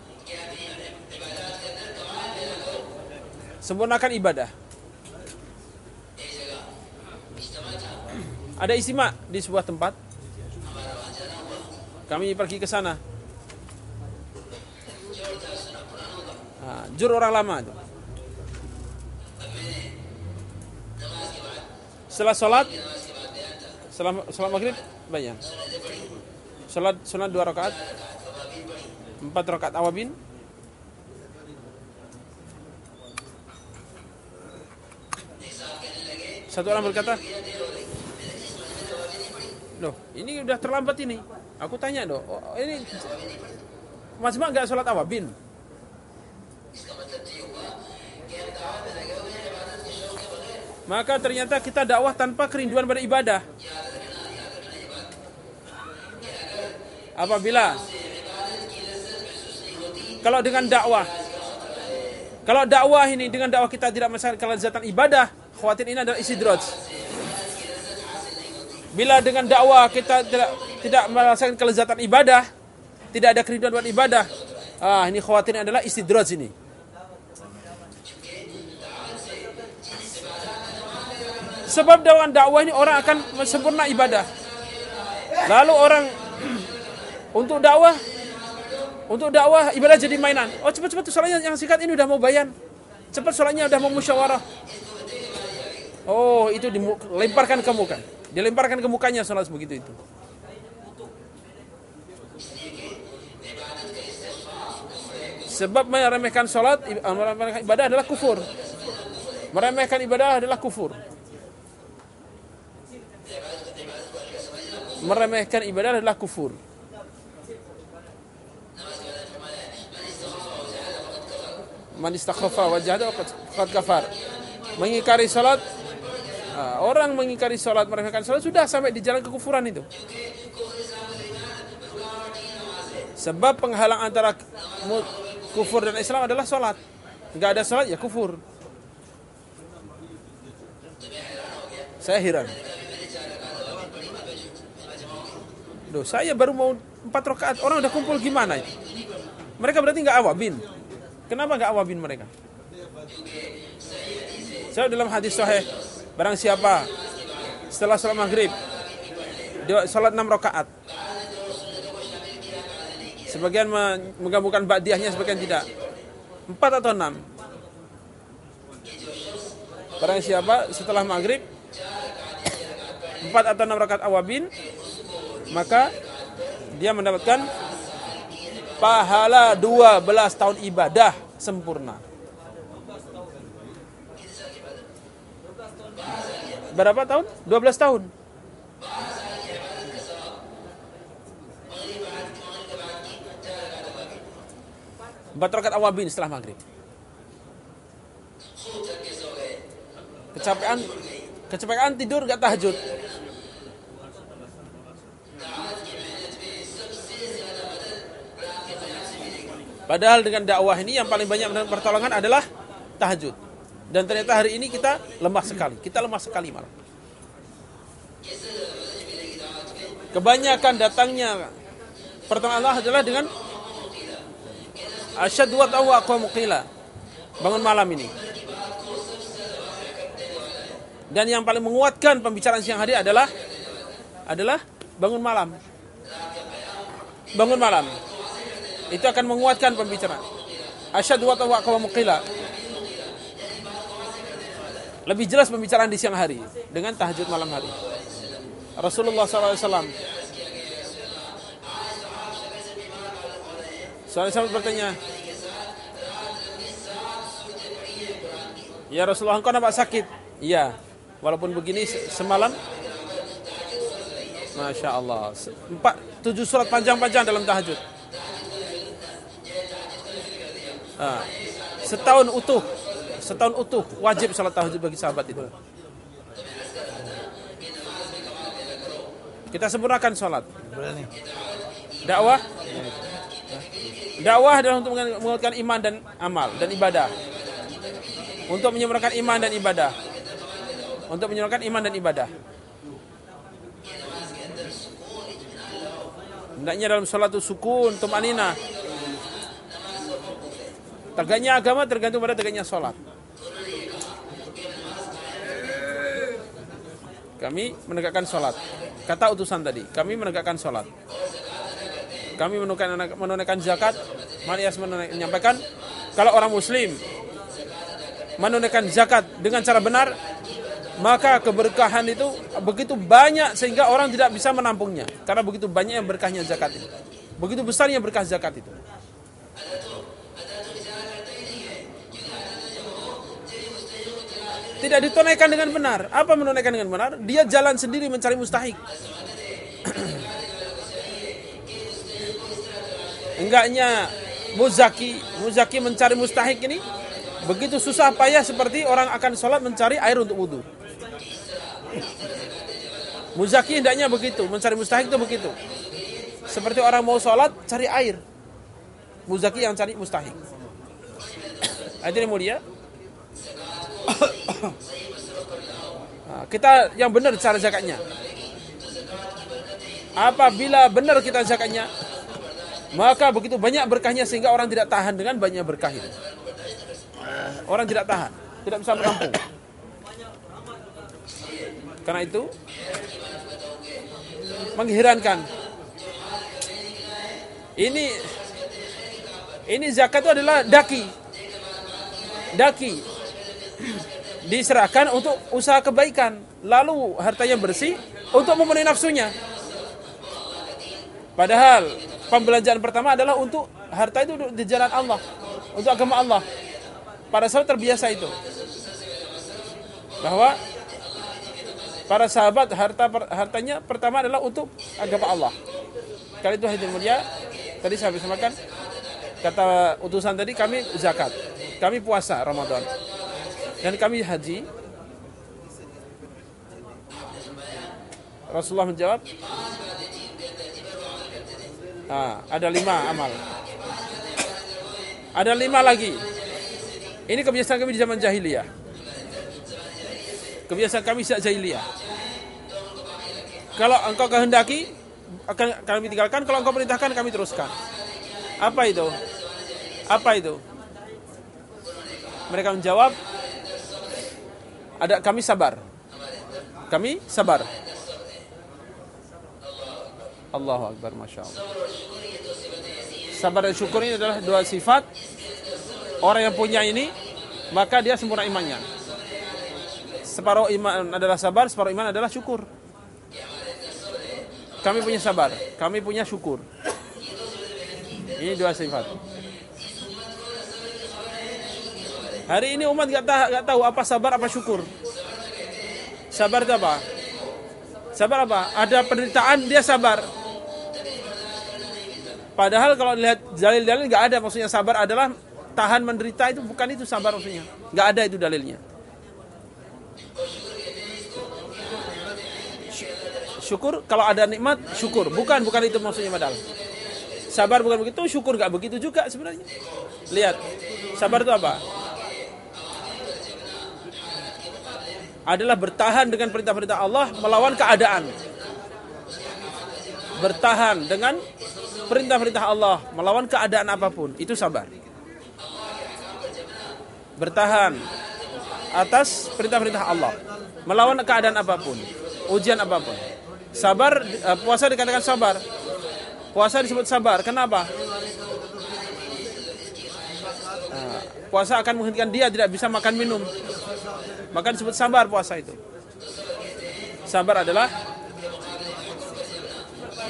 Sempurnakan ibadah. Ada istimewa di sebuah tempat. Kami pergi ke sana. Nah, jur orang lama itu. Setelah sholat, setelah, setelah maghrib, banyak. Salat sunat dua rakaat. Empat rakaat awabin. Satu orang berkata, Loh, ini udah terlambat ini. Aku tanya dong, oh, ini Mas Mak nggak sholat awabin? Maka ternyata kita dakwah tanpa kerinduan pada ibadah. apabila kalau dengan dakwah kalau dakwah ini dengan dakwah kita tidak merasakan kelezatan ibadah khawatir ini adalah isi droj bila dengan dakwah kita tidak tidak merasakan kelezatan ibadah tidak ada kerinduan buat ibadah ah ini khawatir adalah istidraj ini sebab dakwah dakwah ini orang akan sempurna ibadah lalu orang untuk dakwah untuk dakwah ibadah jadi mainan. Oh cepat-cepat tuh sholatnya yang singkat ini udah mau bayan. Cepat sholatnya udah mau musyawarah. Oh itu dilemparkan ke muka. Dilemparkan ke mukanya sholat begitu itu. Sebab meremehkan sholat, i- meremehkan ibadah adalah kufur. Meremehkan ibadah adalah kufur. Meremehkan ibadah adalah kufur. Man istakhafa wajahda faqad kafar. Mengingkari salat orang mengingkari salat meremehkan salat sudah sampai di jalan kekufuran itu. Sebab penghalang antara kufur dan Islam adalah salat. Enggak ada salat ya kufur. Saya heran. Duh, saya baru mau empat rakaat, orang udah kumpul gimana itu? Mereka berarti nggak awabin. Kenapa nggak awabin mereka? Saya dalam hadis sahih, barang siapa setelah sholat maghrib dia sholat enam rakaat, sebagian me- menggabungkan ba'diyahnya, sebagian tidak, empat atau enam. Barang siapa setelah maghrib empat atau enam rakaat awabin, maka dia mendapatkan pahala 12 tahun ibadah sempurna. Berapa tahun? 12 tahun. Empat rakaat awabin setelah maghrib. Kecapean, kecapean tidur gak tahajud. Padahal dengan dakwah ini yang paling banyak mendapat pertolongan adalah tahajud. Dan ternyata hari ini kita lemah sekali. Kita lemah sekali malah. Kebanyakan datangnya pertolongan Allah adalah dengan asyad wa tawa. Bangun malam ini. Dan yang paling menguatkan pembicaraan siang hari adalah adalah bangun malam. Bangun malam itu akan menguatkan pembicaraan. Asyhadu wa tawa wa muqila. Lebih jelas pembicaraan di siang hari dengan tahajud malam hari. Rasulullah SAW SAW bertanya Ya Rasulullah engkau nampak sakit Iya Walaupun begini se- semalam Masya Allah Empat, tujuh surat panjang-panjang dalam tahajud Ah, setahun utuh, setahun utuh wajib salat tahajud bagi sahabat itu. Kita sempurnakan salat. Dakwah, dakwah adalah untuk menguatkan iman dan amal dan ibadah. Untuk menyempurnakan iman dan ibadah. Untuk menyempurnakan iman dan ibadah. Hendaknya dalam salat itu sukun, tumanina, Tegaknya agama tergantung pada tegaknya sholat. Kami menegakkan sholat. Kata utusan tadi, kami menegakkan sholat. Kami menunaikan, menunaikan zakat. Marias menyampaikan, kalau orang muslim menunaikan zakat dengan cara benar, maka keberkahan itu begitu banyak sehingga orang tidak bisa menampungnya. Karena begitu banyak yang berkahnya zakat itu. Begitu besarnya berkah zakat itu. Tidak ditunaikan dengan benar. Apa menunaikan dengan benar? Dia jalan sendiri mencari mustahik. Enggaknya muzaki, muzaki mencari mustahik ini begitu susah payah seperti orang akan sholat mencari air untuk wudhu. Muzaki hendaknya begitu, mencari mustahik itu begitu. Seperti orang mau sholat cari air. Muzaki yang cari mustahik. Hadirin mulia, Nah, kita yang benar cara zakatnya. Apabila benar kita zakatnya, maka begitu banyak berkahnya sehingga orang tidak tahan dengan banyak berkah itu. Orang tidak tahan, tidak bisa menampung. Karena itu mengherankan. Ini ini zakat itu adalah daki. Daki diserahkan untuk usaha kebaikan. Lalu hartanya bersih untuk memenuhi nafsunya. Padahal pembelanjaan pertama adalah untuk harta itu di jalan Allah. untuk agama Allah. Para sahabat terbiasa itu. Bahwa para sahabat harta hartanya pertama adalah untuk agama Allah. Kali itu hadirin mulia, tadi saya habis makan kata utusan tadi kami zakat, kami puasa Ramadan. Dan kami haji. Rasulullah menjawab, ah, ada lima amal. Ada lima lagi. Ini kebiasaan kami di zaman jahiliyah. Kebiasaan kami sejak jahiliyah. Kalau engkau kehendaki, akan kami tinggalkan. Kalau engkau perintahkan, kami teruskan. Apa itu? Apa itu? Mereka menjawab, ada kami sabar. Kami sabar. Allahu Akbar, Masya Allah. Sabar dan syukur ini adalah dua sifat Orang yang punya ini Maka dia sempurna imannya Separuh iman adalah sabar Separuh iman adalah syukur Kami punya sabar Kami punya syukur Ini dua sifat Hari ini umat gak, tahu, gak tahu apa sabar apa syukur Sabar itu apa? Sabar apa? Ada penderitaan dia sabar Padahal kalau lihat dalil-dalil nggak ada maksudnya sabar adalah tahan menderita itu bukan itu sabar maksudnya. Nggak ada itu dalilnya. Syukur kalau ada nikmat syukur bukan bukan itu maksudnya padahal. Sabar bukan begitu, syukur nggak begitu juga sebenarnya. Lihat, sabar itu apa? Adalah bertahan dengan perintah-perintah Allah melawan keadaan. Bertahan dengan perintah-perintah Allah, melawan keadaan apa pun, itu sabar. Bertahan atas perintah-perintah Allah, melawan keadaan apa pun, ujian apa pun. Sabar, eh, puasa dikatakan sabar. Puasa disebut sabar. Kenapa? Nah, puasa akan menghentikan dia tidak bisa makan minum. Maka disebut sabar puasa itu. Sabar adalah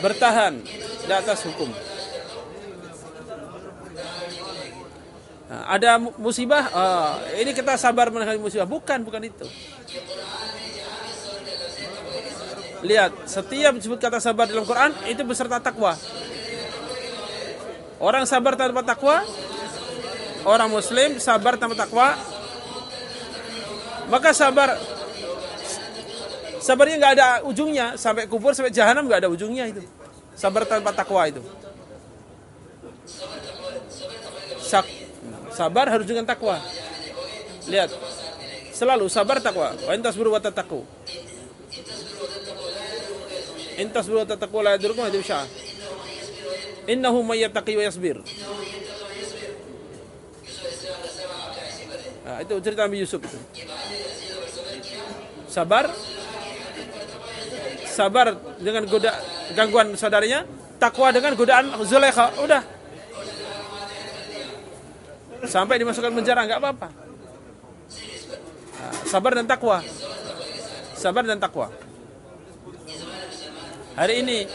bertahan di atas hukum. Nah, ada musibah, uh, ini kita sabar menghadapi musibah. Bukan, bukan itu. Lihat, setiap disebut kata sabar dalam Quran itu beserta takwa. Orang sabar tanpa takwa, orang muslim sabar tanpa takwa, maka sabar sabarnya nggak ada ujungnya sampai kubur sampai jahanam nggak ada ujungnya itu. Sabar tanpa takwa itu. Sak, sabar harus dengan takwa. Lihat. Selalu sabar takwa. Wa intas buru wa tataku. Intas buru wa tataku la yadurkum hadi syah. Innahu may wa yasbir. Nah, itu cerita Nabi Yusuf itu. Sabar sabar dengan goda gangguan saudaranya, takwa dengan godaan Zulaikha. Udah. Sampai dimasukkan penjara nggak apa-apa. Nah, sabar dan takwa. Sabar dan takwa. Hari ini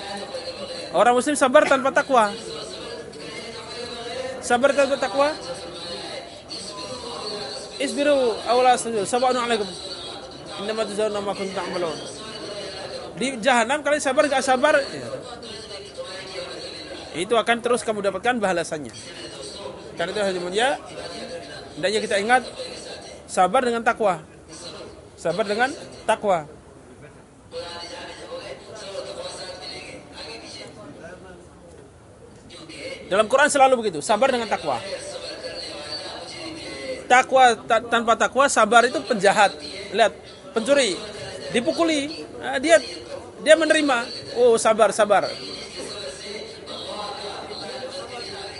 orang muslim sabar tanpa takwa. Sabar tanpa takwa. Isbiru awla sabanu alaikum. Innama tuzawna ma kuntum ta'malun di jahanam kalian sabar gak sabar. Ya. itu akan terus kamu dapatkan balasannya karena itu hadirin mulia hendaknya kita ingat sabar dengan takwa. Sabar dengan takwa. Dalam Quran selalu begitu. Sabar dengan takwa takwa ta tanpa takwa sabar itu penjahat lihat pencuri dipukuli nah, dia dia menerima. Oh, sabar, sabar.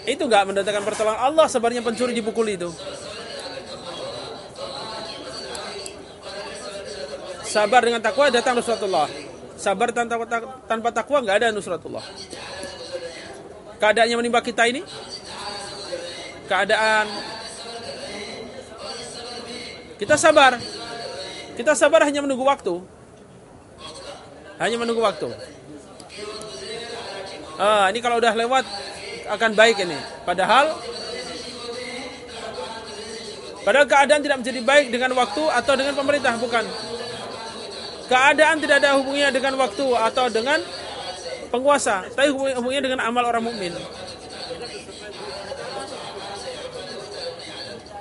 Itu nggak mendatangkan pertolongan Allah sabarnya pencuri dipukul itu. Sabar dengan takwa datang nusratullah. Sabar tanpa tanpa takwa nggak ada nusratullah. Keadaannya menimpa kita ini, keadaan kita sabar. Kita sabar hanya menunggu waktu. Hanya menunggu waktu. Ah, ini kalau udah lewat akan baik ini. Padahal Padahal keadaan tidak menjadi baik dengan waktu atau dengan pemerintah, bukan. Keadaan tidak ada hubungannya dengan waktu atau dengan penguasa, tapi hubungannya dengan amal orang mukmin.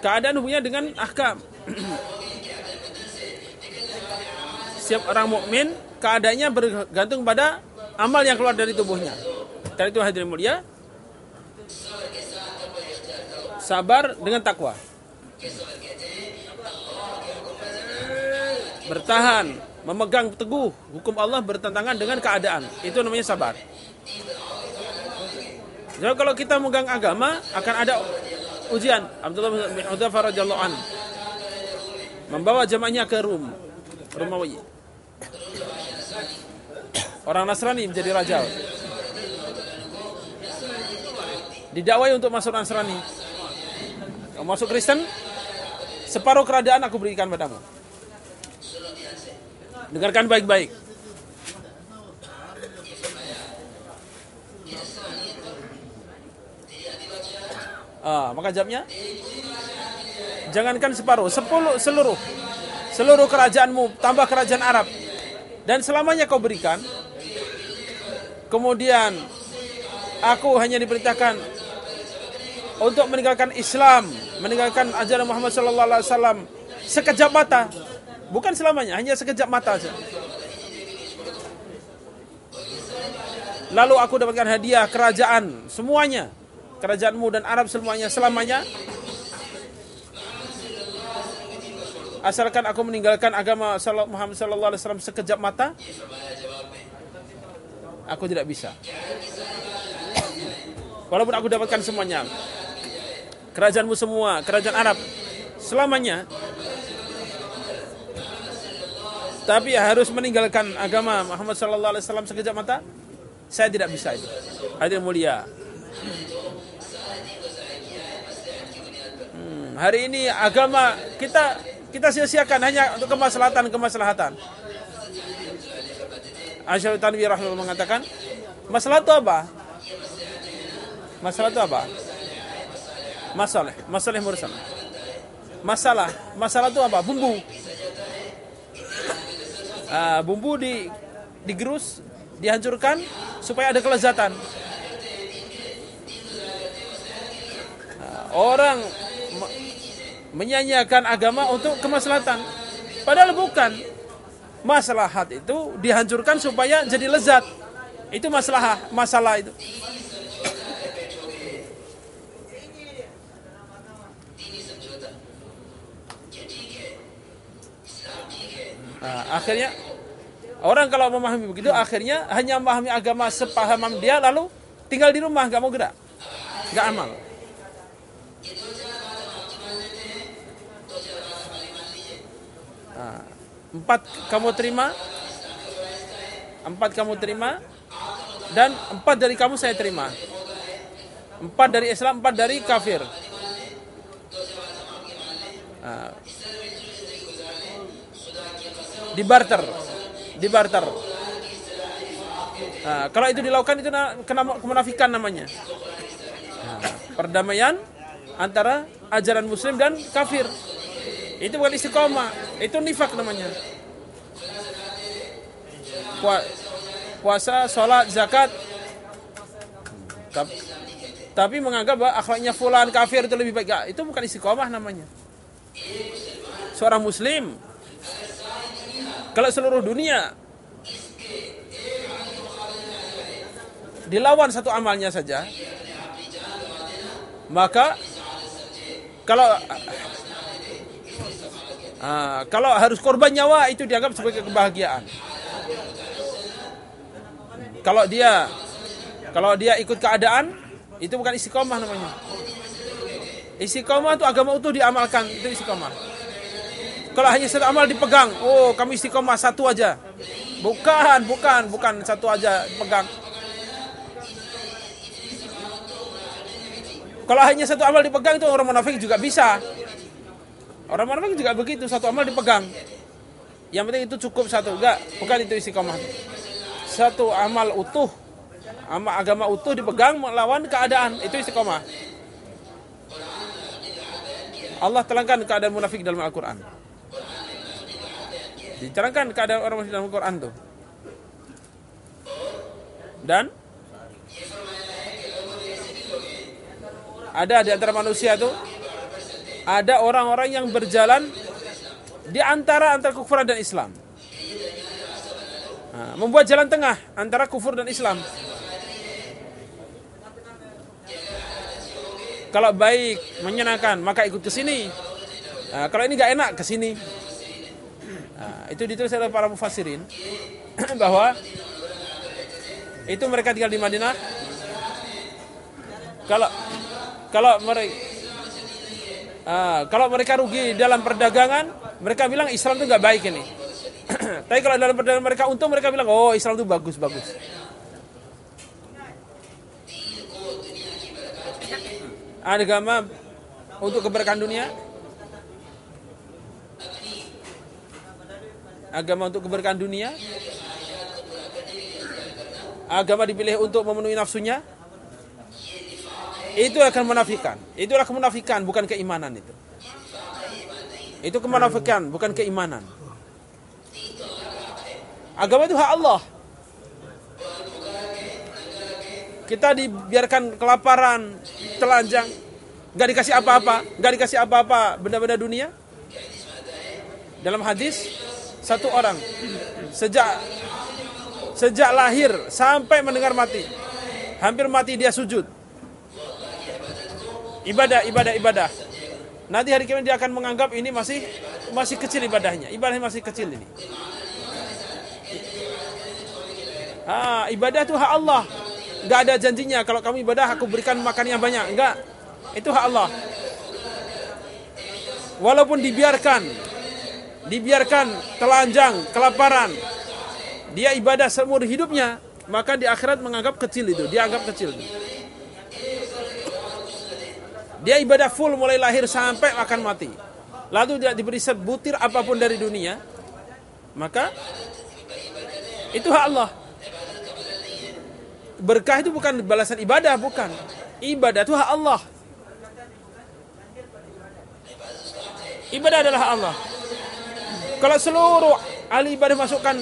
Keadaan hubungannya dengan ahkam. Setiap orang mukmin keadaannya bergantung pada amal yang keluar dari tubuhnya. Karena itu hadirin mulia, sabar dengan takwa. Bertahan, memegang teguh hukum Allah bertentangan dengan keadaan. Itu namanya sabar. Jadi kalau kita memegang agama akan ada ujian. Abdullah bin radhiyallahu an membawa jamaahnya ke Rum, Romawi. Orang Nasrani menjadi raja. Didakwai untuk masuk Nasrani. Masuk Kristen, separuh kerajaan aku berikan padamu. Dengarkan baik-baik. Ah, maka jawabnya jangankan separuh, sepuluh seluruh seluruh kerajaanmu tambah kerajaan Arab dan selamanya kau berikan. Kemudian aku hanya diperintahkan untuk meninggalkan Islam, meninggalkan ajaran Muhammad sallallahu alaihi wasallam sekejap mata. Bukan selamanya, hanya sekejap mata saja. Lalu aku dapatkan hadiah kerajaan semuanya. Kerajaanmu dan Arab semuanya selamanya. Asalkan aku meninggalkan agama Muhammad sallallahu alaihi wasallam sekejap mata, aku tidak bisa. Walaupun aku dapatkan semuanya. Kerajaanmu semua, kerajaan Arab selamanya. Tapi harus meninggalkan agama Muhammad sallallahu alaihi wasallam sekejap mata. Saya tidak bisa itu. Hadir mulia. Hmm, hari ini agama kita kita sia-siakan hanya untuk kemaslahatan kemaslahatan. Aisyah Tanwi rahimahullah mengatakan, masalah itu apa? Masalah itu apa? Masalah, masalah mursal. Masalah, masalah itu apa? Bumbu. Uh, bumbu di digerus, dihancurkan supaya ada kelezatan. Uh, orang menyanyiakan agama untuk kemaslahatan. Padahal bukan. Maslahat itu dihancurkan supaya jadi lezat. Itu masalah, masalah itu. Nah, akhirnya orang kalau memahami begitu akhirnya hanya memahami agama sepaham dia lalu tinggal di rumah nggak mau gerak, nggak amal. Empat kamu terima, empat kamu terima, dan empat dari kamu saya terima. Empat dari Islam, empat dari kafir. Nah, di barter. Di barter. Nah, kalau itu dilakukan itu kena kemunafikan namanya. Nah, perdamaian antara ajaran muslim dan kafir itu bukan istiqomah. Itu nifak namanya. Puasa sholat zakat. Tapi menganggap bahwa akhlaknya fulan kafir itu lebih baik. Gak, itu bukan istiqomah namanya. Seorang muslim kalau seluruh dunia dilawan satu amalnya saja, maka kalau uh, kalau harus korban nyawa itu dianggap sebagai kebahagiaan. Kalau dia kalau dia ikut keadaan itu bukan istiqomah namanya. Istiqomah itu agama utuh diamalkan, itu istiqomah. Kalau hanya satu amal dipegang, oh kami istiqomah satu aja. Bukan, bukan, bukan satu aja pegang. Kalau hanya satu amal dipegang itu orang munafik juga bisa. Orang munafik juga begitu, satu amal dipegang. Yang penting itu cukup satu, enggak, bukan itu istiqomah. Satu amal utuh, amal agama utuh dipegang melawan keadaan, itu istiqomah. Allah terangkan keadaan munafik dalam Al-Quran. Diterangkan keadaan orang munafik dalam Al-Quran tuh. Dan ada di antara manusia tuh ada orang-orang yang berjalan di antara antara kufur dan Islam. Nah, membuat jalan tengah antara kufur dan Islam. Kalau baik, menyenangkan, maka ikut ke sini. Nah, kalau ini gak enak, ke sini. Nah, itu ditulis oleh para mufassirin bahwa itu mereka tinggal di Madinah. Kalau kalau mereka uh, kalau mereka rugi dalam perdagangan, mereka bilang Islam itu nggak baik ini. Tapi kalau dalam perdagangan mereka untung, mereka bilang oh Islam itu bagus bagus. agama untuk keberkahan dunia? Agama untuk keberkahan dunia? Agama dipilih untuk memenuhi nafsunya? Itu akan menafikan. Itulah kemunafikan, bukan keimanan itu. Itu kemunafikan, bukan keimanan. Agama itu hak Allah. Kita dibiarkan kelaparan, telanjang, nggak dikasih apa-apa, nggak dikasih apa-apa benda-benda dunia. Dalam hadis satu orang sejak sejak lahir sampai mendengar mati, hampir mati dia sujud. Ibadah, ibadah, ibadah. Nanti hari kiamat dia akan menganggap ini masih masih kecil ibadahnya, ibadahnya masih kecil ini. Ah, ibadah itu hak Allah. Gak ada janjinya kalau kamu ibadah aku berikan makan yang banyak. Enggak. Itu hak Allah. Walaupun dibiarkan dibiarkan telanjang, kelaparan, dia ibadah seumur hidupnya, maka di akhirat menganggap kecil itu, dia anggap kecil. Dia ibadah full mulai lahir sampai akan mati. Lalu tidak diberi sebutir apa pun dari dunia, maka itu hak Allah berkah itu bukan balasan ibadah, bukan. Ibadah itu hak Allah. Ibadah adalah hak Allah. Kalau seluruh ahli ibadah masukkan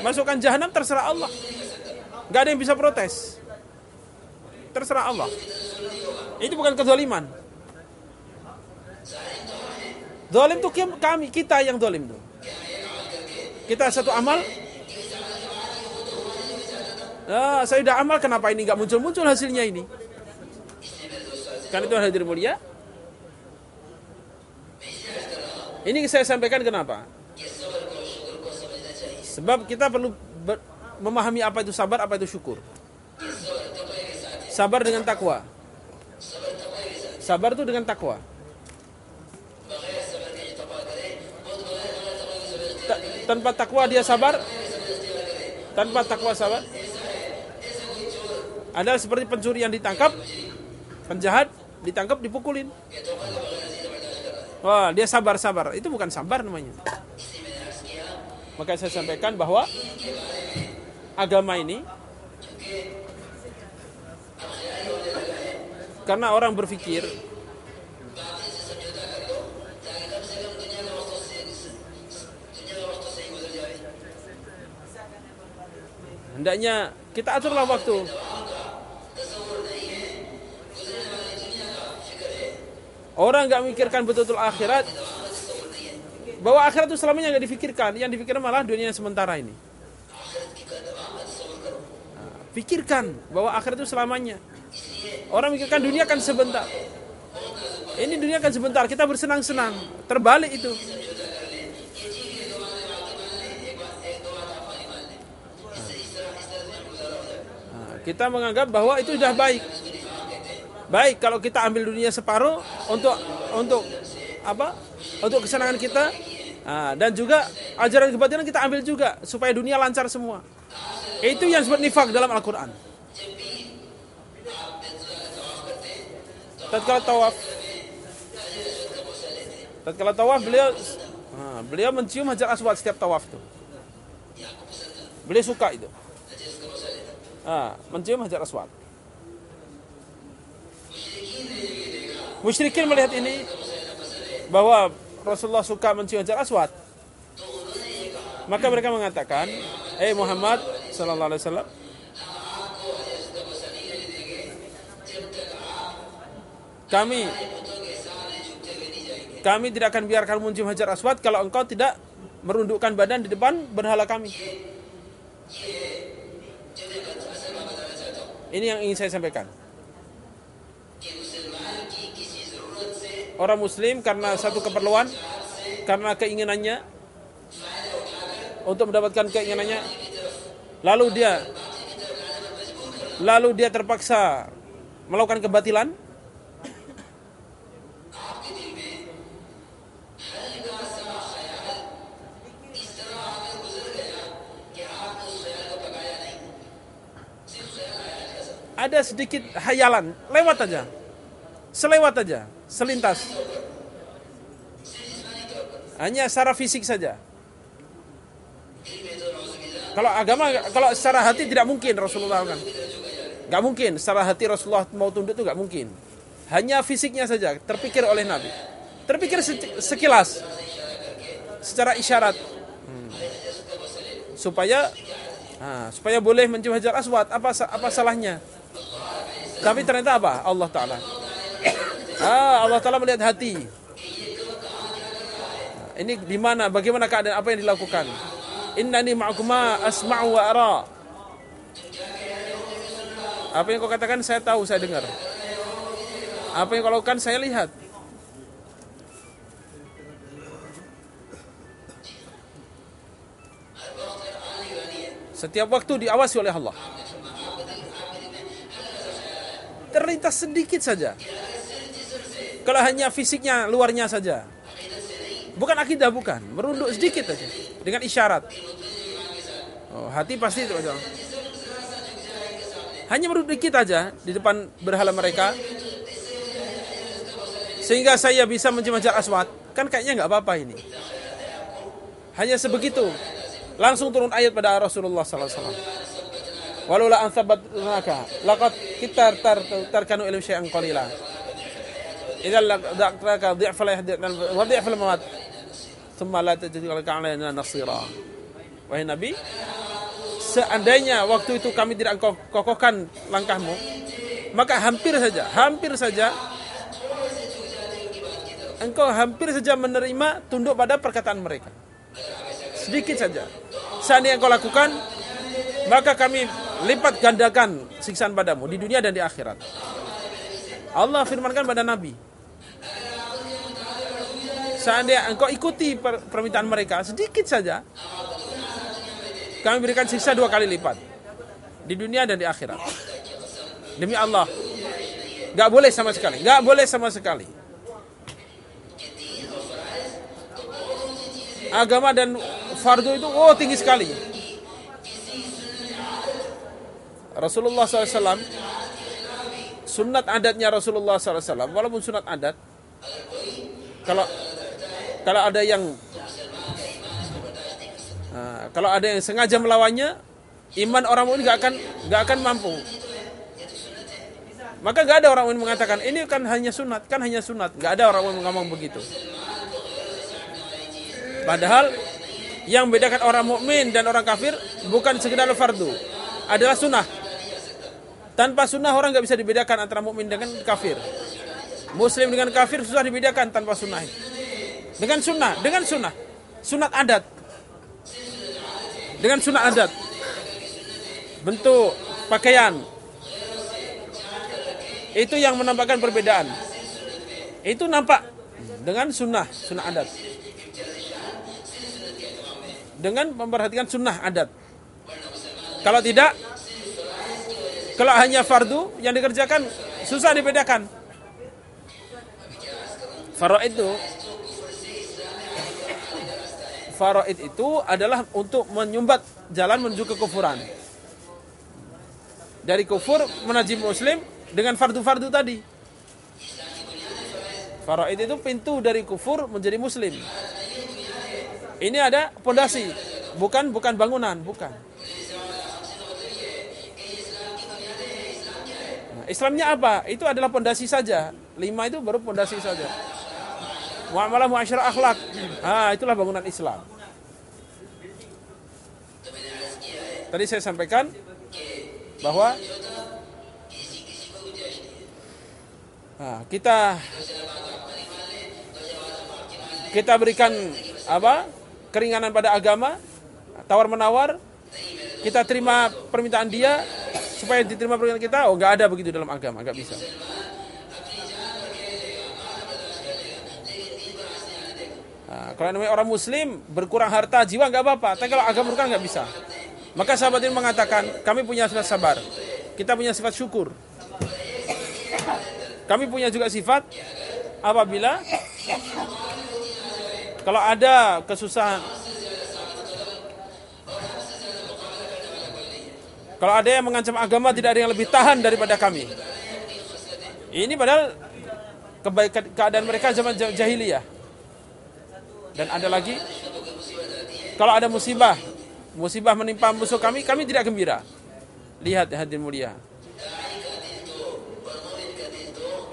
masukkan jahanam terserah Allah. Gak ada yang bisa protes. Terserah Allah. Itu bukan kezaliman. Zalim itu kami, kita yang zalim tuh. Kita satu amal, Ah, saya sudah amal kenapa ini nggak muncul-muncul hasilnya ini? Kan itu hadir mulia. Ini saya sampaikan kenapa? Sebab kita perlu memahami apa itu sabar, apa itu syukur. Sabar dengan takwa. Sabar itu dengan takwa. tanpa takwa dia sabar. Tanpa takwa sabar adalah seperti pencuri yang ditangkap, penjahat ditangkap dipukulin. Wah, dia sabar-sabar. Itu bukan sabar namanya. Maka saya sampaikan bahwa agama ini karena orang berpikir hendaknya kita aturlah waktu Orang nggak mikirkan betul-betul akhirat, bahwa akhirat itu selamanya nggak difikirkan, yang difikirkan malah dunia yang sementara ini. Nah, pikirkan bahwa akhirat itu selamanya. Orang mikirkan dunia kan sebentar. Ini dunia kan sebentar, kita bersenang-senang. Terbalik itu. Nah, kita menganggap bahwa itu sudah baik. Baik kalau kita ambil dunia separuh untuk untuk apa? Untuk kesenangan kita nah, dan juga ajaran kebatinan kita ambil juga supaya dunia lancar semua. Itu yang disebut nifak dalam Al-Qur'an. Tatkala tawaf Tatkala tawaf beliau beliau mencium Hajar Aswad setiap tawaf itu. Beliau suka itu. Mencium Hajar Aswad. Musyrikin melihat ini bahwa Rasulullah suka mencium hajar aswad. Maka mereka mengatakan, "Eh Muhammad sallallahu alaihi wasallam, kami kami tidak akan biarkan mencium hajar aswad kalau engkau tidak merundukkan badan di depan berhala kami. Ini yang ingin saya sampaikan. Orang muslim karena satu keperluan, karena keinginannya untuk mendapatkan keinginannya, lalu dia lalu dia terpaksa melakukan kebatilan, ada sedikit hayalan, lewat aja. Selewat aja, selintas. Hanya secara fisik saja. Kalau agama, kalau secara hati tidak mungkin Rasulullah kan. Gak mungkin, secara hati Rasulullah mau tunduk itu gak mungkin. Hanya fisiknya saja, terpikir oleh Nabi. Terpikir sekilas, secara isyarat. Hmm. Supaya Nah, supaya boleh mencium hajar aswad, apa apa salahnya? Tapi ternyata apa? Allah Ta'ala. Ah, Allah Ta'ala melihat hati. Ini di mana? Bagaimana keadaan apa yang dilakukan? Innani ma'akuma asma'u wa ara. Apa yang kau katakan saya tahu, saya dengar. Apa yang kau lakukan saya lihat. Setiap waktu diawasi oleh Allah terlintas sedikit saja. Kalau hanya fisiknya, luarnya saja. Bukan akidah, bukan. Merunduk sedikit saja. Dengan isyarat. Oh, hati pasti itu. Hanya merunduk dikit aja di depan berhala mereka. Sehingga saya bisa mencium aswad. Kan kayaknya nggak apa-apa ini. Hanya sebegitu. Langsung turun ayat pada Rasulullah SAW. Walaula an thabatnaka laqad kita tar tarkanu ilmu syai'an qalila. Idzal laqaka dhi'fa la yahdina wa dhi'fa al-mawat. Thumma la tajidu laka 'alaina nasira. Wahai Nabi, seandainya waktu itu kami tidak kokohkan langkahmu, maka hampir saja, hampir saja engkau hampir saja menerima tunduk pada perkataan mereka. Sedikit saja. Seandainya engkau lakukan, maka kami lipat gandakan siksaan padamu di dunia dan di akhirat. Allah firmankan pada Nabi. Seandainya engkau ikuti permintaan mereka sedikit saja, kami berikan siksa dua kali lipat di dunia dan di akhirat. Demi Allah, nggak boleh sama sekali, nggak boleh sama sekali. Agama dan fardu itu oh tinggi sekali. Rasulullah SAW sunat adatnya Rasulullah SAW walaupun sunat adat kalau kalau ada yang kalau ada yang sengaja melawannya iman orang mukmin gak akan gak akan mampu. Maka gak ada orang mukmin mengatakan ini kan hanya sunat kan hanya sunat gak ada orang mukmin ngomong begitu. Padahal yang membedakan orang mukmin dan orang kafir bukan sekedar fardu adalah sunnah tanpa sunnah orang nggak bisa dibedakan antara mukmin dengan kafir. Muslim dengan kafir susah dibedakan tanpa sunnah. Dengan sunnah, dengan sunnah, sunat adat. Dengan sunnah adat. Bentuk pakaian. Itu yang menampakkan perbedaan. Itu nampak dengan sunnah, sunnah adat. Dengan memperhatikan sunnah adat. Kalau tidak, kalau hanya fardu yang dikerjakan susah dibedakan. Faraid itu Faraid itu adalah untuk menyumbat jalan menuju kekufuran. Dari kufur menajim muslim dengan fardu-fardu tadi. Faraid itu pintu dari kufur menjadi muslim. Ini ada pondasi, bukan bukan bangunan, bukan. Islamnya apa? Itu adalah pondasi saja. Lima itu baru pondasi saja. Muamalah muasyarah akhlak. Ah, itulah bangunan Islam. Tadi saya sampaikan bahwa nah, kita kita berikan apa keringanan pada agama tawar menawar kita terima permintaan dia supaya diterima permintaan kita? Oh nggak ada begitu dalam agama nggak bisa. Nah, kalau namanya orang muslim berkurang harta jiwa nggak apa-apa, tapi kalau agama berkurang nggak bisa. Maka sahabat ini mengatakan, kami punya sifat sabar, kita punya sifat syukur. Kami punya juga sifat apabila kalau ada kesusahan Kalau ada yang mengancam agama tidak ada yang lebih tahan daripada kami. Ini padahal kebaikan keadaan mereka zaman jahiliyah. Dan ada lagi kalau ada musibah, musibah menimpa musuh kami, kami tidak gembira. Lihat hati mulia.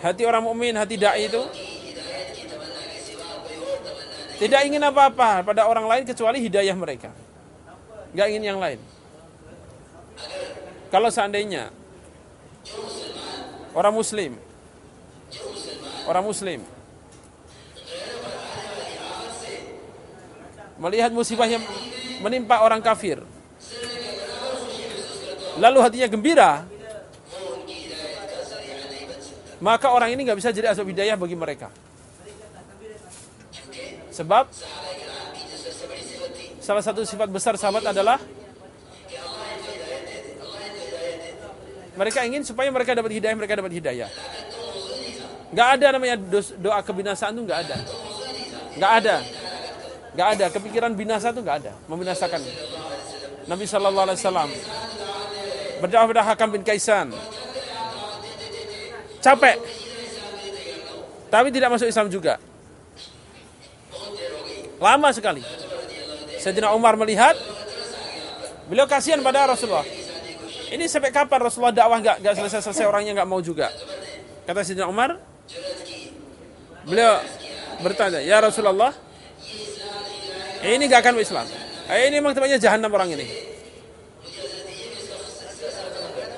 Hati orang mukmin, hati dai itu tidak ingin apa-apa pada orang lain kecuali hidayah mereka. Gak ingin yang lain. Kalau seandainya orang muslim orang muslim melihat musibah yang menimpa orang kafir lalu hatinya gembira maka orang ini nggak bisa jadi asal hidayah bagi mereka. Sebab salah satu sifat besar sahabat adalah Mereka ingin supaya mereka dapat hidayah, mereka dapat hidayah. Gak ada namanya doa kebinasaan itu gak ada. Gak ada. Gak ada. Kepikiran binasa itu gak ada. Membinasakan. Nabi Shallallahu Alaihi Wasallam berdoa pada Hakam bin Kaisan. Capek. Tapi tidak masuk Islam juga. Lama sekali. Sayyidina Umar melihat beliau kasihan pada Rasulullah. Ini sampai kapan Rasulullah dakwah nggak nggak selesai selesai orangnya nggak mau juga? Kata Sayyidina Umar, beliau bertanya, ya Rasulullah, ini nggak akan Islam. Eh, ini memang tempatnya jahanam orang ini.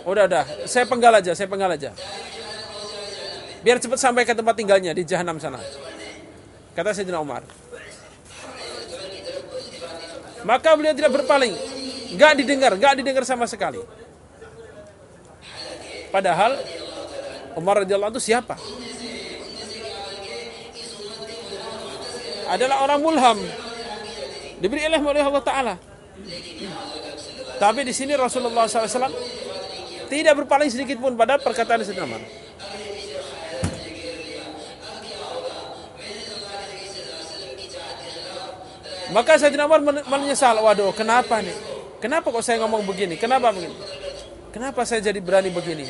Udah, udah, saya penggal aja, saya penggal aja. Biar cepat sampai ke tempat tinggalnya di jahanam sana. Kata Sayyidina Umar. Maka beliau tidak berpaling. Gak didengar, gak didengar sama sekali. Padahal Umar radhiyallahu itu siapa? Adalah orang mulham. Diberi ilmu oleh Allah Ta'ala. Tapi di sini Rasulullah SAW tidak berpaling sedikit pun pada perkataan Sayyidina Umar. Maka Sayyidina Umar menyesal, waduh kenapa nih? Kenapa kok saya ngomong begini? Kenapa begini? Kenapa saya jadi berani begini?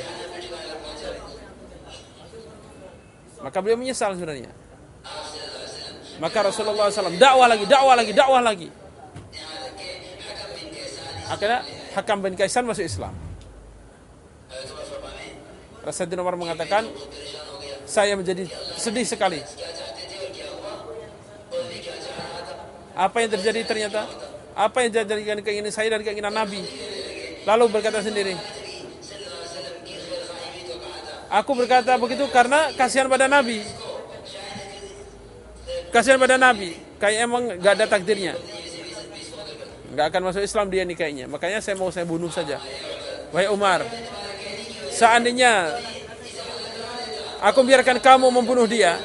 Maka beliau menyesal sebenarnya. Maka Rasulullah SAW dakwah lagi, dakwah lagi, dakwah lagi. Akhirnya Hakam bin Kaisan masuk Islam. Rasulullah Umar mengatakan, saya menjadi sedih sekali. Apa yang terjadi ternyata? Apa yang terjadi keinginan saya dan keinginan Nabi? Lalu berkata sendiri, Aku berkata begitu karena kasihan pada Nabi. Kasihan pada Nabi. Kayak emang gak ada takdirnya. Gak akan masuk Islam dia nih kayaknya. Makanya saya mau saya bunuh saja. Wahai Umar. Seandainya aku biarkan kamu membunuh dia.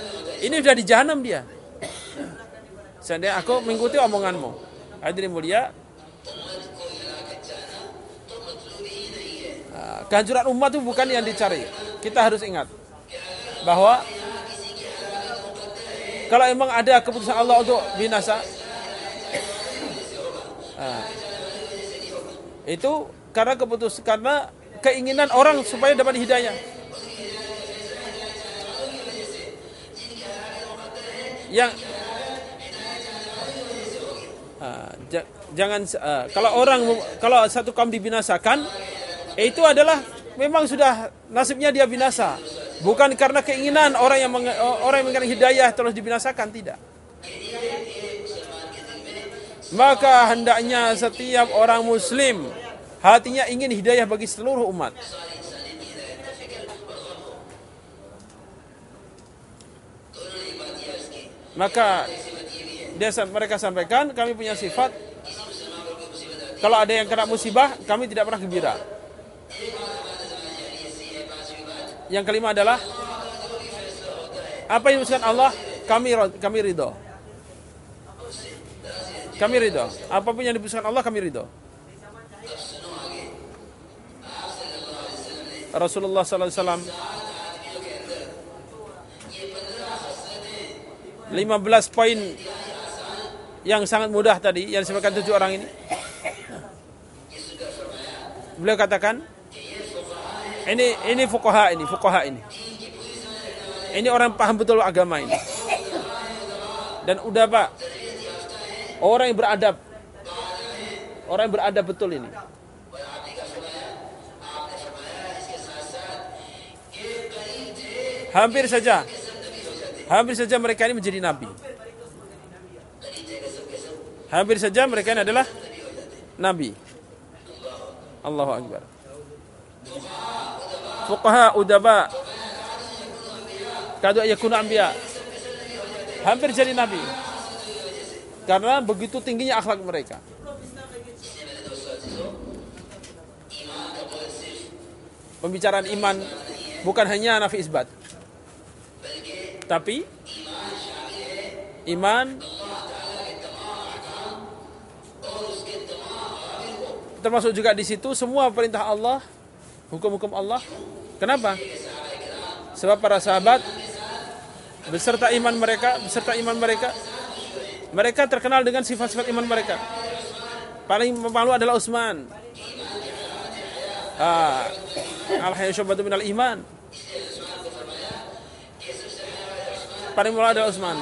Ini sudah di jahanam dia. Seandainya aku mengikuti omonganmu. Hadirin mulia. Kehancuran umat itu bukan yang dicari. Kita harus ingat bahwa kalau emang ada keputusan Allah untuk binasa nah, itu karena keputusan karena keinginan orang supaya dapat hidayah. Yang uh, jangan uh, kalau orang kalau satu kaum dibinasakan itu adalah memang sudah nasibnya dia binasa. Bukan karena keinginan orang yang meng, orang yang menginginkan hidayah terus dibinasakan tidak. Maka hendaknya setiap orang muslim hatinya ingin hidayah bagi seluruh umat. Maka dia mereka sampaikan kami punya sifat kalau ada yang kena musibah kami tidak pernah gembira. Yang kelima adalah apa yang dimaksudkan Allah kami kami ridho. Kami ridho. Apa pun yang diputuskan Allah kami ridho. Rasulullah sallallahu alaihi wasallam 15 poin yang sangat mudah tadi yang disebutkan tujuh orang ini. Beliau katakan ini ini fuqaha ini, fuqaha ini. Ini orang paham betul agama ini. Dan udah Pak, orang yang beradab. Orang yang beradab betul ini. Hampir saja Hampir saja mereka ini menjadi nabi. Hampir saja mereka ini adalah nabi. Allahu Akbar. Fuqaha udaba kadu yakunu anbiya. Hampir jadi nabi. Karena begitu tingginya akhlak mereka. Pembicaraan iman bukan hanya nafi isbat. Tapi iman termasuk juga di situ semua perintah Allah, hukum-hukum Allah. Kenapa? Sebab para sahabat beserta iman mereka, beserta iman mereka, mereka terkenal dengan sifat-sifat iman mereka. Paling malu adalah Utsman. Ah, minal iman. paling mula adalah Utsman.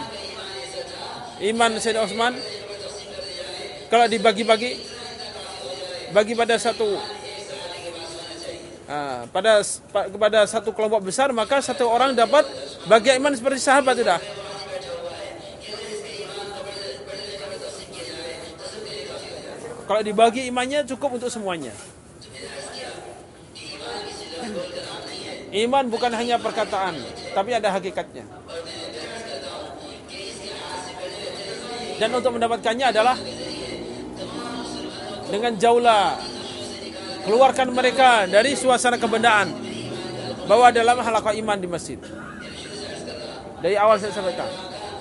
Iman Sayyidina Utsman kalau dibagi-bagi bagi pada satu uh, pada kepada satu kelompok besar maka satu orang dapat bagian iman seperti sahabat sudah. Kalau dibagi imannya cukup untuk semuanya. Iman bukan hanya perkataan, tapi ada hakikatnya. Dan untuk mendapatkannya adalah dengan jauhlah keluarkan mereka dari suasana kebendaan bahwa dalam halaqah iman di masjid. Dari awal saya sampaikan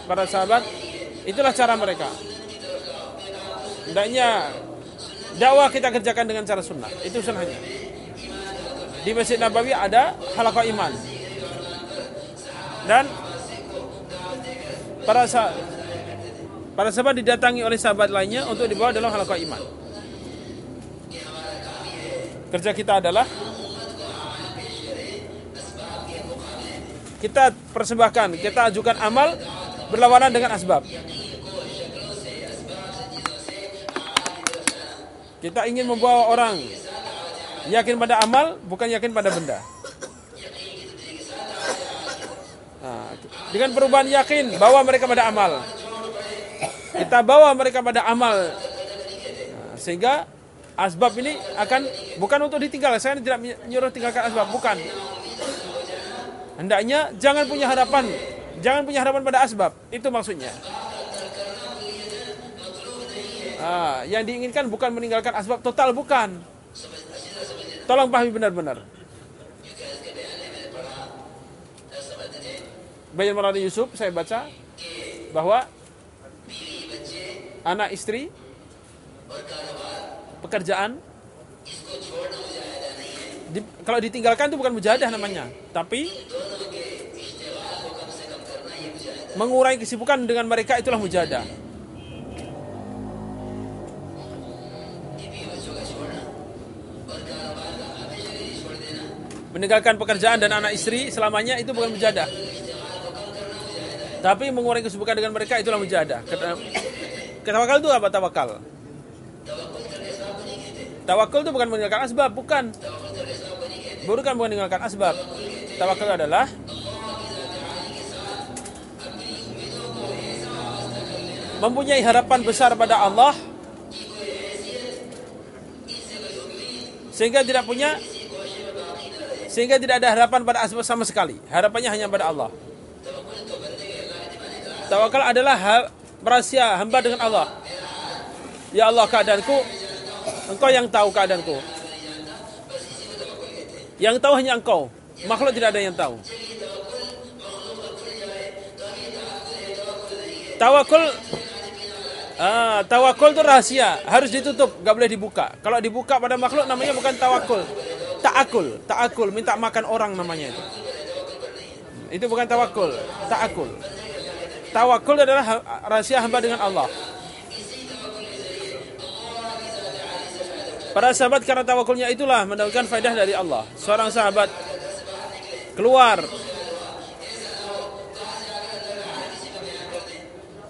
para sahabat itulah cara mereka. Hendaknya dakwah kita kerjakan dengan cara sunnah. Itu sunnahnya. Di Masjid Nabawi ada halaqah iman. Dan para sahabat Para sahabat didatangi oleh sahabat lainnya untuk dibawa dalam halaqah iman. Kerja kita adalah kita persembahkan, kita ajukan amal berlawanan dengan asbab. Kita ingin membawa orang yakin pada amal, bukan yakin pada benda. Nah, dengan perubahan yakin bahwa mereka pada amal. Kita bawa mereka pada amal. Nah, sehingga asbab ini akan bukan untuk ditinggal. Saya tidak menyuruh tinggalkan asbab, bukan. Hendaknya jangan punya harapan, jangan punya harapan pada asbab. Itu maksudnya. Nah, yang diinginkan bukan meninggalkan asbab total, bukan. Tolong pahami benar-benar. Bayan Maulana Yusuf saya baca bahwa anak istri, pekerjaan. Di, kalau ditinggalkan itu bukan mujahadah namanya, tapi mengurangi kesibukan dengan mereka itulah mujahadah. Meninggalkan pekerjaan dan anak istri selamanya itu bukan mujahadah. Tapi mengurangi kesibukan dengan mereka itulah mujahadah. Tawakal itu apa tawakal? Tawakal Tawakul itu bukan meninggalkan asbab, bukan. Bukan bukan meninggalkan asbab. Tawakul adalah mempunyai harapan besar pada Allah sehingga tidak punya sehingga tidak ada harapan pada asbab sama sekali. Harapannya hanya pada Allah. Tawakal adalah rahasia hamba dengan Allah. Ya Allah keadaanku Engkau yang tahu keadaanku. Yang tahu hanya Engkau. Makhluk tidak ada yang tahu. Tawakul ah, tawakul itu rahasia, harus ditutup, gak boleh dibuka. Kalau dibuka pada makhluk namanya bukan tawakul, taakul, taakul, minta makan orang namanya itu. Itu bukan tawakul, taakul. Tawakul adalah rahasia hamba dengan Allah. Para sahabat karena tawakulnya itulah mendapatkan faedah dari Allah. Seorang sahabat keluar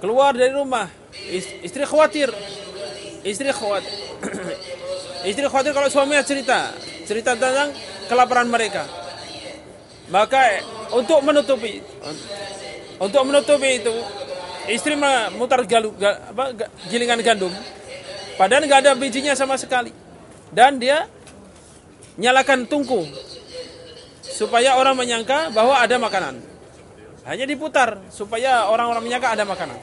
keluar dari rumah. Istri khawatir. Istri khawatir istri khawatir kalau suaminya cerita. Cerita tentang kelaparan mereka. Maka untuk menutupi untuk menutupi itu istri memutar galu, ga, apa, gilingan gandum. Padahal nggak ada bijinya sama sekali dan dia nyalakan tungku supaya orang menyangka bahwa ada makanan. Hanya diputar supaya orang-orang menyangka ada makanan.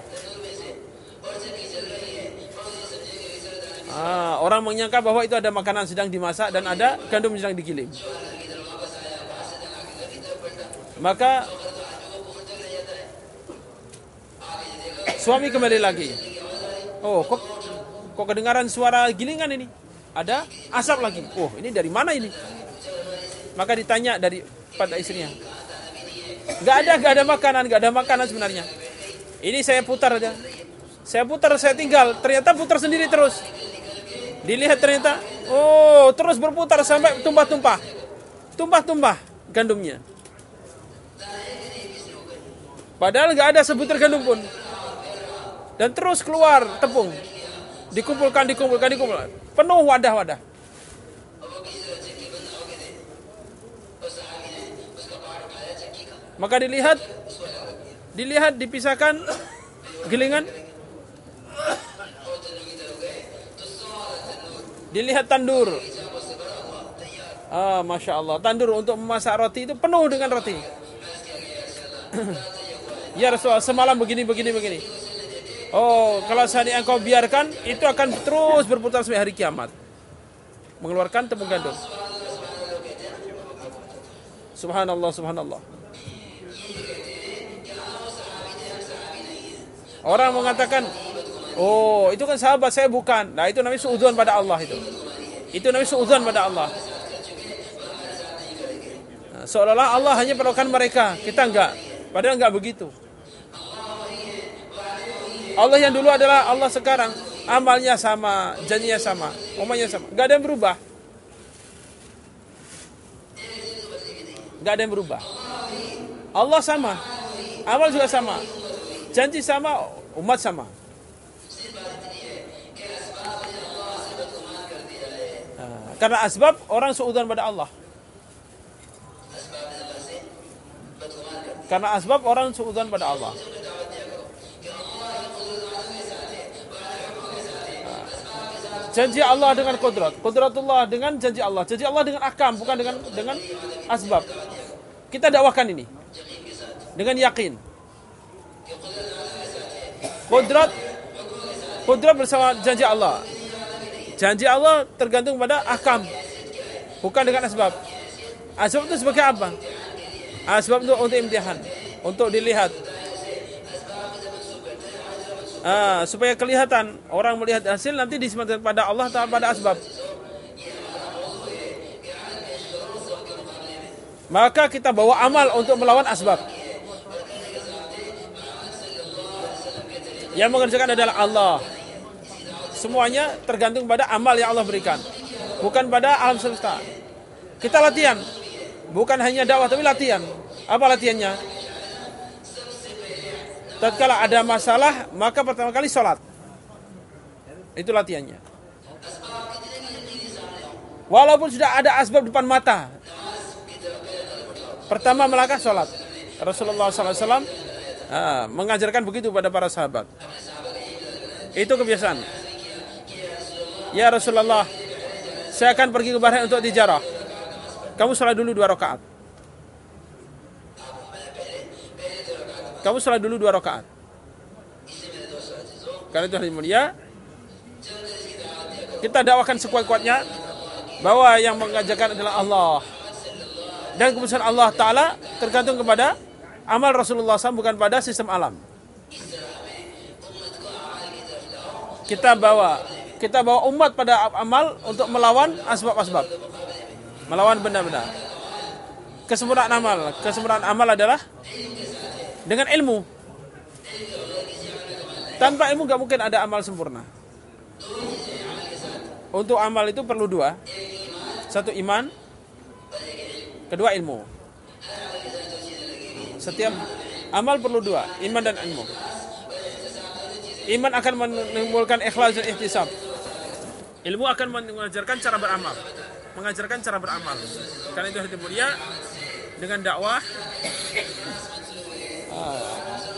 Ah, orang menyangka bahwa itu ada makanan sedang dimasak dan ada gandum sedang digiling. Maka suami kembali lagi. Oh, kok kok kedengaran suara gilingan ini? Ada asap lagi. Oh, ini dari mana ini? Maka ditanya dari pada istrinya. Gak ada, gak ada makanan, gak ada makanan sebenarnya. Ini saya putar aja. Saya putar, saya tinggal. Ternyata putar sendiri terus. Dilihat ternyata, oh terus berputar sampai tumpah-tumpah. Tumpah-tumpah gandumnya. Padahal gak ada sebutir gandum pun. Dan terus keluar tepung. Dikumpulkan, dikumpulkan, dikumpulkan. Penuh wadah-wadah. Maka dilihat dilihat dipisahkan gilingan dilihat tandur. Ah masya Allah. Tandur untuk memasak roti itu penuh dengan roti. Ya Rasulullah semalam begini begini begini oh kalau seandainya engkau biarkan itu akan terus berputar sampai hari kiamat mengeluarkan tepung gandum subhanallah subhanallah Orang mengatakan, oh itu kan sahabat saya bukan. Nah itu namanya suudzon pada Allah itu. Itu namanya suudzon pada Allah. Nah, seolah-olah Allah hanya perlukan mereka, kita enggak. Padahal enggak begitu. Allah yang dulu adalah Allah sekarang. Amalnya sama, janjinya sama, omanya sama. Enggak ada yang berubah. Enggak ada yang berubah. Allah sama. Amal juga sama. Janji sama, umat sama. Nah, karena asbab orang seudon pada Allah. Karena asbab orang seudon pada Allah. Janji Allah dengan kodrat, kodratullah dengan janji Allah, janji Allah dengan akam, bukan dengan dengan asbab. Kita dakwakan ini dengan yakin. Kodrat Kodrat bersama janji Allah Janji Allah tergantung pada akam Bukan dengan asbab Asbab itu sebagai apa? Asbab itu untuk imtihan Untuk dilihat ah, Supaya kelihatan Orang melihat hasil nanti disematkan pada Allah atau pada asbab Maka kita bawa amal untuk melawan asbab Yang mengerjakan adalah Allah. Semuanya tergantung pada amal yang Allah berikan. Bukan pada alam semesta. Kita latihan. Bukan hanya dakwah tapi latihan. Apa latihannya? Tatkala ada masalah, maka pertama kali sholat. Itu latihannya. Walaupun sudah ada asbab depan mata. Pertama melangkah sholat. Rasulullah SAW Ah, mengajarkan begitu pada para sahabat. Itu kebiasaan. Ya Rasulullah, saya akan pergi ke Bahrain untuk tijarah. Kamu sholat dulu dua rakaat. Kamu sholat dulu dua rakaat. Karena itu hari mulia, kita dakwakan sekuat-kuatnya bahwa yang mengajarkan adalah Allah. Dan keputusan Allah Ta'ala tergantung kepada amal Rasulullah SAW bukan pada sistem alam. Kita bawa kita bawa umat pada amal untuk melawan asbab-asbab. Melawan benda-benda. Kesempurnaan amal, kesempurnaan amal adalah dengan ilmu. Tanpa ilmu gak mungkin ada amal sempurna. Untuk amal itu perlu dua. Satu iman, kedua ilmu. Setiap amal perlu dua, iman dan ilmu. Iman akan menimbulkan ikhlas dan ihtisab. Ilmu akan mengajarkan cara beramal, mengajarkan cara beramal. Karena itu hati mulia dengan dakwah, ah,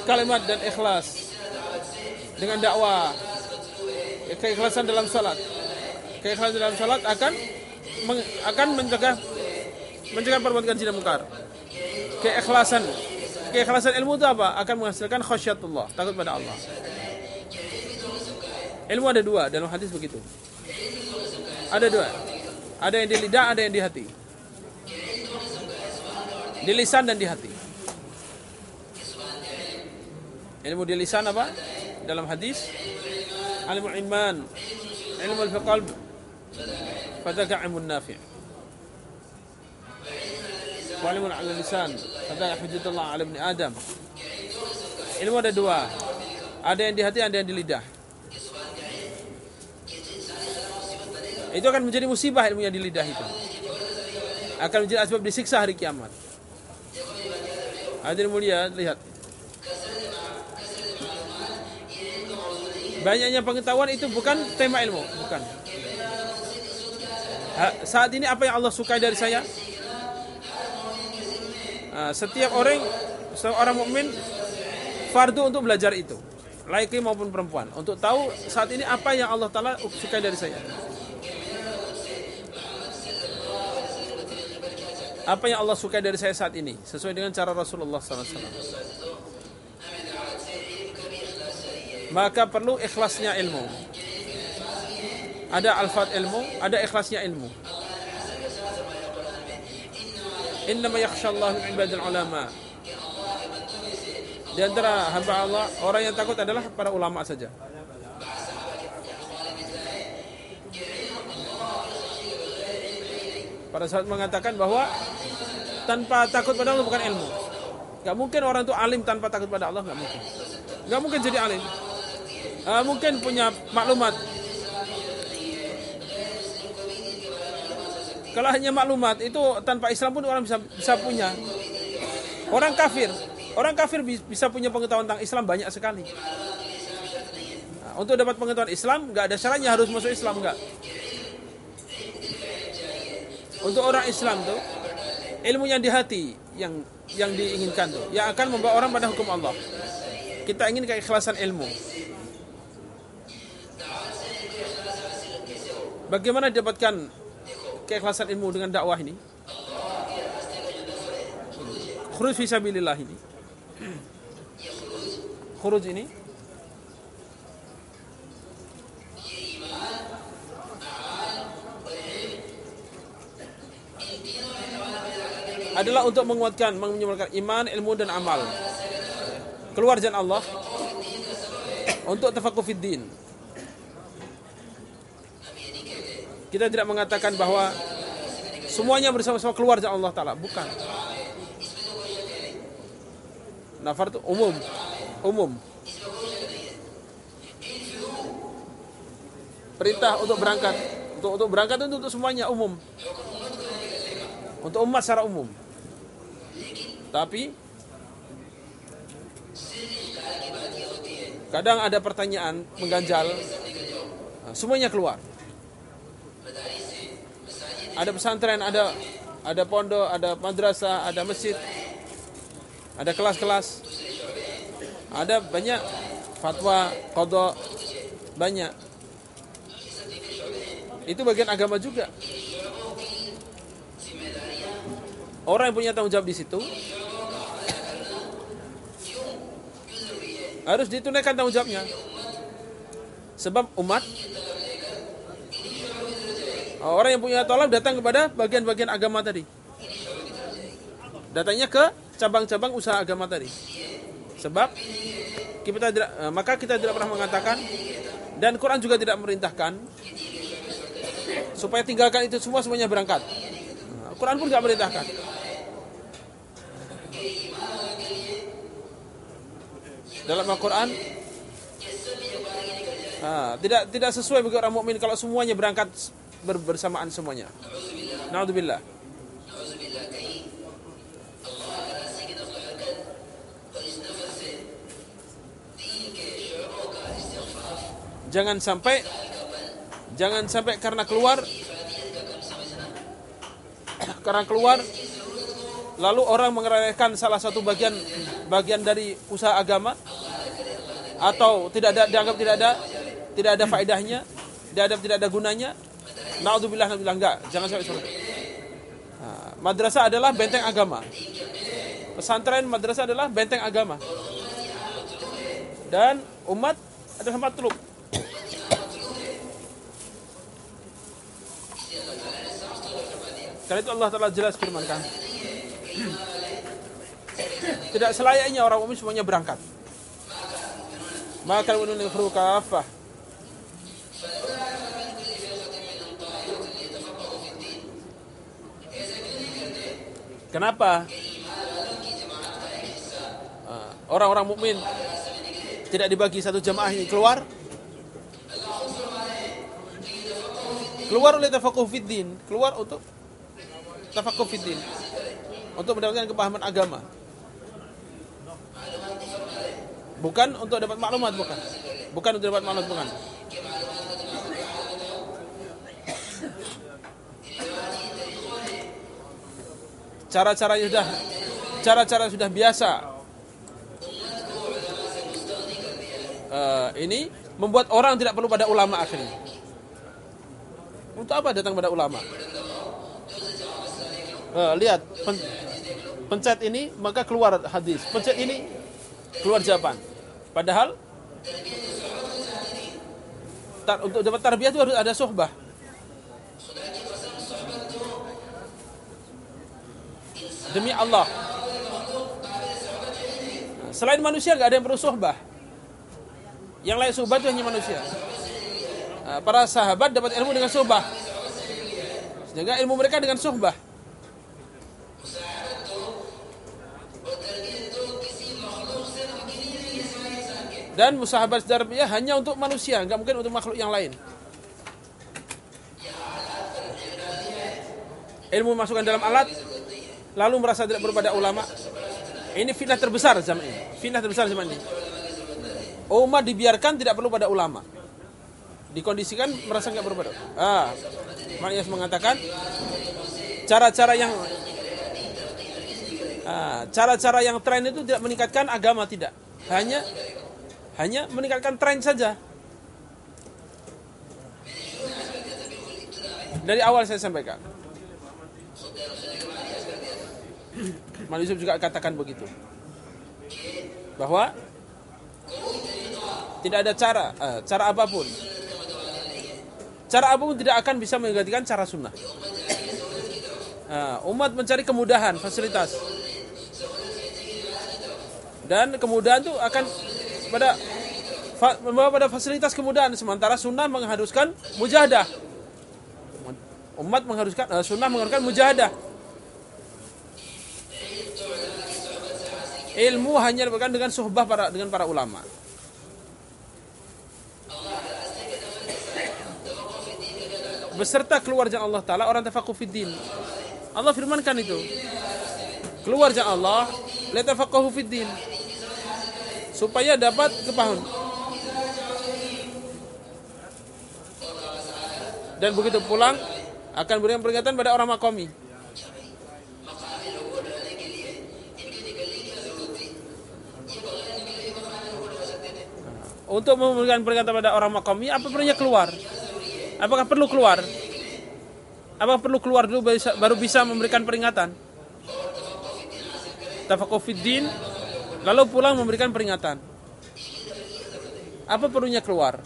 kalimat dan ikhlas. Dengan dakwah, keikhlasan dalam salat. Keikhlasan dalam salat akan akan mencegah mencegah perbuatan tidak mungkar. Keikhlasan keikhlasan ilmu itu apa? Akan menghasilkan khasyatullah, takut pada Allah. Ilmu ada dua dalam hadis begitu. Ada dua. Ada yang di lidah, ada yang di hati. Di lisan dan di hati. Ilmu di lisan apa? Dalam hadis ilmu iman, ilmu al-qalb, fadaka ilmu nafi'. Wa ilmu al-lisan, fadaka hujjatullah ala ibn Adam. Ilmu ada dua. Ada yang di hati, ada yang di lidah. Itu akan menjadi musibah ilmu yang di lidah itu. Akan menjadi asbab disiksa hari kiamat. Hadirin mulia, lihat. Banyaknya pengetahuan itu bukan tema ilmu, bukan. saat ini apa yang Allah sukai dari saya? setiap orang seorang mukmin fardu untuk belajar itu laki maupun perempuan untuk tahu saat ini apa yang Allah Taala sukai dari saya. apa yang Allah sukai dari saya saat ini sesuai dengan cara Rasulullah SAW. Maka perlu ikhlasnya ilmu. Ada alfat ilmu, ada ikhlasnya ilmu. Innama yakhshallahu min ibadil ulama. Di antara hamba Allah, orang yang takut adalah para ulama saja. Pada saat mengatakan bahwa tanpa takut pada Allah bukan ilmu. Gak mungkin orang itu alim tanpa takut pada Allah, gak mungkin. Gak mungkin jadi alim. Uh, mungkin punya maklumat. Kalau hanya maklumat itu tanpa Islam pun orang bisa bisa punya. Orang kafir, orang kafir bisa punya pengetahuan tentang Islam banyak sekali. Nah, untuk dapat pengetahuan Islam, nggak ada syaratnya harus masuk Islam nggak. Untuk orang Islam tuh ilmu yang di hati yang yang diinginkan tuh yang akan membawa orang pada hukum Allah kita ingin keikhlasan ilmu bagaimana didapatkan keikhlasan ilmu dengan dakwah ini khuruj fisabilillah ini khuruj ini adalah untuk menguatkan, menyempurnakan iman, ilmu dan amal. Keluar jalan Allah untuk tafakuh fiddin. Kita tidak mengatakan bahwa semuanya bersama-sama keluar jalan Allah Ta'ala. Bukan. Nafar itu umum. Umum. Perintah untuk berangkat. Untuk, untuk berangkat itu untuk semuanya umum. Untuk umat secara umum. Tapi kadang ada pertanyaan mengganjal, semuanya keluar. Ada pesantren, ada ada pondok, ada madrasah, ada masjid, ada kelas-kelas, ada banyak fatwa, kodok banyak. Itu bagian agama juga. Orang yang punya tanggung jawab di situ harus ditunaikan tanggung jawabnya. Sebab umat orang yang punya tolak datang kepada bagian-bagian agama tadi. Datangnya ke cabang-cabang usaha agama tadi. Sebab kita tidak, eh, maka kita tidak pernah mengatakan dan Quran juga tidak merintahkan supaya tinggalkan itu semua semuanya berangkat. Nah, Quran pun tidak merintahkan. Dalam Al-Quran ah, tidak tidak sesuai bagi orang mukmin kalau semuanya berangkat ber- bersamaan semuanya. Naudzubillah. Jangan sampai jangan sampai karena keluar karena keluar lalu orang mengeremehkan salah satu bagian bagian dari usaha agama atau tidak ada dianggap tidak ada tidak ada faedahnya, dianggap tidak ada gunanya. Naudzubillah naudzubillah enggak, jangan sampai seperti itu. Nah, madrasah adalah benteng agama. Pesantren madrasah adalah benteng agama. Dan umat adalah matlub. Karena itu Allah Ta'ala jelas firmankan. Tidak selayaknya orang umum semuanya berangkat. Maka menun yakhru kafah. Kenapa? Ah, Orang-orang mukmin tidak dibagi satu jamaah ini keluar. Keluar oleh tafakuh fiddin keluar untuk tafakuh fiddin untuk mendapatkan kepahaman agama. Bukan untuk dapat maklumat bukan. Bukan untuk dapat maklumat bukan cara-cara sudah cara-cara sudah biasa. Eh, ini membuat orang tidak perlu pada ulama akhirnya. Untuk apa datang pada ulama? Eh, lihat pen- pencet ini maka keluar hadis. Pencet ini keluar jawaban. Padahal tar- untuk dapat tarbiyah itu harus ada sohbah demi Allah. Selain manusia nggak ada yang perlu sohbah yang lain sohbah itu hanya manusia. Nah, para sahabat dapat ilmu dengan sohbah sehingga ilmu mereka dengan sohbah dan musahabat darbiyah hanya untuk manusia, nggak mungkin untuk makhluk yang lain. Ilmu masukkan dalam alat, lalu merasa tidak berpada ulama. Ini fitnah terbesar zaman ini. Fitnah terbesar zaman ini. Umat dibiarkan tidak perlu pada ulama. Dikondisikan merasa nggak berpada. Ah, maknanya mengatakan cara-cara yang ah, cara-cara yang tren itu tidak meningkatkan agama tidak. Hanya hanya meningkatkan tren saja. Dari awal saya sampaikan. Mal Yusuf juga katakan begitu. Bahwa tidak ada cara, eh, cara apa pun. Cara apa pun tidak akan bisa menggantikan cara sunnah. Nah, umat mencari kemudahan, fasilitas. Dan kemudahan itu akan pada membawa pada fasilitas kemudahan sementara sunnah mengharuskan mujahadah umat mengharuskan uh, sunnah mengharuskan mujahadah ilmu hanya diberikan dengan suhbah para dengan para ulama beserta keluar Allah Ta'ala orang tafakuh fiddin Allah firmankan itu keluar Allah letafaqahu fiddin supaya dapat kepahaman. Dan begitu pulang akan berikan peringatan pada orang makomi. Untuk memberikan peringatan pada orang makomi apa perlunya keluar? Apakah perlu keluar? Apa perlu keluar dulu baru bisa memberikan peringatan? Tafakufiddin lalu pulang memberikan peringatan. Apa perlunya keluar?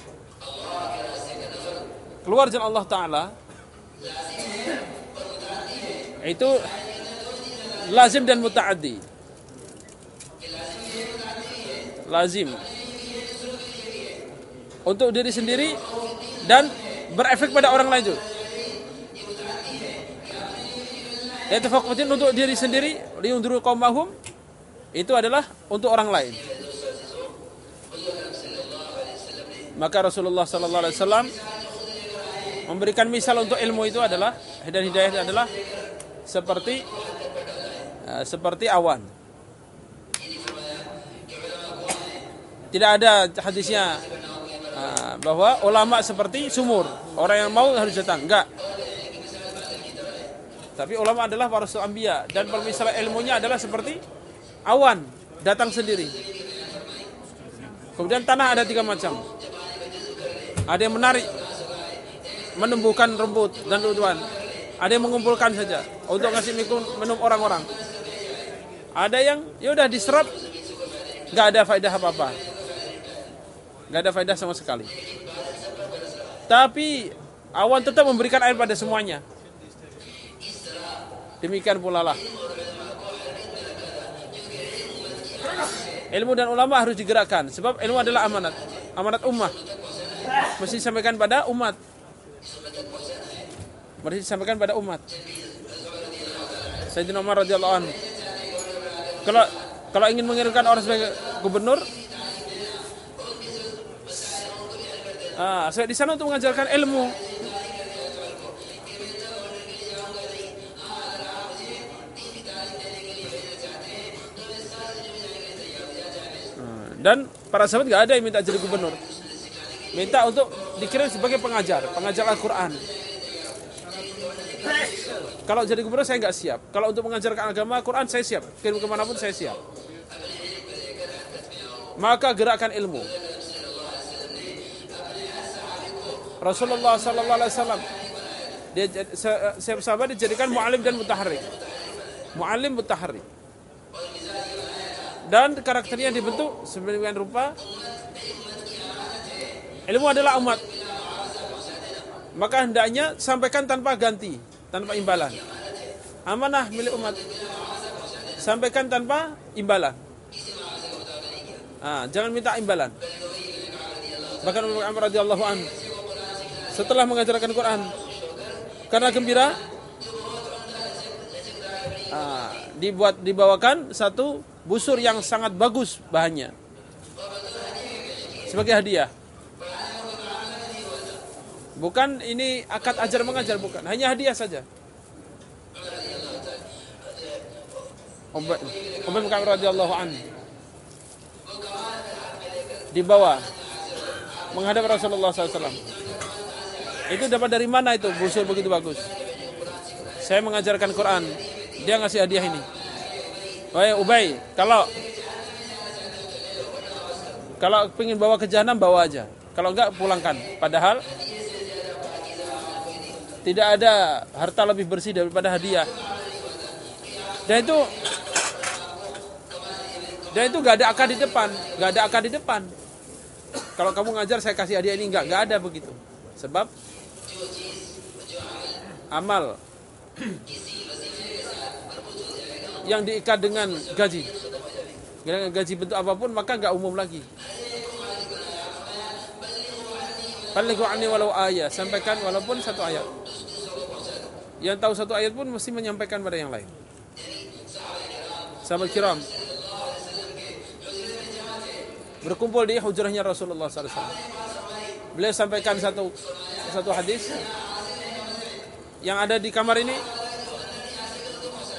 Keluar jalan Allah Ta'ala itu lazim dan mutaaddi lazim untuk diri sendiri dan berefek pada orang lain juga. Yatafaqqatin untuk diri sendiri, liunduru qaumahum itu adalah untuk orang lain. Maka Rasulullah sallallahu alaihi wasallam memberikan misal untuk ilmu itu adalah dan hidayah itu adalah seperti uh, seperti awan. Tidak ada hadisnya uh, bahwa ulama seperti sumur, orang yang mau harus datang. Enggak. Tapi ulama adalah para anbiya dan permisalan ilmunya adalah seperti awan datang sendiri. Kemudian tanah ada tiga macam. Ada yang menarik, menumbuhkan rumput dan tutuan. Ada yang mengumpulkan saja untuk ngasih minum orang-orang. Ada yang ya udah diserap, nggak ada faedah apa-apa, nggak ada faedah sama sekali. Tapi awan tetap memberikan air pada semuanya. Demikian pula lah. Ilmu dan ulama harus digerakkan sebab ilmu adalah amanat, amanat ummah. Mesti disampaikan pada umat. Mesti disampaikan pada umat. Sayyidina Umar radhiyallahu. Kalau kalau ingin mengirimkan orang sebagai gubernur, ah, saya di sana untuk mengajarkan ilmu. Ah, dan para sahabat nggak ada yang minta jadi gubernur. Minta untuk dikirim sebagai pengajar, pengajar Al-Quran. Kalau jadi gubernur saya nggak siap. Kalau untuk mengajarkan agama Quran saya siap. Kirim ke mana pun saya siap. Maka gerakan ilmu. Rasulullah Sallallahu Alaihi Wasallam dia sahabat dijadikan mualim dan mutaharrik. Mualim mutaharrik. Dan karakternya dibentuk sedemikian rupa. Ilmu adalah umat. Maka hendaknya sampaikan tanpa ganti tanpa imbalan. Amanah milik umat. Sampaikan tanpa imbalan. Ah, jangan minta imbalan. Bahkan Umar radhiyallahu anhu setelah mengajarkan Quran karena gembira ah, dibuat dibawakan satu busur yang sangat bagus bahannya sebagai hadiah. Bukan ini akad ajar mengajar bukan, hanya hadiah saja. Ubay bin Ka'ab radhiyallahu anhu dibawa menghadap Rasulullah SAW. Itu dapat dari mana itu busur begitu bagus? Saya mengajarkan Quran, dia ngasih hadiah ini. Wahai Ubay, kalau kalau ingin bawa ke jahanam bawa aja. Kalau enggak pulangkan. Padahal tidak ada harta lebih bersih daripada hadiah. Dan itu dan itu gak ada akad di depan, gak ada akad di depan. Kalau kamu ngajar saya kasih hadiah ini enggak, enggak ada begitu. Sebab amal yang diikat dengan gaji. Dengan gaji bentuk apa pun maka enggak umum lagi. Balighu anni walau ayat, sampaikan walaupun satu ayat. Yang tahu satu ayat pun mesti menyampaikan pada yang lain. Sahabat kiram berkumpul di hujrahnya Rasulullah SAW. Beliau sampaikan satu satu hadis yang ada di kamar ini.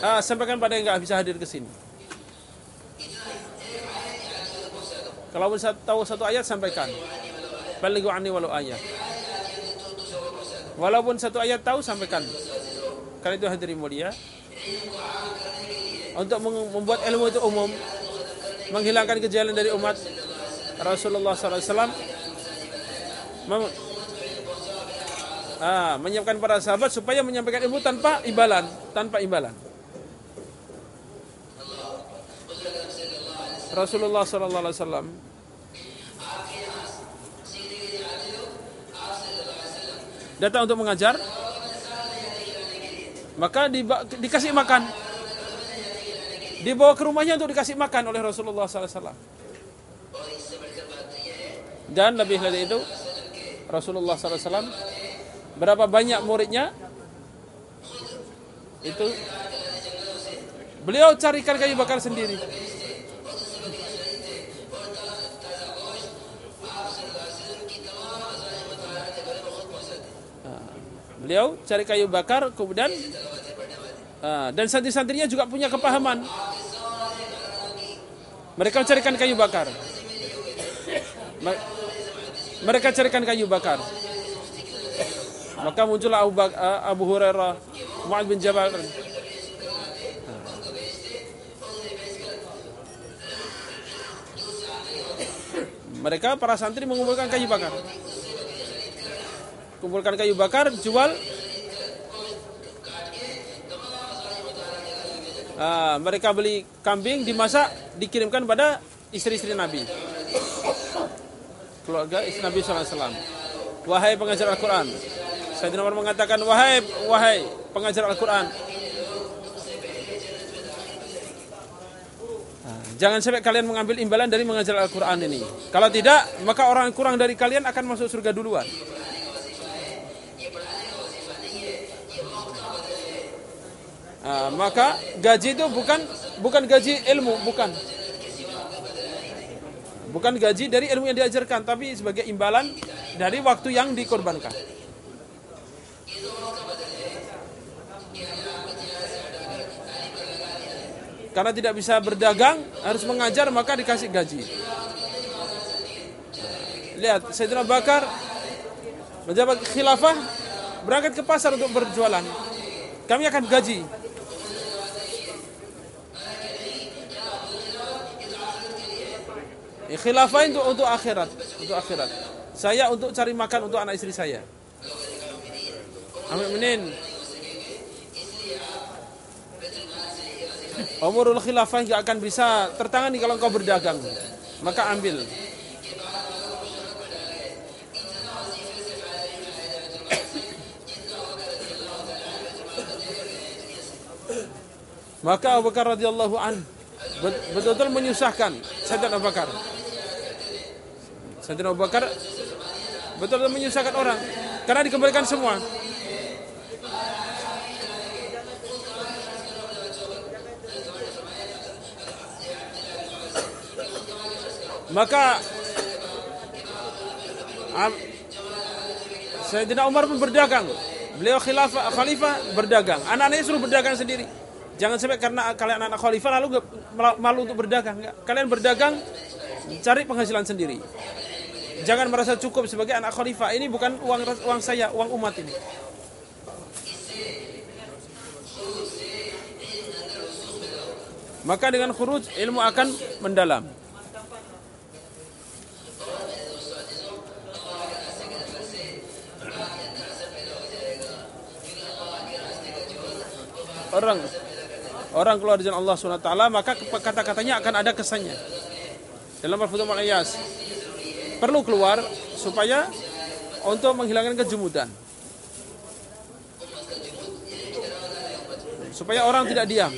Ah, sampaikan pada yang nggak bisa hadir ke sini. Kalau bisa tahu satu ayat sampaikan. Balighu anni walau ayat. Walaupun satu ayat tahu sampaikan. Karena itu hadirin mulia. Untuk membuat ilmu itu umum, menghilangkan kejalan dari umat, Rasulullah SAW ah, menyiapkan para sahabat supaya menyampaikan ilmu tanpa imbalan, tanpa imbalan. Rasulullah SAW datang untuk mengajar, maka diba- dikasih makan, dibawa ke rumahnya untuk dikasih makan oleh Rasulullah SAW. Dan lebih dari itu, Rasulullah SAW berapa banyak muridnya itu beliau carikan kayu bakar sendiri. Beliau cari kayu bakar kemudian uh, dan santri-santrinya juga punya kepahaman. Mereka carikan kayu bakar. Mereka carikan kayu bakar. Maka muncullah Abu, uh, Abu Hurairah, Mu'ad bin Jabal. Mereka para santri mengumpulkan kayu bakar kumpulkan kayu bakar, jual. Uh, mereka beli kambing, dimasak, dikirimkan pada istri-istri Nabi. Keluarga istri Nabi SAW. Wahai pengajar Al-Quran. Sayyidina Umar mengatakan, wahai, wahai pengajar Al-Quran. Jangan sampai kalian mengambil imbalan dari mengajar Al-Quran ini. Kalau tidak, maka orang kurang dari kalian akan masuk surga duluan. Nah, maka gaji itu bukan bukan gaji ilmu, bukan. Bukan gaji dari ilmu yang diajarkan, tapi sebagai imbalan dari waktu yang dikorbankan. Karena tidak bisa berdagang, harus mengajar, maka dikasih gaji. Lihat, Sayyidina Bakar menjabat khilafah, berangkat ke pasar untuk berjualan. Kami akan gaji. Ya, khilafah itu untuk akhirat, untuk akhirat. Saya untuk cari makan untuk anak istri saya. Amin menin. Umurul khilafah nggak akan bisa tertangani kalau engkau berdagang. Maka ambil. Maka Abu Bakar radhiyallahu an betul-betul menyusahkan Sayyidina Abu Bakar. Sayyidina Abu Bakar betul-betul menyusahkan orang karena dikembalikan semua. Maka Sayyidina Umar pun berdagang. Beliau khilafah, khalifah berdagang. Anak-anaknya suruh berdagang sendiri. Jangan sampai karena kalian anak khalifah lalu malu untuk berdagang. Kalian berdagang cari penghasilan sendiri. Jangan merasa cukup sebagai anak khalifah. Ini bukan uang uang saya, uang umat ini. Maka dengan khuruj ilmu akan mendalam. Orang orang keluar dari Allah SWT maka kata-katanya akan ada kesannya. Dalam Al-Iyas perlu keluar supaya untuk menghilangkan kejumudan. Supaya orang tidak diam.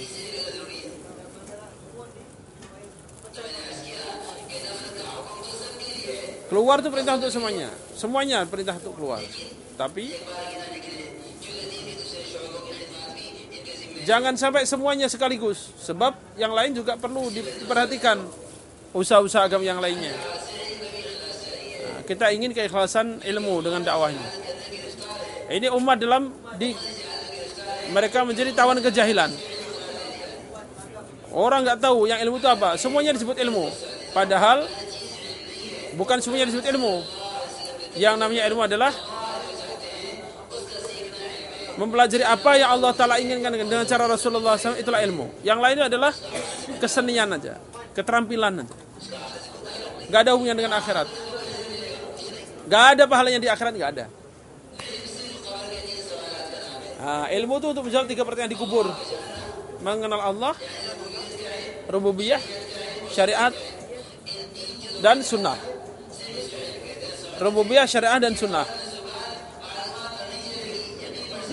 Keluar itu perintah untuk semuanya. Semuanya perintah untuk keluar. Tapi jangan sampai semuanya sekaligus sebab yang lain juga perlu diperhatikan usaha-usaha agama yang lainnya kita ingin keikhlasan ilmu dengan dakwahnya. Ini umat dalam di mereka menjadi tawan kejahilan. Orang nggak tahu yang ilmu itu apa. Semuanya disebut ilmu. Padahal bukan semuanya disebut ilmu. Yang namanya ilmu adalah mempelajari apa yang Allah Ta'ala inginkan dengan cara Rasulullah SAW itulah ilmu. Yang lainnya adalah kesenian aja, keterampilan aja. nggak ada hubungan dengan akhirat. Nggak ada pahalanya di akhirat nggak ada. Nah, ilmu itu untuk menjawab tiga pertanyaan di kubur. Mengenal Allah, rububiyah, syariat, dan sunnah. Rububiyah, syariah, dan sunnah.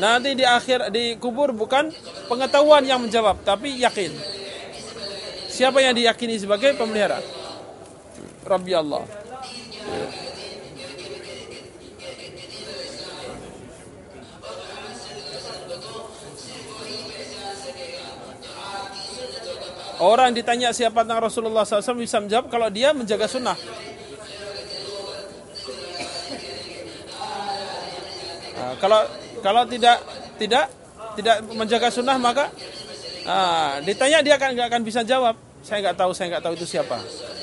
Nanti di akhir di kubur bukan pengetahuan yang menjawab, tapi yakin. Siapa yang diyakini sebagai pemelihara? Rabbi Allah. Orang ditanya siapa tentang Rasulullah SAW bisa menjawab kalau dia menjaga sunnah. Nah, kalau kalau tidak tidak tidak menjaga sunnah maka nah, ditanya dia akan nggak akan bisa jawab. Saya nggak tahu, saya nggak tahu itu siapa.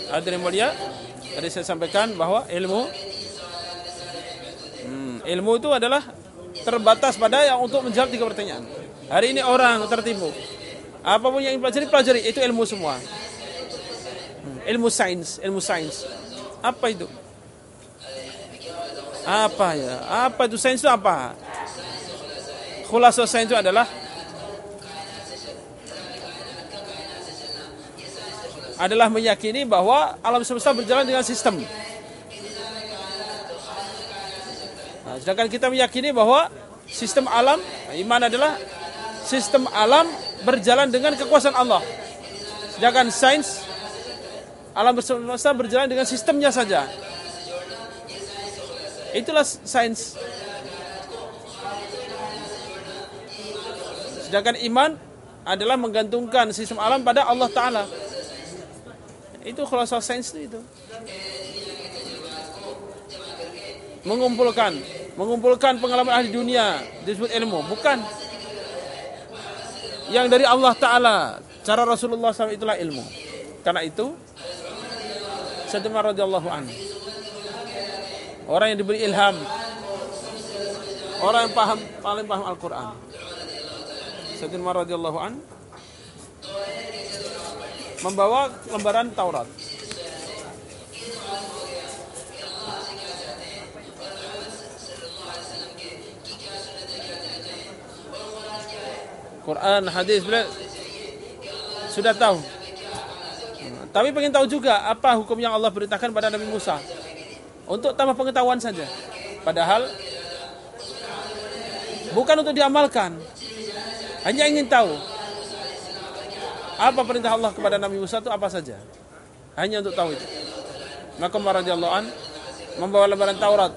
Hadirin mulia, tadi saya sampaikan bahwa ilmu hmm, ilmu itu adalah terbatas pada yang untuk menjawab tiga pertanyaan. Hari ini orang tertipu. Apa pun yang dipelajari, pelajari itu ilmu semua. Hmm, ilmu sains, ilmu sains. Apa itu? Apa ya? Apa itu sains itu apa? Khulasa sains itu adalah adalah meyakini bahwa alam semesta berjalan dengan sistem. Nah, sedangkan kita meyakini bahwa sistem alam, iman adalah sistem alam berjalan dengan kekuasaan Allah. Sedangkan sains alam semesta berjalan dengan sistemnya saja. Itulah sains. Sedangkan iman adalah menggantungkan sistem alam pada Allah Ta'ala. Itu kalau sains itu. Mengumpulkan. Mengumpulkan pengalaman ahli dunia. Disebut ilmu. Bukan yang dari Allah Ta'ala. Cara Rasulullah SAW itulah ilmu. Karena itu Sayyidina radhiyallahu anhu orang yang diberi ilham orang yang paham paling paham Al-Quran. Sayyidina radhiyallahu anhu membawa lembaran Taurat Quran, hadis beliau sudah tahu. Tapi pengen tahu juga apa hukum yang Allah beritakan pada Nabi Musa. Untuk tambah pengetahuan saja. Padahal bukan untuk diamalkan. Hanya ingin tahu apa perintah Allah kepada Nabi Musa itu apa saja. Hanya untuk tahu itu. Maka Umar radhiyallahu an membawa lembaran Taurat.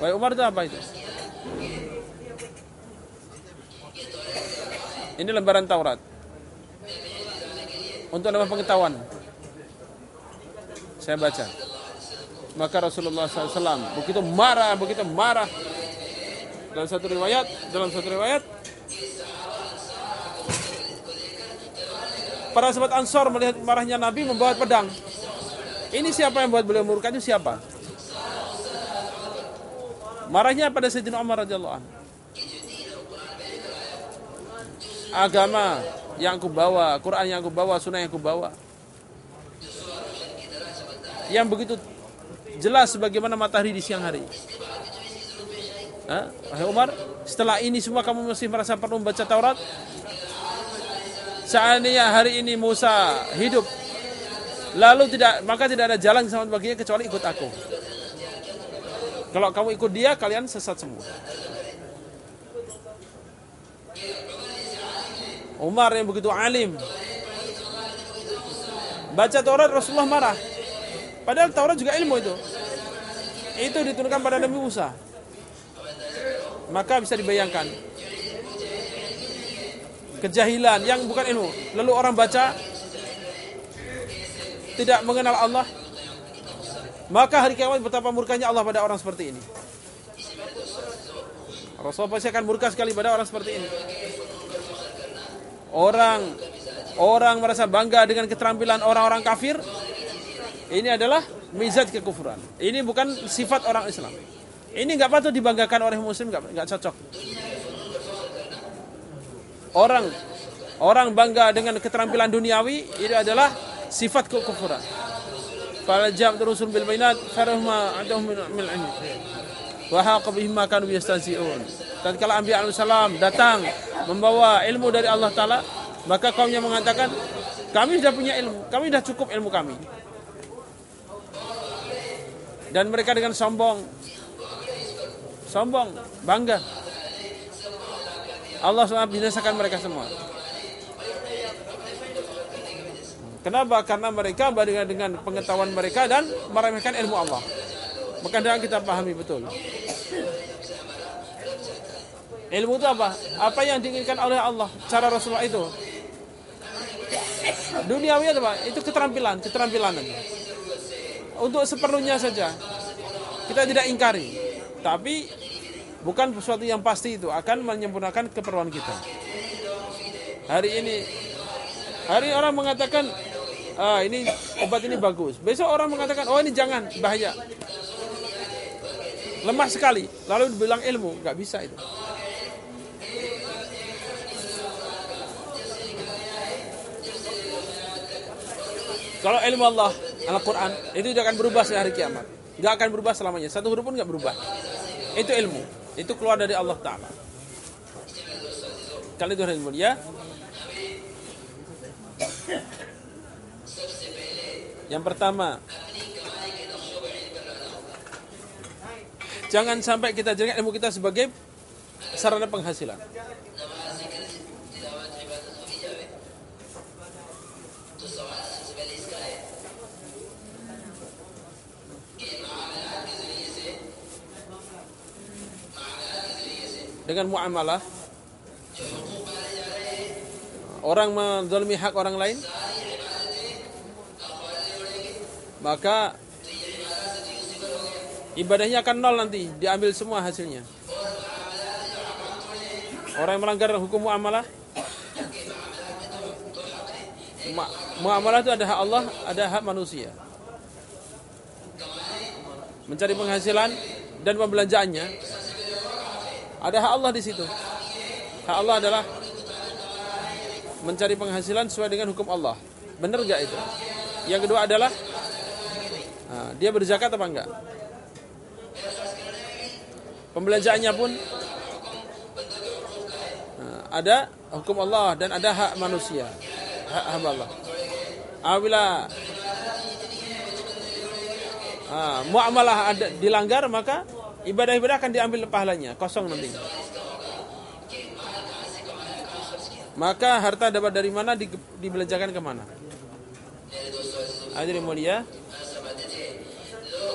Wahai Umar itu apa itu? Ini lembaran Taurat. Untuk nama pengetahuan. Saya baca. Maka Rasulullah SAW begitu marah, begitu marah. Dalam satu riwayat, dalam satu riwayat, para sahabat Ansor melihat marahnya Nabi membawa pedang. Ini siapa yang buat beliau murka itu siapa? Marahnya pada Sayyidina Umar radhiyallahu anhu. Agama yang aku bawa, Quran yang aku bawa, sunnah yang aku bawa. Yang begitu jelas sebagaimana matahari di siang hari. Wahai Umar, setelah ini semua kamu masih merasa perlu membaca Taurat? Seandainya hari ini Musa hidup, lalu tidak maka tidak ada jalan sama baginya kecuali ikut aku. Kalau kamu ikut dia, kalian sesat semua. Umar yang begitu alim. Baca Taurat Rasulullah marah. Padahal Taurat juga ilmu itu. Itu diturunkan pada Nabi Musa. Maka bisa dibayangkan. Kejahilan yang bukan ilmu. Lalu orang baca tidak mengenal Allah. Maka hari kiamat betapa murkanya Allah pada orang seperti ini. Rasulullah pasti akan murka sekali pada orang seperti ini orang orang merasa bangga dengan keterampilan orang-orang kafir. Ini adalah mizat kekufuran. Ini bukan sifat orang Islam. Ini nggak patut dibanggakan oleh muslim nggak cocok. Orang orang bangga dengan keterampilan duniawi ini adalah sifat kekufuran. Fala jam rusul bil bainat farahma adahum min ilmi wa haqa bihim ma kanu alaihissalam datang membawa ilmu dari Allah taala maka kaumnya mengatakan kami sudah punya ilmu kami sudah cukup ilmu kami dan mereka dengan sombong sombong bangga Allah SWT binasakan mereka semua Kenapa? Karena mereka bandingkan dengan pengetahuan mereka dan meremehkan ilmu Allah. Maka kita pahami betul. Ilmu itu apa? Apa yang diinginkan oleh Allah? Cara Rasulullah itu. Duniawi itu apa? Itu keterampilan, keterampilan. Untuk seperlunya saja. Kita tidak ingkari. Tapi bukan sesuatu yang pasti itu akan menyempurnakan keperluan kita. Hari ini hari orang mengatakan ah ini obat ini bagus. Besok orang mengatakan oh ini jangan bahaya. Lemah sekali. Lalu dibilang ilmu, nggak bisa itu. Kalau ilmu Allah, Al-Quran, itu tidak akan berubah sehari kiamat. Nggak akan berubah selamanya. Satu huruf pun nggak berubah. Itu ilmu. Itu keluar dari Allah Ta'ala. Kali itu ilmu ya. Yang pertama, jangan sampai kita jadikan ilmu kita sebagai sarana penghasilan. Dengan muamalah orang menzalimi hak orang lain maka ibadahnya akan nol nanti, diambil semua hasilnya. Orang yang melanggar hukum muamalah muamalah itu ada hak Allah, ada hak manusia. Mencari penghasilan dan pembelanjaannya ada hak Allah di situ. Hak Allah adalah mencari penghasilan sesuai dengan hukum Allah. Benar gak itu? Yang kedua adalah Nah, dia berzakat apa enggak? Pembelanjaannya pun nah, ada hukum Allah dan ada hak manusia, hak hamba Allah. Apabila ah, muamalah ada dilanggar maka ibadah-ibadah akan diambil pahalanya, kosong nanti. Maka harta dapat dari mana dibelanjakan ke mana? Hadirin mulia,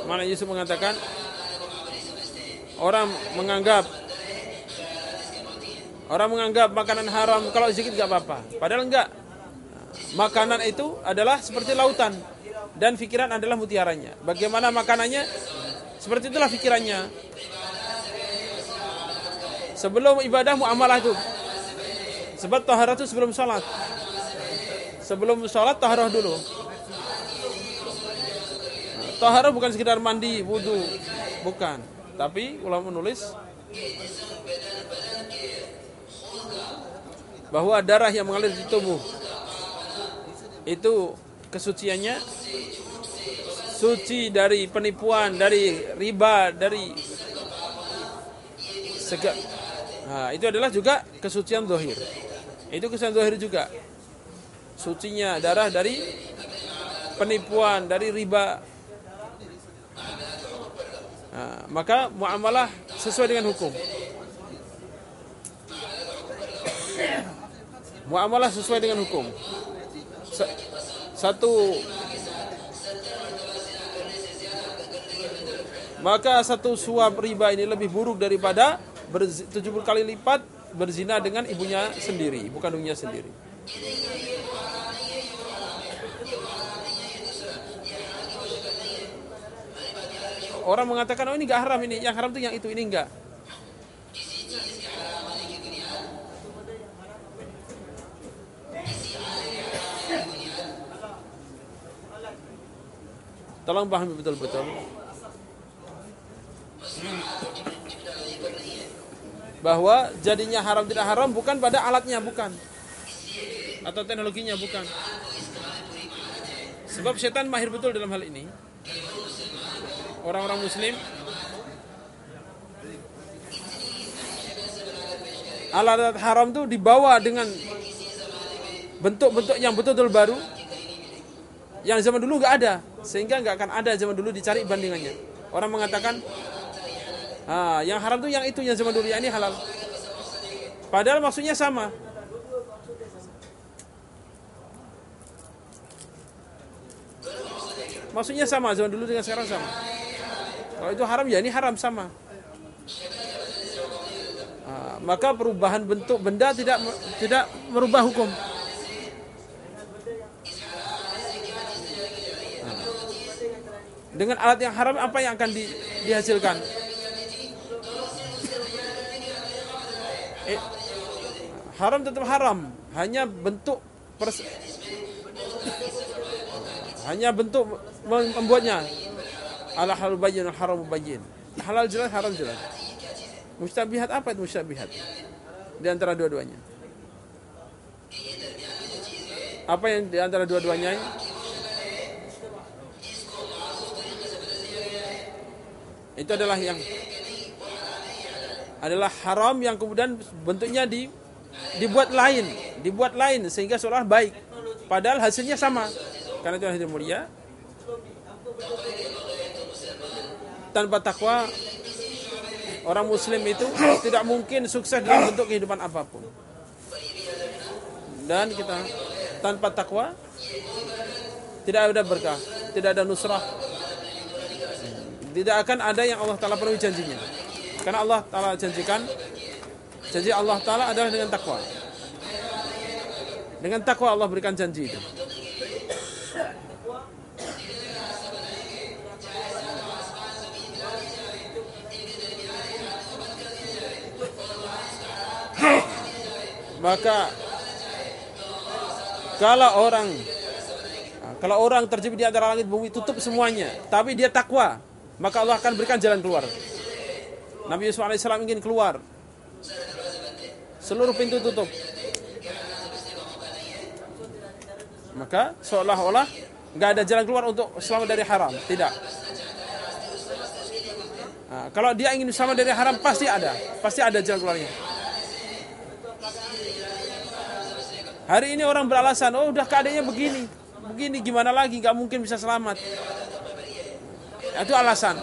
Mana Yusuf mengatakan orang menganggap orang menganggap makanan haram kalau sedikit nggak apa-apa. Padahal enggak. Makanan itu adalah seperti lautan dan pikiran adalah mutiaranya. Bagaimana makanannya? Seperti itulah pikirannya. Sebelum ibadah muamalah itu. Sebab taharah itu sebelum sholat. Sebelum sholat taharah dulu. Taharah bukan sekedar mandi, wudhu, bukan. Tapi ulama menulis bahwa darah yang mengalir di tubuh itu kesuciannya suci dari penipuan, dari riba, dari segala. Nah, itu adalah juga kesucian dohir. Itu kesucian dohir juga. Sucinya darah dari penipuan, dari riba, Maka muamalah sesuai dengan hukum. Muamalah sesuai dengan hukum. Satu maka satu suap riba ini lebih buruk daripada 70 kali lipat berzina dengan ibunya sendiri, bukan ibunya sendiri. Orang mengatakan, oh ini gak haram ini, yang haram itu yang itu, ini enggak. Tolong pahami betul-betul. Bahwa jadinya haram tidak haram bukan pada alatnya, bukan. Atau teknologinya, bukan. Sebab setan mahir betul dalam hal ini. Orang-orang muslim. Alat haram itu dibawa dengan bentuk-bentuk yang betul-betul baru. Yang zaman dulu nggak ada sehingga nggak akan ada zaman dulu dicari bandingannya. Orang mengatakan ah, yang haram tuh yang itu yang zaman dulu yang ini halal. Padahal maksudnya sama. Maksudnya sama zaman dulu dengan sekarang sama kalau itu haram ya ini haram sama Ah, maka perubahan bentuk benda tidak tidak merubah hukum dengan alat yang haram apa yang akan di, dihasilkan? Eh, haram tetap haram, hanya bentuk pers, hanya bentuk membuatnya. Ala halal bayyin haram bayyin. Halal jelas, haram jelas. Mustabihat apa itu mustabihat? Di antara dua-duanya. Apa yang di antara dua-duanya? Itu adalah yang adalah haram yang kemudian bentuknya di dibuat lain, dibuat lain sehingga seolah baik. Padahal hasilnya sama. Karena itu hasil mulia. Tanpa takwa orang muslim itu tidak mungkin sukses dalam bentuk kehidupan apa pun. Dan kita tanpa takwa tidak ada berkah, tidak ada nusrah, tidak akan ada yang Allah Ta'ala penuhi janjinya. Karena Allah Ta'ala janjikan janji Allah Ta'ala adalah dengan takwa. Dengan takwa Allah berikan janji itu maka kalau orang kalau orang terjebak di antara langit bumi tutup semuanya tapi dia takwa maka Allah akan berikan jalan keluar. Nabi Yusuf AS ingin keluar. Seluruh pintu tutup. Maka seolah-olah nggak ada jalan keluar untuk selamat dari haram. Tidak. Nah, kalau dia ingin selamat dari haram pasti ada, pasti ada jalan keluarnya. Hari ini orang beralasan, oh udah keadaannya begini, begini gimana lagi, nggak mungkin bisa selamat. Itu alasan.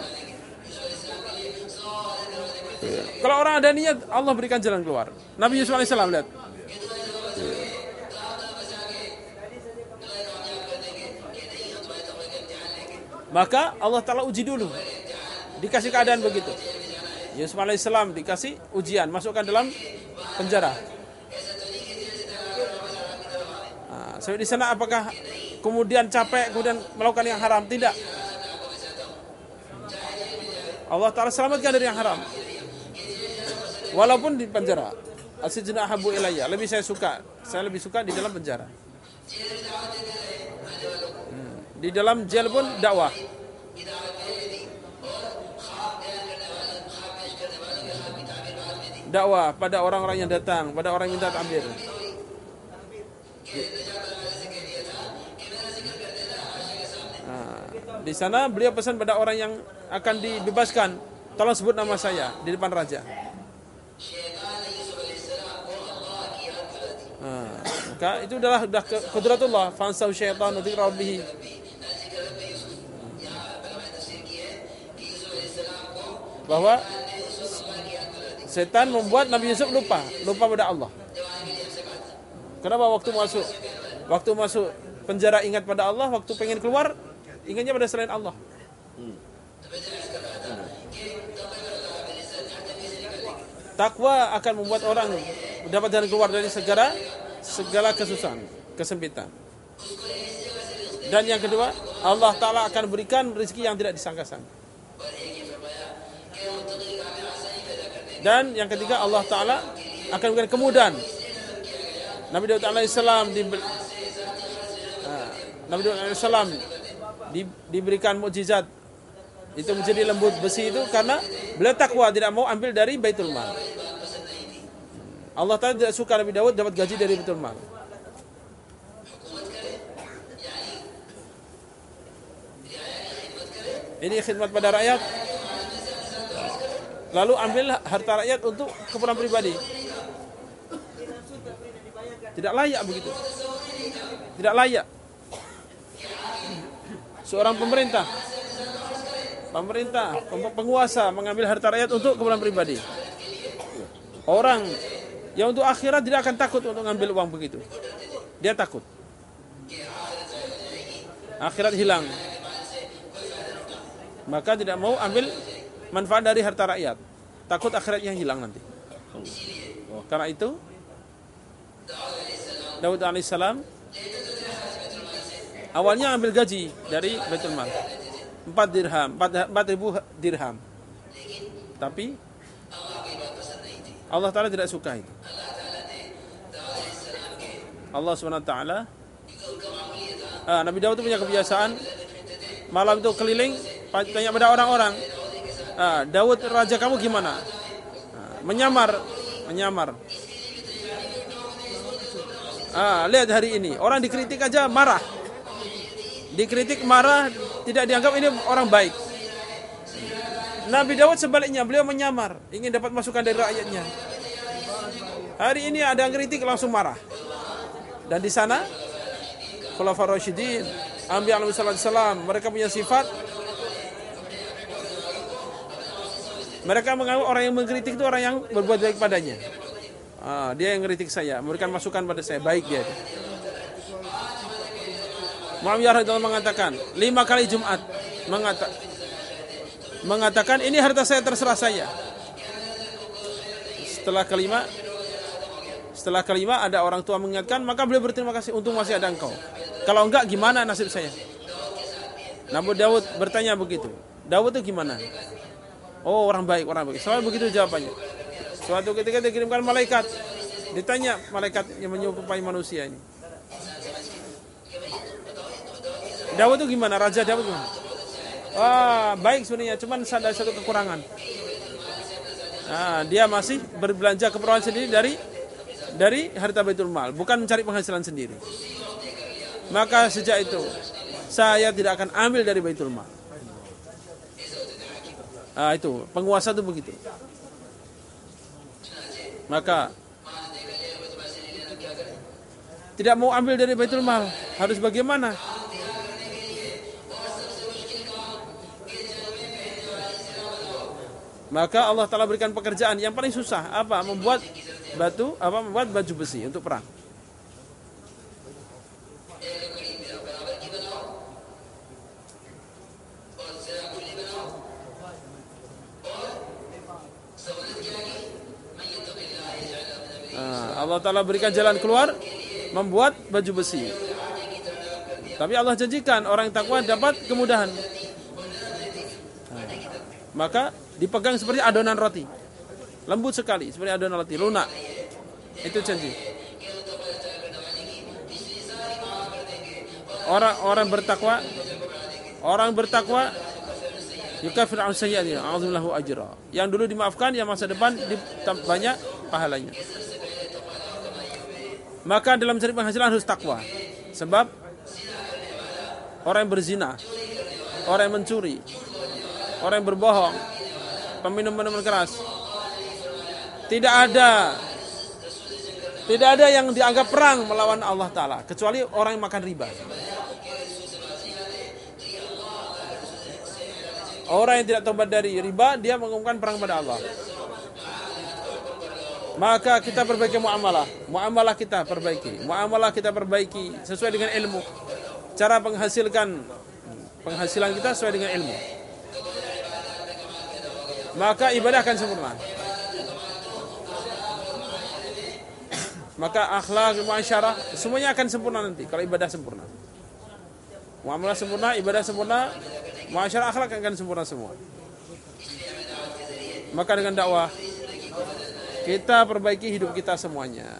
Kalau orang ada niat, Allah berikan jalan keluar. Nabi Yusuf AS lihat. Maka Allah Ta'ala uji dulu. Dikasih keadaan begitu. Yusuf AS dikasih ujian. Masukkan dalam penjara. Sampai di sana apakah kemudian capek, kemudian melakukan yang haram? Tidak. Allah Ta'ala selamatkan dari yang haram. Walaupun di penjara. Asijna habu ilayya. Lebih saya suka. Saya lebih suka di dalam penjara. Hmm. Di dalam jail pun dakwah. Dakwah pada orang-orang yang datang, pada orang yang minta takbir. Di sana beliau pesan pada orang yang akan dibebaskan, tolong sebut nama saya di depan raja. Nah, itu adalah sudah kudratullah fansau syaitan untuk rabbih. Bahwa setan membuat Nabi Yusuf lupa, lupa pada Allah. Kenapa waktu masuk waktu masuk penjara ingat pada Allah, waktu pengen keluar ingatnya pada selain Allah. Takwa akan membuat orang dapat jalan keluar dari segala segala kesusahan, kesempitan. Dan yang kedua, Allah Ta'ala akan berikan rezeki yang tidak disangka-sangka. Dan yang ketiga, Allah Ta'ala akan berikan kemudahan. Nabi Daud alaihissalam di ah, Nabi Daud alaihissalam di, diberikan mukjizat itu menjadi lembut besi itu karena beliau takwa tidak mau ambil dari Baitul Mal. Allah Taala tidak suka Nabi Daud dapat gaji dari Baitul Mal. Ini khidmat pada rakyat. Lalu ambil harta rakyat untuk keperluan pribadi. Tidak layak begitu. Tidak layak. Seorang pemerintah pemerintah, penguasa mengambil harta rakyat untuk keperluan pribadi. Orang yang untuk akhirat tidak akan takut untuk mengambil uang begitu. Dia takut. Akhirat hilang. Maka tidak mau ambil manfaat dari harta rakyat. Takut akhiratnya hilang nanti. Karena itu Daud alaihissalam awalnya ambil gaji dari Baitul Mal. 4 dirham, 4, 4 ribu dirham. Tapi Allah Ta'ala tidak suka itu. Allah SWT ah, Nabi Daud itu punya kebiasaan malam itu keliling tanya pada orang-orang ah, Daud raja kamu gimana ah, menyamar menyamar ah, lihat hari ini orang dikritik aja marah dikritik marah tidak dianggap ini orang baik. Nabi Dawud sebaliknya beliau menyamar ingin dapat masukan dari rakyatnya. Hari ini ada yang kritik langsung marah. Dan di sana Khulafaur Rasyidin Ambi alaihi salam mereka punya sifat mereka menganggap orang yang mengkritik itu orang yang berbuat baik padanya. Ah, dia yang kritik saya memberikan masukan pada saya baik dia Muawiyah radhiyallahu mengatakan lima kali Jumat mengata, mengatakan ini harta saya terserah saya. Setelah kelima setelah kelima ada orang tua mengingatkan maka beliau berterima kasih untung masih ada engkau. Kalau enggak gimana nasib saya? Nabi Daud bertanya begitu. Daud itu gimana? Oh orang baik, orang baik. Selalu begitu jawabannya. Suatu ketika dikirimkan malaikat. Ditanya malaikat yang menyerupai manusia ini. Dawud itu gimana? Raja Dawud gimana? Wah, baik sebenarnya, cuman ada satu kekurangan. Nah, dia masih berbelanja keperluan sendiri dari dari harta Baitul Mal, bukan mencari penghasilan sendiri. Maka sejak itu saya tidak akan ambil dari Baitul Mal. Nah, itu penguasa itu begitu. Maka tidak mau ambil dari Baitul Mal, harus bagaimana? Maka Allah Ta'ala berikan pekerjaan yang paling susah apa? Membuat batu, apa? Membuat baju besi untuk perang. Nah, Allah Ta'ala berikan jalan keluar Membuat baju besi Tapi Allah janjikan Orang yang takwa dapat kemudahan nah, Maka dipegang seperti adonan roti. Lembut sekali seperti adonan roti, lunak. Itu janji. Orang-orang bertakwa orang bertakwa yukafir ajra. Yang dulu dimaafkan yang masa depan banyak pahalanya. Maka dalam cari penghasilan harus takwa. Sebab orang yang berzina, orang yang mencuri, orang yang berbohong, peminum minuman keras. Tidak ada tidak ada yang dianggap perang melawan Allah Ta'ala Kecuali orang yang makan riba. Orang yang tidak tobat dari riba Dia mengumumkan perang pada Allah. Maka kita perbaiki muamalah. Muamalah kita perbaiki. Muamalah kita perbaiki Sesuai dengan ilmu. Cara menghasilkan Penghasilan kita sesuai dengan ilmu maka ibadah akan sempurna. Maka akhlak, masyarakat semuanya akan sempurna nanti kalau ibadah sempurna. Muamalah sempurna, ibadah sempurna, masyarakat akhlak akan sempurna semua. Maka dengan dakwah kita perbaiki hidup kita semuanya.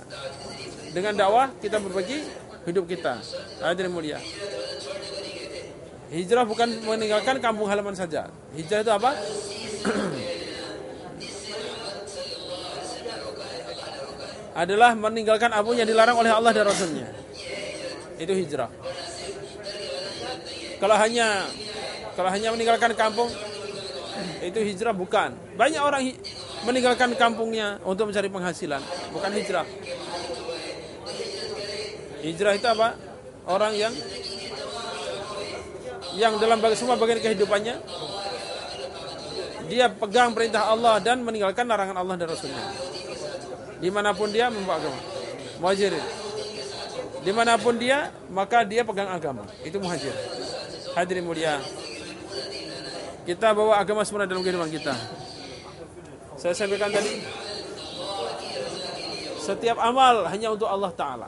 Dengan dakwah kita perbaiki hidup kita. Hadirin mulia. Hijrah bukan meninggalkan kampung halaman saja. Hijrah itu apa? adalah meninggalkan apa yang dilarang oleh Allah dan Rasulnya. Itu hijrah. Kalau hanya Kalau hanya meninggalkan kampung itu hijrah bukan. Banyak orang meninggalkan kampungnya untuk mencari penghasilan, bukan hijrah. Hijrah itu apa? Orang yang yang dalam semua bagian kehidupannya dia pegang perintah Allah dan meninggalkan larangan Allah dan Rasulnya. Di mana pun dia membawa agama. Muhajirin. Di mana pun dia, maka dia pegang agama. Itu muhajir. Hadirin mulia. Kita bawa agama sempurna dalam kehidupan kita. Saya sampaikan tadi. Setiap amal hanya untuk Allah Ta'ala.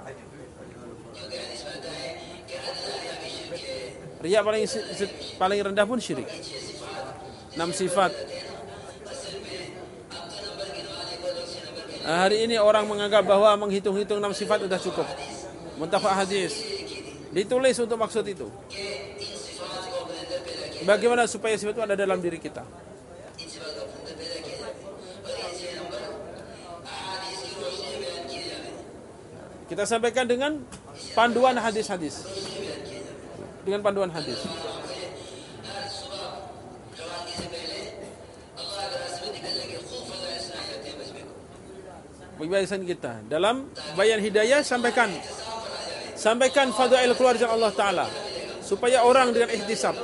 Riak paling paling rendah pun syirik. Enam sifat. Nah, hari ini orang menganggap bahwa menghitung-hitung enam sifat sudah cukup. Muntafak hadis. Ditulis untuk maksud itu. Bagaimana supaya sifat itu ada dalam diri kita? Kita sampaikan dengan panduan hadis-hadis. Dengan panduan hadis. Pembahasan kita dalam bayan hidayah sampaikan sampaikan fadail keluarga Allah taala supaya orang dengan ihtisab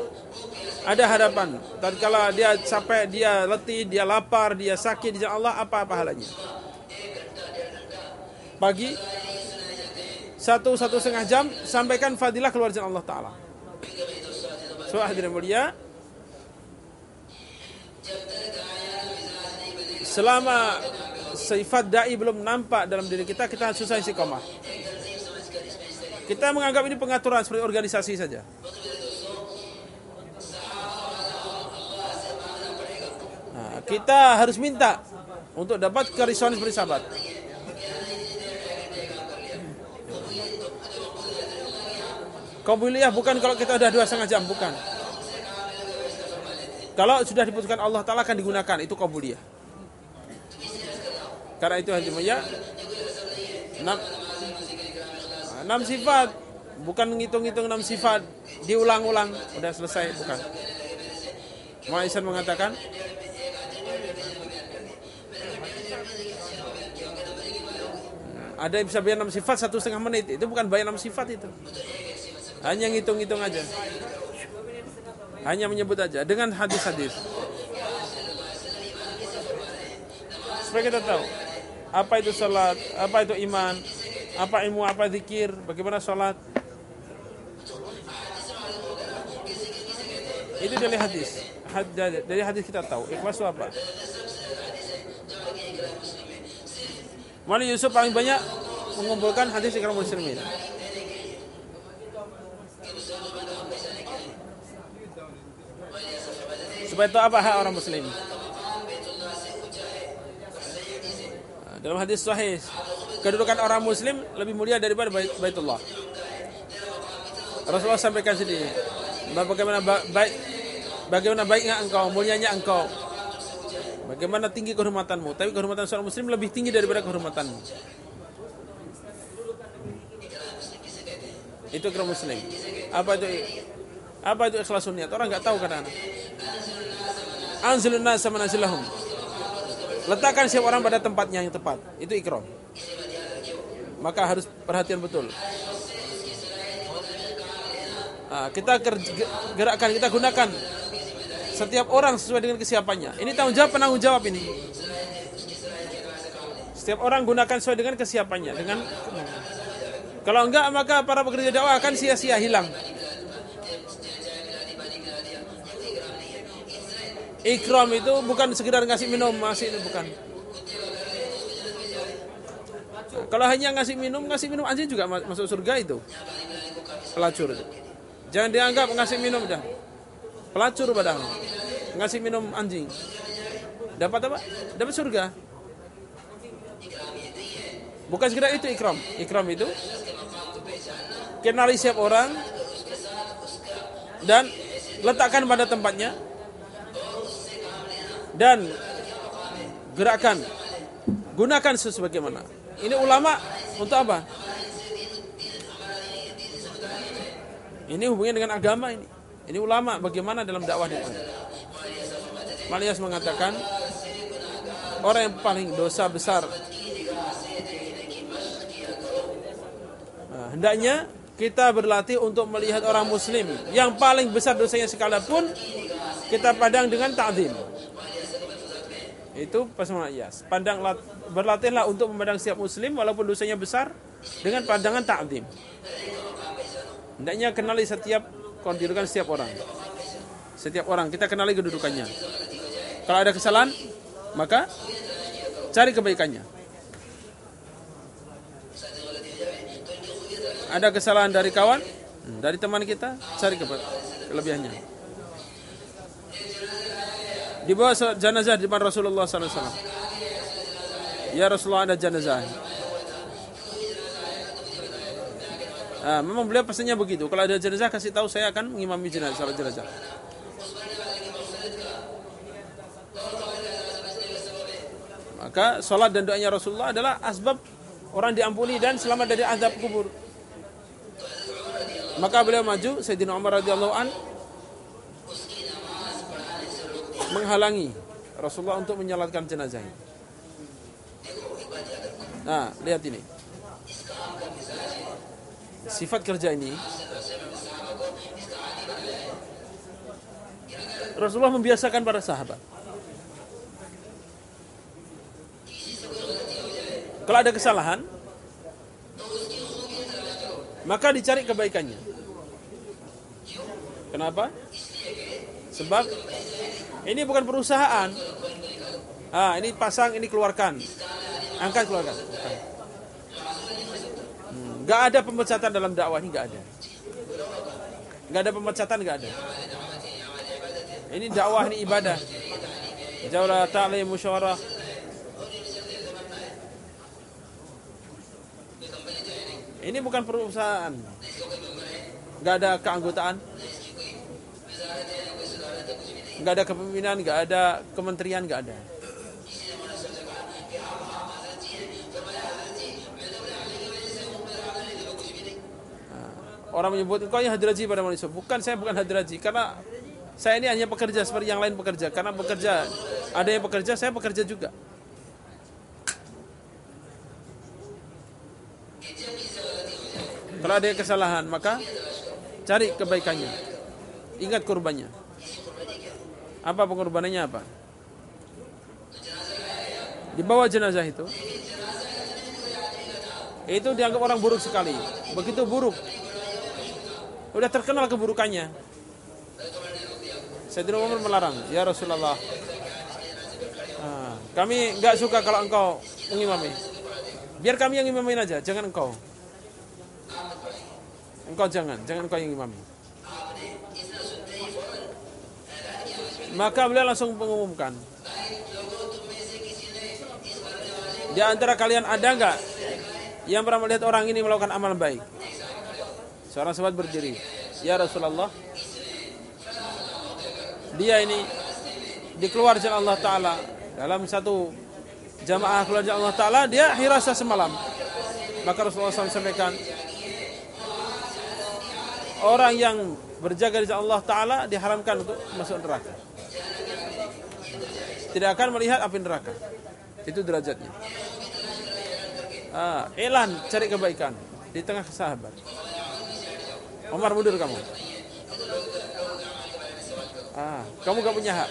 ada harapan tatkala dia capek dia letih dia lapar dia sakit di jalan Allah apa pahalanya pagi satu satu setengah jam sampaikan fadilah keluarga Allah taala so hadirin mulia. Selama sifat dai belum nampak dalam diri kita kita susah istiqomah. Kita menganggap ini pengaturan seperti organisasi saja. Nah, kita harus minta untuk dapat kerisauan seperti sahabat Kabuliah bukan kalau kita sudah dua setengah jam, bukan. Kalau sudah diputuskan Allah Ta'ala akan digunakan, itu kabuliah. Karena itu hanya ya enam, enam sifat bukan menghitung-hitung enam sifat diulang-ulang udah selesai bukan. Muaisan mengatakan ada yang bisa bayar enam sifat satu setengah menit itu bukan bayar enam sifat itu hanya ngitung-ngitung aja hanya menyebut aja dengan hadis-hadis supaya kita tahu apa itu salat, apa itu iman, apa ilmu, apa zikir, bagaimana salat. Itu dari hadis. Had, dari, hadis kita tahu ikhlas itu apa. Wali Yusuf paling banyak mengumpulkan hadis ikram muslimin. Supaya itu apa hak orang muslim. Dalam hadis sahih, kedudukan orang muslim lebih mulia daripada bait Baitullah. Rasulullah sampaikan sendiri, bagaimana baik bagaimana baiknya engkau, mulianya engkau. Bagaimana tinggi kehormatanmu, tapi kehormatan seorang muslim lebih tinggi daripada kehormatanmu. Itu kira muslim. Apa itu apa itu ikhlas niat? Orang nggak tahu kadang-kadang. Anzilun nas sama nazilahum. Letakkan setiap orang pada tempatnya yang tepat. Itu ikram. Maka harus perhatian betul. Nah, kita gerakkan, kita gunakan setiap orang sesuai dengan kesiapannya. Ini tanggung jawab penanggung jawab ini. Setiap orang gunakan sesuai dengan kesiapannya. Dengan kalau enggak maka para pekerja dakwah akan sia-sia hilang. Ikram itu bukan sekedar ngasih minum, masih itu bukan. Kalau hanya ngasih minum, ngasih minum anjing juga masuk surga itu. Pelacur itu. Jangan dianggap ngasih minum dah. Pelacur padahal. Ngasih minum anjing. Dapat apa? Dapat surga. Bukan sekedar itu ikram. Ikram itu kenali siap orang dan letakkan pada tempatnya dan gerakan. Gunakan sebagaimana ini ulama untuk apa? Ini hubungannya dengan agama ini. Ini ulama bagaimana dalam dakwah itu? Malias mengatakan orang yang paling dosa besar hendaknya kita berlatih untuk melihat orang muslim. Yang paling besar dosanya sekalipun kita pandang dengan ta'zim. Itu pasal Iyas. Pandang berlatihlah untuk memandang setiap muslim walaupun dosanya besar dengan pandangan ta'zim. Hendaknya kenali setiap kedudukan setiap orang. Setiap orang kita kenali kedudukannya. Kalau ada kesalahan, maka cari kebaikannya. Ada kesalahan dari kawan, dari teman kita, cari kelebihannya. Dibawa jenazah di depan Rasulullah SAW. Ya Rasulullah ada jenazah. Nah, memang beliau pesannya begitu. Kalau ada jenazah kasih tahu saya akan mengimami jenazah salat jenazah. Maka sholat dan doanya Rasulullah adalah asbab orang diampuni dan selamat dari azab kubur. Maka beliau maju Sayyidina Umar radhiyallahu an menghalangi Rasulullah untuk menyalatkan jenazah ini. Nah, lihat ini sifat kerja ini Rasulullah membiasakan para sahabat. Kalau ada kesalahan, maka dicari kebaikannya. Kenapa? Sebab ini bukan perusahaan. Ah, ini pasang, ini keluarkan. Angkat keluarkan. Bukan. Gak ada pemecatan dalam dakwah ini gak ada. Gak ada pemecatan gak ada. Ini dakwah ini ibadah. Jaulah ta'lim musyawarah. Ini bukan perusahaan. Gak ada keanggotaan. Gak ada kepemimpinan, gak ada kementerian, gak ada. Orang menyebut engkau yang hadraji pada manusia. Bukan saya bukan hadraji karena saya ini hanya pekerja seperti yang lain pekerja. Karena bekerja ada yang bekerja, saya bekerja juga. Kalau ada kesalahan, maka cari kebaikannya. Ingat kurbannya. Apa pengorbanannya apa? Dibawa jenazah itu. Itu dianggap orang buruk sekali. Begitu buruk Udah terkenal keburukannya. Sayyidina Umar melarang, ya Rasulullah. Nah, kami nggak suka kalau engkau mengimami. Biar kami yang imamin aja, jangan engkau. Engkau jangan, jangan engkau yang imami. Maka beliau langsung mengumumkan. Di antara kalian ada nggak yang pernah melihat orang ini melakukan amal baik? Seorang sahabat berdiri. Ya Rasulullah. Dia ini dikeluar jalan Allah Ta'ala. Dalam satu jamaah keluar jalan Allah Ta'ala. Dia hirasa semalam. Maka Rasulullah SAW sampaikan. Orang yang berjaga di Allah Ta'ala diharamkan untuk masuk neraka. Tidak akan melihat api neraka. Itu derajatnya. Ah, elan cari kebaikan di tengah sahabat. Omar mundur kamu. Ah, kamu gak punya hak.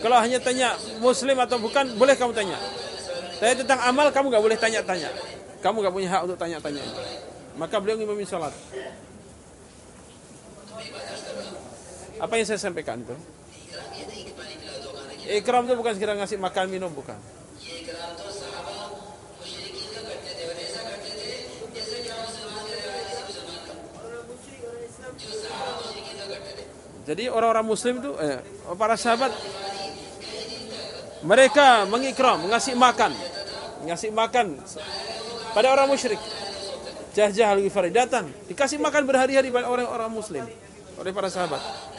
Kalau hanya tanya muslim atau bukan, boleh kamu tanya. Tapi tentang amal kamu gak boleh tanya-tanya. Kamu gak punya hak untuk tanya-tanya. Maka beliau ngimami sholat. Apa yang saya sampaikan itu? Ikram itu bukan sekedar ngasih makan minum, bukan. Jadi orang-orang muslim itu eh, para sahabat mereka mengikram, mengasih makan, mengasih makan pada orang musyrik. Jah-jah al-Ghifari datang, dikasih makan berhari-hari pada orang-orang muslim oleh para sahabat.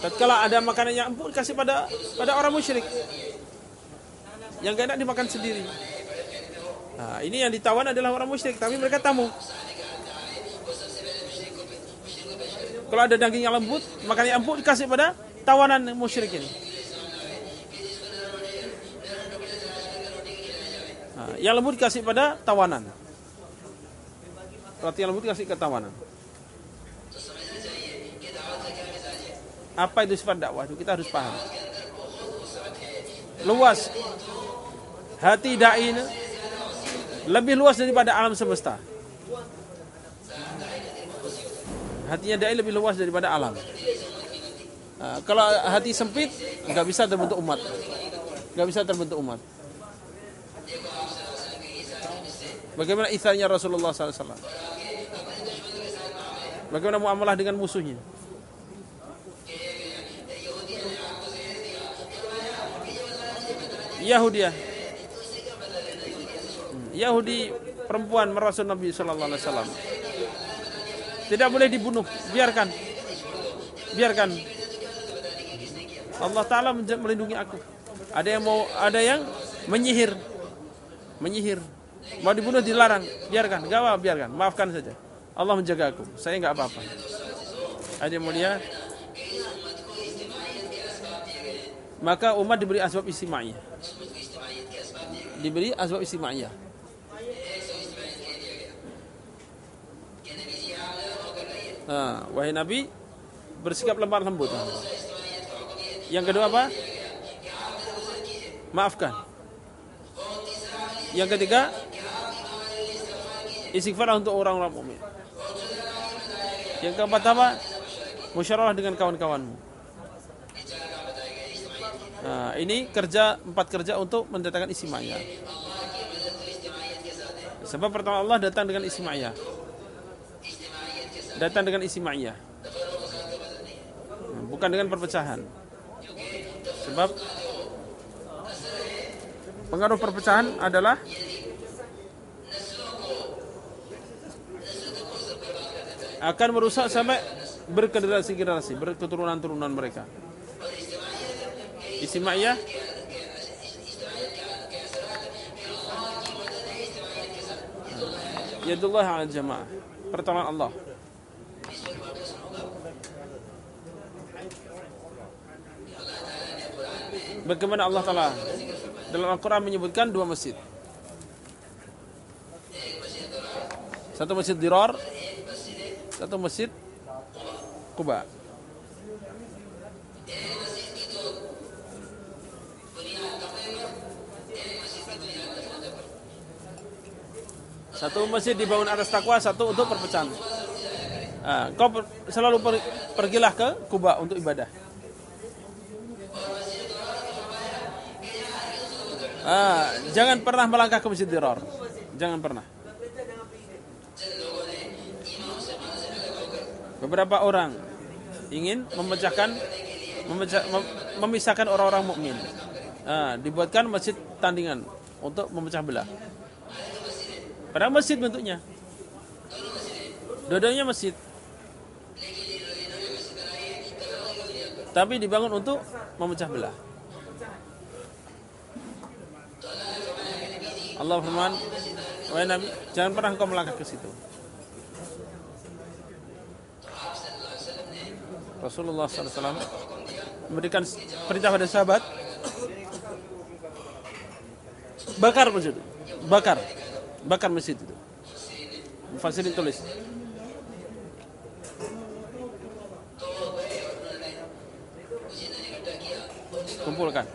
Tatkala ada makanan yang empuk dikasih pada pada orang musyrik. Yang gak enak dimakan sendiri. Nah, ini yang ditawan adalah orang musyrik, tapi mereka tamu. Kalau ada daging yang lembut, maka yang empuk dikasih pada tawanan musyrik ini. Nah, yang lembut dikasih pada tawanan. Roti yang lembut dikasih ke tawanan. Apa itu sifat dakwah itu kita harus paham. Luas hati dai ini lebih luas daripada alam semesta. Hatinya dai lebih luas daripada alam. Kalau hati sempit nggak bisa terbentuk umat, nggak bisa terbentuk umat. Bagaimana isanya Rasulullah SAW? Bagaimana muamalah dengan musuhnya? Yahudi ya. Yahudi perempuan merasul Nabi Sallallahu Alaihi Wasallam. Tidak boleh dibunuh, biarkan, biarkan. Allah Taala melindungi aku. Ada yang mau, ada yang menyihir, menyihir. Mau dibunuh dilarang, biarkan, gak apa, biarkan, maafkan saja. Allah menjaga aku, saya nggak apa-apa. Ada yang mulia, maka umat diberi asbab istimaiyah. Diberi asbab istimaiyah. Nah, wahai Nabi, bersikap lemah lembut. Yang kedua apa? Maafkan. Yang ketiga, istighfar untuk orang-orang mukmin. Yang keempat apa? Musyawarah dengan kawan-kawanmu. Nah, ini kerja empat kerja untuk mendatangkan isimanya. Sebab pertama Allah datang dengan isimaya. Datang dengan isimaya. Bukan dengan perpecahan. Sebab pengaruh perpecahan adalah akan merusak sampai bergenerasi-generasi, berketurunan-turunan mereka. Istimaiyah Yadullah ala jamaah. Pertolongan Allah. Bagaimana Allah Ta'ala Dalam Al-Quran menyebutkan dua masjid? Satu masjid Dirar Satu masjid Kuba Satu masjid dibangun atas takwa, satu untuk perpecahan. Nah, kau selalu per, pergilah ke Kuba untuk ibadah. Ah, jangan pernah melangkah ke Masjid Dirar. Jangan pernah. Beberapa orang ingin memecahkan memecah, mem, memisahkan orang-orang mukmin. Ah, dibuatkan masjid tandingan untuk memecah belah. Padahal masjid bentuknya. Dua-duanya masjid. Tapi dibangun untuk memecah belah. Allah firman, Nabi, jangan pernah kau melangkah ke situ. Rasulullah SAW memberikan perintah pada sahabat bakar masjid, bakar bakar masjid itu. Mufassirin tulis. Kumpulkan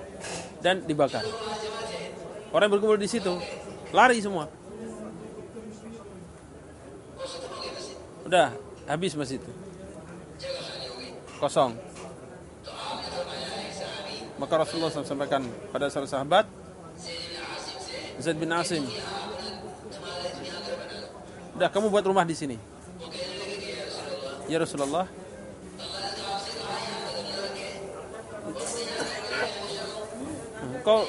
dan dibakar. Orang berkumpul di situ lari semua. Udah habis masjid itu. Kosong. Maka Rasulullah SAW sampaikan pada salah sahabat Zaid bin Asim Udah kamu buat rumah di sini. Ya Rasulullah. Engkau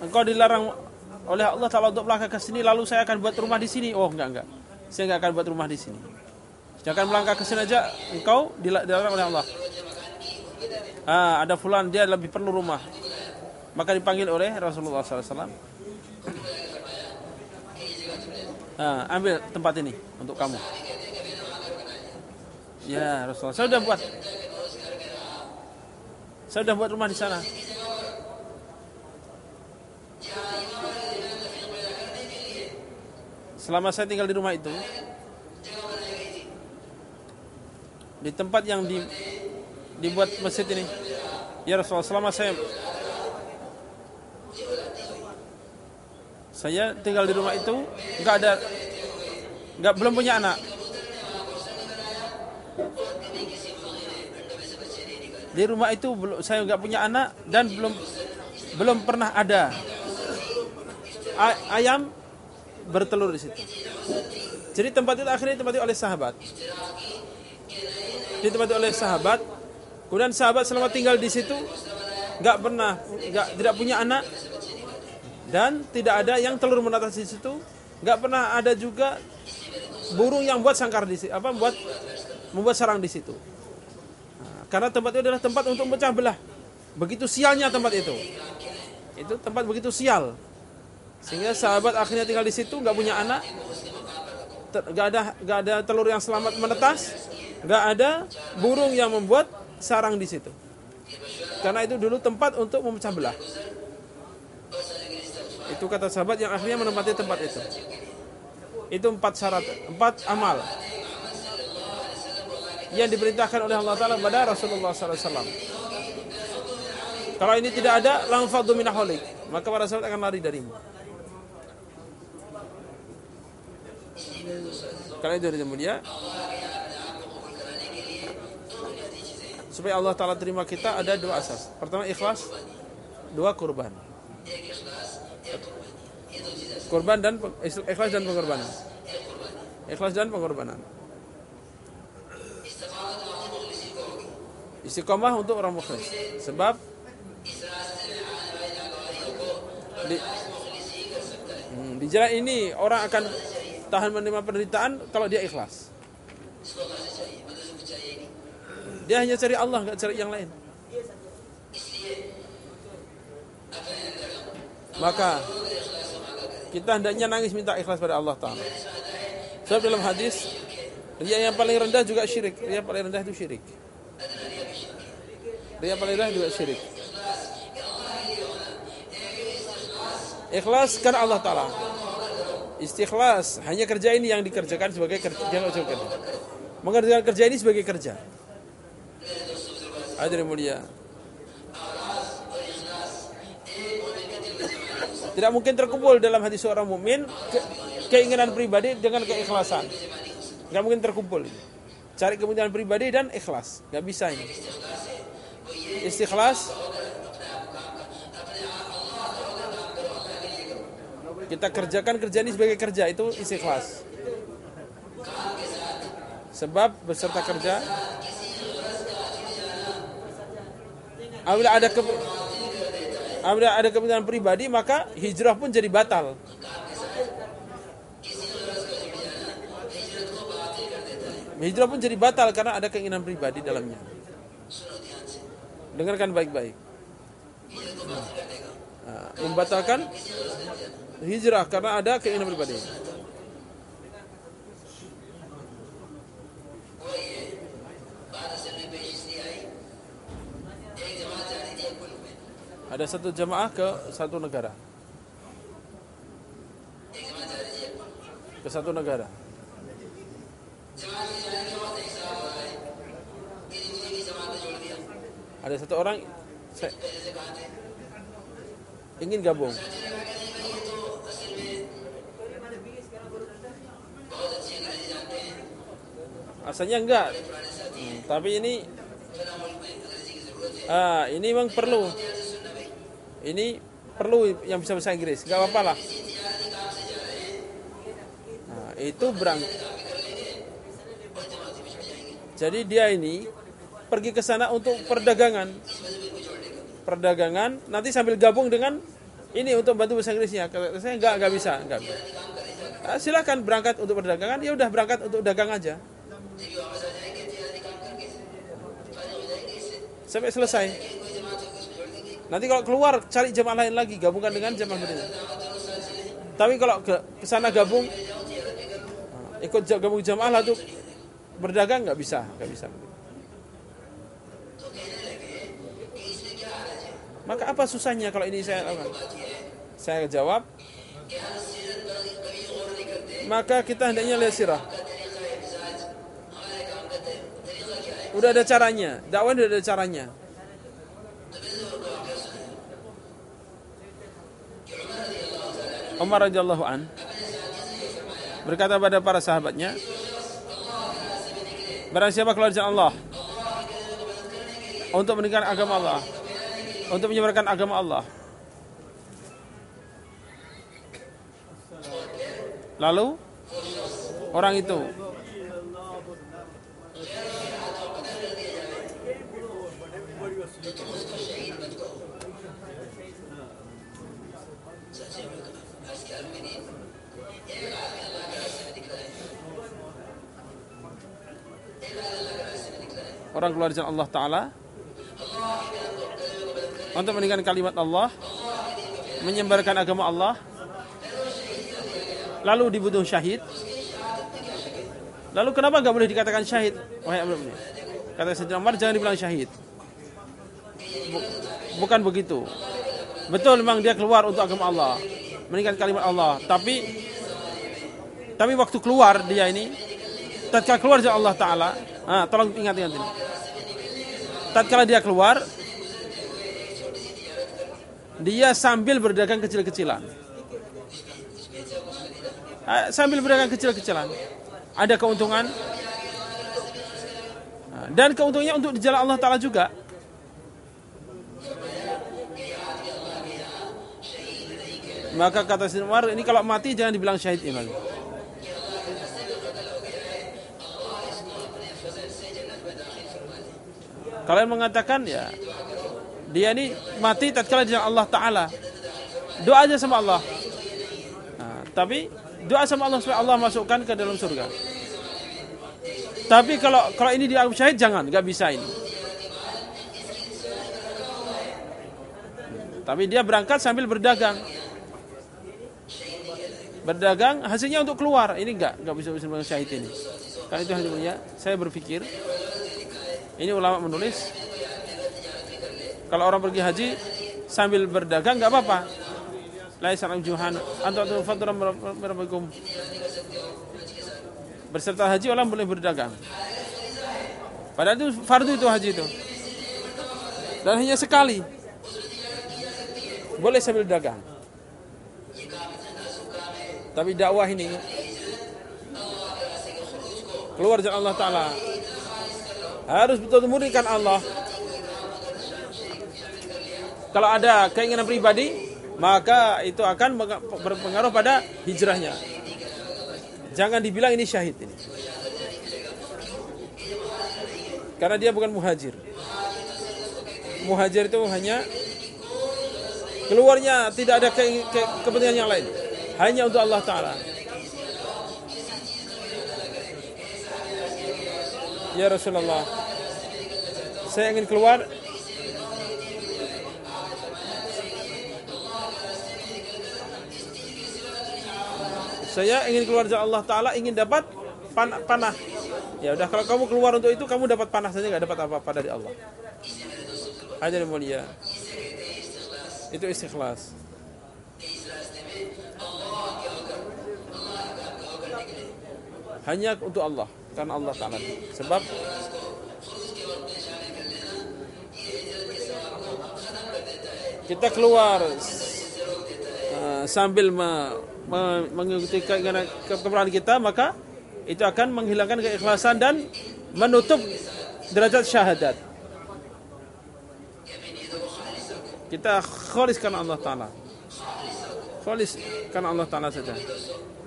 engkau dilarang oleh Allah Taala untuk melangkah ke sini lalu saya akan buat rumah di sini. Oh, enggak enggak. Saya enggak akan buat rumah di sini. Jangan melangkah ke sini aja engkau dilarang oleh Allah. Ah, ada fulan dia lebih perlu rumah. Maka dipanggil oleh Rasulullah SAW Ah, ambil tempat ini untuk kamu. Ya Rasulullah, saya sudah buat. Saya sudah buat rumah di sana. Selama saya tinggal di rumah itu, di tempat yang di, dibuat masjid ini, ya Rasulullah, selama saya saya tinggal di rumah itu, nggak ada, nggak belum punya anak. Di rumah itu belum saya nggak punya anak dan belum belum pernah ada ayam bertelur di situ. Jadi tempat itu akhirnya ditempati oleh sahabat. Ditempati oleh sahabat. Kemudian sahabat selama tinggal di situ nggak pernah nggak tidak punya anak dan tidak ada yang telur menetas di situ. Nggak pernah ada juga burung yang buat sangkar di situ, apa buat membuat sarang di situ. Nah, karena tempat itu adalah tempat untuk memecah belah. Begitu sialnya tempat itu. Itu tempat begitu sial. Sehingga sahabat akhirnya tinggal di situ, nggak punya anak, nggak ada nggak ada telur yang selamat menetas, nggak ada burung yang membuat sarang di situ. Karena itu dulu tempat untuk memecah belah. Itu kata sahabat yang akhirnya menempati tempat itu. Itu empat syarat, empat amal yang diperintahkan oleh Allah Taala kepada Rasulullah SAW. Kalau ini tidak ada, langfadu minaholik, maka para sahabat akan lari darimu. Karena itu dari mulia supaya Allah Taala terima kita ada dua asas. Pertama ikhlas, dua kurban. Kurban dan ikhlas dan pengorbanan. Ikhlas dan pengorbanan. Istiqomah untuk orang mukhlis. Sebab di, Hmm, di jalan ini orang akan tahan menerima penderitaan kalau dia ikhlas. Dia hanya cari Allah, nggak cari yang lain. Maka kita hendaknya nangis minta ikhlas pada Allah Taala. Sebab dalam hadis Ria yang paling rendah juga syirik. Ria yang paling rendah itu syirik. Ria yang paling rendah juga syirik. Ikhlas karena Allah Ta'ala Istikhlas Hanya kerja ini yang dikerjakan sebagai kerja kerja Mengerjakan kerja ini sebagai kerja Hadirin mulia Tidak mungkin terkumpul dalam hati seorang mukmin ke- keinginan pribadi dengan keikhlasan. Gak mungkin terkumpul. Cari kepentingan pribadi dan ikhlas. Gak bisa ini. Istikhlas kita kerjakan kerja ini sebagai kerja itu istikhlas. Sebab beserta kerja apabila ada ke, apabila ada kepentingan pribadi maka hijrah pun jadi batal. Hijrah pun jadi batal karena ada keinginan pribadi dalamnya. Dengarkan baik-baik. Nah, membatalkan hijrah karena ada keinginan pribadi. Ada satu jamaah ke satu negara. Ke satu negara. Ada satu orang saya, ingin gabung. Asalnya enggak. Hmm, tapi ini ah ini memang perlu. Ini perlu yang bisa bahasa Inggris. Enggak apa-apa lah. Nah, itu berang. Jadi dia ini pergi ke sana untuk perdagangan. Perdagangan nanti sambil gabung dengan ini untuk bantu bahasa Inggrisnya. Kata saya enggak enggak bisa, enggak. Ah, silakan berangkat untuk perdagangan, ya udah berangkat untuk dagang aja. Sampai selesai. Nanti kalau keluar cari jemaah lain lagi, gabungkan dengan jemaah Madinah. Tapi kalau ke sana gabung ikut ja- gabung jamaah lalu berdagang nggak bisa, nggak bisa. Maka apa susahnya kalau ini saya lakukan? Saya jawab, maka kita hendaknya lihat sirah. Udah ada caranya, dakwah udah ada caranya. Umar radhiyallahu an berkata pada para sahabatnya, Barang siapa keluar jalan Allah untuk meninggalkan agama Allah, untuk menyebarkan agama Allah. Lalu orang itu orang keluar jalan Allah Ta'ala. Untuk meninggalkan kalimat Allah. Menyebarkan agama Allah. Lalu dibutuh syahid. Lalu kenapa nggak boleh dikatakan syahid? Wahai Amr kata Sayyidina Umar jangan dibilang syahid. Bu- bukan begitu. Betul memang dia keluar untuk agama Allah. Meninggalkan kalimat Allah. Tapi tapi waktu keluar dia ini tatkala keluar dari Allah Taala ah, tolong ingat-ingat ini tatkala dia keluar dia sambil berdagang kecil-kecilan. Ah, sambil berdagang kecil-kecilan. Ada keuntungan. Ah, dan keuntungannya untuk di jalan Allah Taala juga. Maka kata Umar ini kalau mati jangan dibilang syahid iman Kalian mengatakan ya dia ini mati tatkala di Allah Taala. Doa aja sama Allah. Nah, tapi doa sama Allah supaya Allah masukkan ke dalam surga. Tapi kalau kalau ini dianggap syahid jangan, nggak bisa ini. Tapi dia berangkat sambil berdagang. Berdagang hasilnya untuk keluar. Ini enggak, enggak bisa bisa syahid ini. Karena itu hasilnya saya berpikir ini ulama menulis kalau orang pergi haji sambil berdagang nggak apa-apa. Laisa juhan antum. Berserta haji orang boleh berdagang. Padahal itu fardu itu haji itu. Dan hanya sekali. Boleh sambil dagang. Tapi dakwah ini keluar dari Allah Taala harus betul-betul murnikan Allah. Kalau ada keinginan pribadi, maka itu akan berpengaruh pada hijrahnya. Jangan dibilang ini syahid ini. Karena dia bukan muhajir. Muhajir itu hanya keluarnya tidak ada ke, ke, kepentingan yang lain. Hanya untuk Allah Ta'ala. Ya Rasulullah, saya ingin keluar. Saya ingin keluar dari Allah Ta'ala Ingin dapat pan panah. Ya udah kalau kamu keluar untuk itu Kamu dapat panah saja nggak dapat apa-apa dari Allah. Hajar mulia. Itu istikhlas. Hanya untuk Allah Karena Allah Ta'ala Sebab Kita keluar uh, Sambil me, me, mengikuti keperan kita Maka itu akan menghilangkan keikhlasan dan menutup derajat syahadat. Kita khalis Allah Ta'ala. Khalis Allah Ta'ala saja.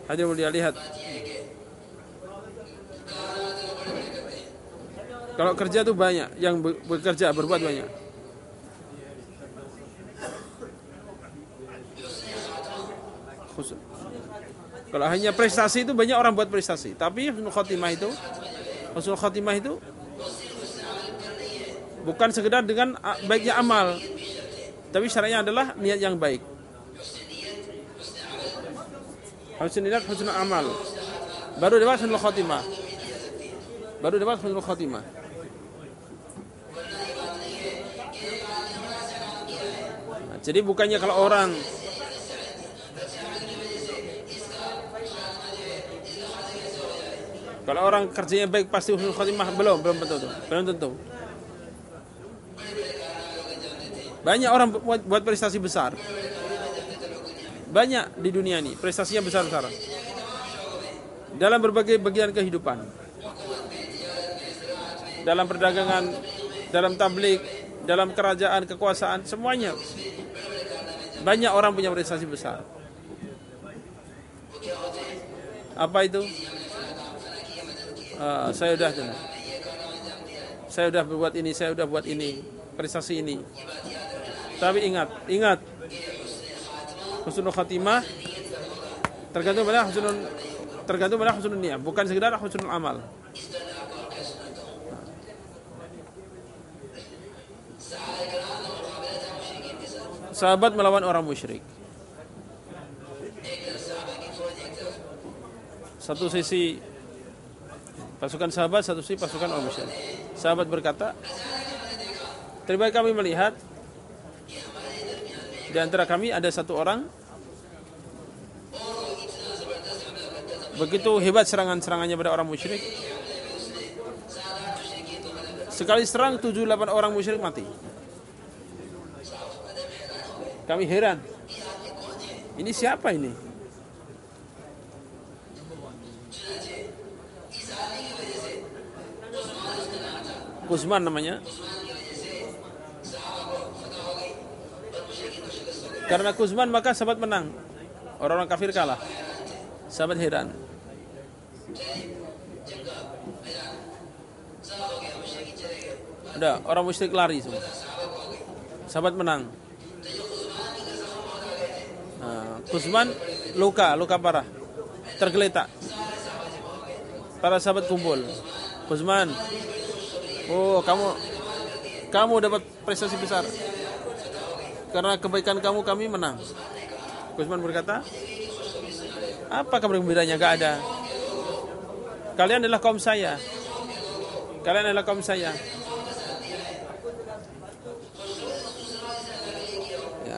Hadir mulia lihat. Kalau kerja itu banyak, yang bekerja berbuat banyak. Khusus. Kalau hanya prestasi itu banyak orang buat prestasi, tapi husnul khotimah itu husnul khotimah itu bukan sekedar dengan baiknya amal, tapi syaratnya adalah niat yang baik. Husnul niat, husnul amal. baru dapat husnul khotimah. Baru dapat husnul khotimah. Jadi bukannya kalau orang Kalau orang kerjanya baik pasti husnul khotimah belum, belum tentu, belum tentu. Banyak orang buat, buat prestasi besar. Banyak di dunia ini prestasinya besar-besaran. Dalam berbagai bagian kehidupan. Dalam perdagangan, dalam tablik, dalam kerajaan, kekuasaan, semuanya. Banyak orang punya prestasi besar. Apa itu? Uh, saya sudah saya sudah berbuat ini, saya sudah buat ini, prestasi ini. Tapi ingat, ingat husnul khatimah tergantung pada husnul tergantung pada husnul niat, bukan sekedar husnul amal. Sahabat melawan orang musyrik. Satu sisi pasukan sahabat, satu sisi pasukan orang musyrik. Sahabat berkata, terbaik kami melihat di antara kami ada satu orang begitu hebat serangan-serangannya pada orang musyrik. Sekali serang 7 8 orang musyrik mati. Kami heran. Ini siapa ini? Kuzman namanya. Karena Kuzman maka sahabat menang. Orang-orang kafir kalah. Sahabat heran. Ada orang musyrik lari semua. Sahabat menang. Nah, Kuzman luka, luka parah. Tergeletak. Para sahabat kumpul. Kuzman, oh kamu kamu dapat prestasi besar. Karena kebaikan kamu kami menang. Kuzman berkata, apa kabar gembiranya? Gak ada. Kalian adalah kaum saya. Kalian adalah kaum saya.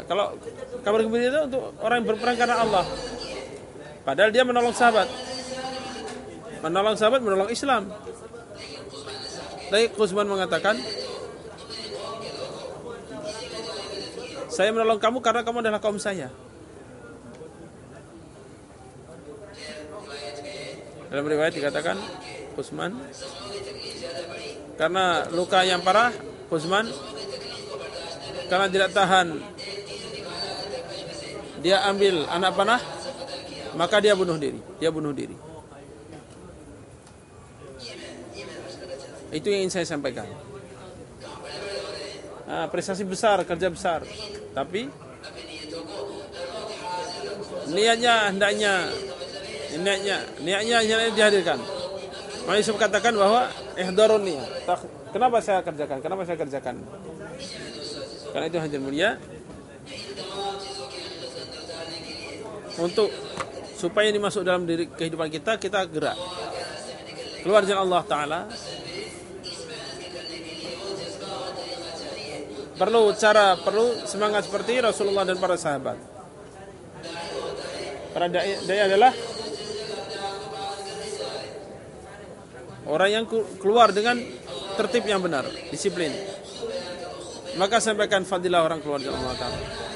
Kalau kabar gembira itu untuk orang yang berperang karena Allah. Padahal dia menolong sahabat. Menolong sahabat, menolong Islam. Tapi Kuzman mengatakan, Saya menolong kamu karena kamu adalah kaum saya. Dalam riwayat dikatakan Usman karena luka yang parah Usman karena tidak tahan dia ambil anak panah maka dia bunuh diri dia bunuh diri itu yang ingin saya sampaikan nah, prestasi besar kerja besar tapi niatnya hendaknya niatnya niatnya hanya dihadirkan. Maka Yusuf katakan bahwa ihdarun niat. Kenapa saya kerjakan? Kenapa saya kerjakan? Karena itu hanya mulia untuk supaya ini masuk dalam diri kehidupan kita kita gerak keluar jalan Allah Taala perlu cara perlu semangat seperti Rasulullah dan para sahabat. Para dai, dai adalah orang yang keluar dengan tertib yang benar, disiplin. Maka sampaikan fadilah orang keluar dari Allah Taala.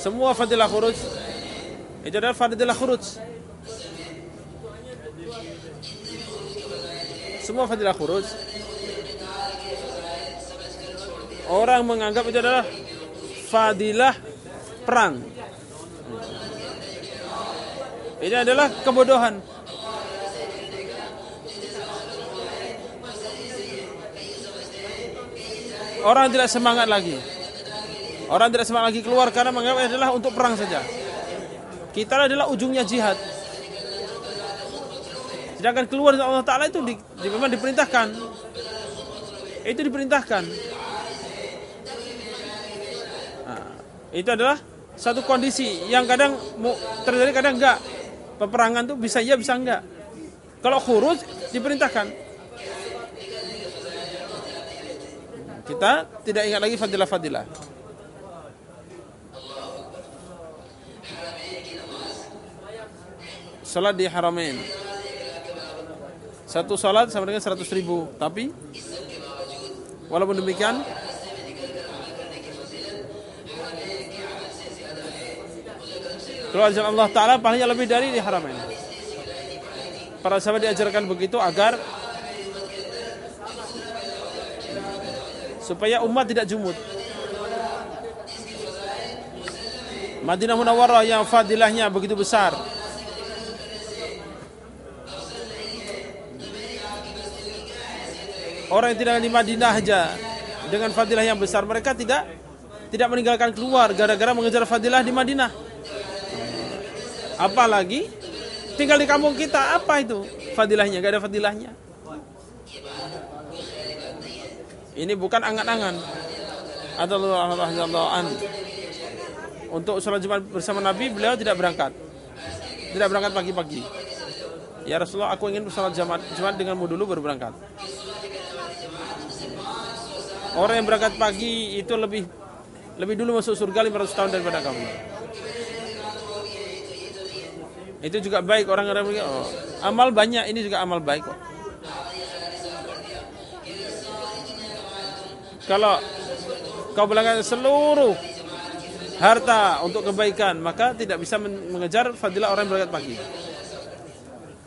Semua fadilah khuruj itu adalah fadilah khuruj. Semua fadilah khuruj orang menganggap itu adalah fadilah perang. Ini adalah kebodohan. Orang tidak semangat lagi. Orang tidak semangat lagi keluar karena menganggap adalah untuk perang saja. Kita adalah ujungnya jihad. Sedangkan keluar dari Allah Ta'ala itu di, di, memang diperintahkan. Itu diperintahkan. Itu adalah satu kondisi yang kadang terjadi kadang enggak. peperangan tuh bisa iya bisa enggak. Kalau khuruj diperintahkan. Kita tidak ingat lagi fadilah-fadilah. Salat di Haramain. Satu salat sama dengan 100 ribu. Tapi walaupun demikian Keluar jalan Allah Ta'ala pahalanya lebih dari di Haramain. Para sahabat diajarkan begitu agar supaya umat tidak jumut. Madinah Munawwarah yang fadilahnya begitu besar. Orang yang tidak di Madinah saja dengan fadilah yang besar mereka tidak tidak meninggalkan keluar gara-gara mengejar fadilah di Madinah. Apalagi tinggal di kampung kita apa itu fadilahnya? Gak ada fadilahnya. Ini bukan angan-angan. an. Untuk sholat Jumat bersama Nabi beliau tidak berangkat. Tidak berangkat pagi-pagi. Ya Rasulullah aku ingin sholat Jumat, Jumat denganmu dulu baru berangkat. Orang yang berangkat pagi itu lebih lebih dulu masuk surga 500 tahun daripada kamu. Itu juga baik orang-orang oh, amal banyak ini juga amal baik kok. Kalau kau belangkan seluruh harta untuk kebaikan, maka tidak bisa mengejar fadilah orang yang berangkat pagi.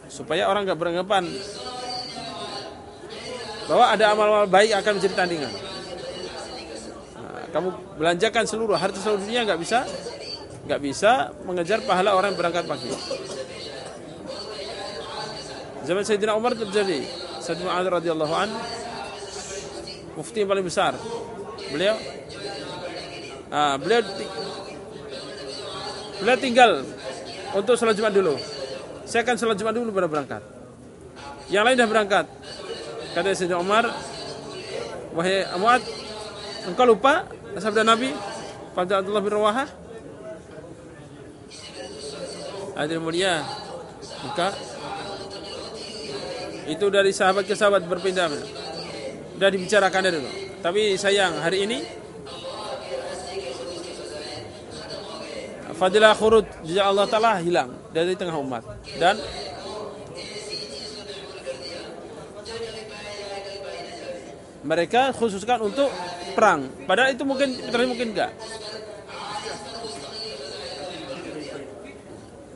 Supaya orang nggak beranggapan bahwa ada amal-amal baik akan menjadi tandingan. Kamu belanjakan seluruh harta seluruh dunia nggak bisa, nggak bisa mengejar pahala orang yang berangkat pagi. Zaman Sayyidina Umar terjadi. Sayyidina Ali radhiyallahu an mufti yang paling besar. Beliau ah, beliau beliau tinggal untuk sholat Jumat dulu. Saya akan sholat Jumat dulu baru berangkat. Yang lain dah berangkat. Kata Sayyidina Umar, wahai Muad, engkau lupa sabda Nabi pada Abdullah bin Rawahah? Adil mulia, maka itu dari sahabat ke sahabat berpindah sudah dibicarakan dulu. Tapi sayang hari ini fadilah khurud jejak Allah Ta'ala hilang dari tengah umat. Dan mereka khususkan untuk perang. Padahal itu mungkin terjadi mungkin enggak.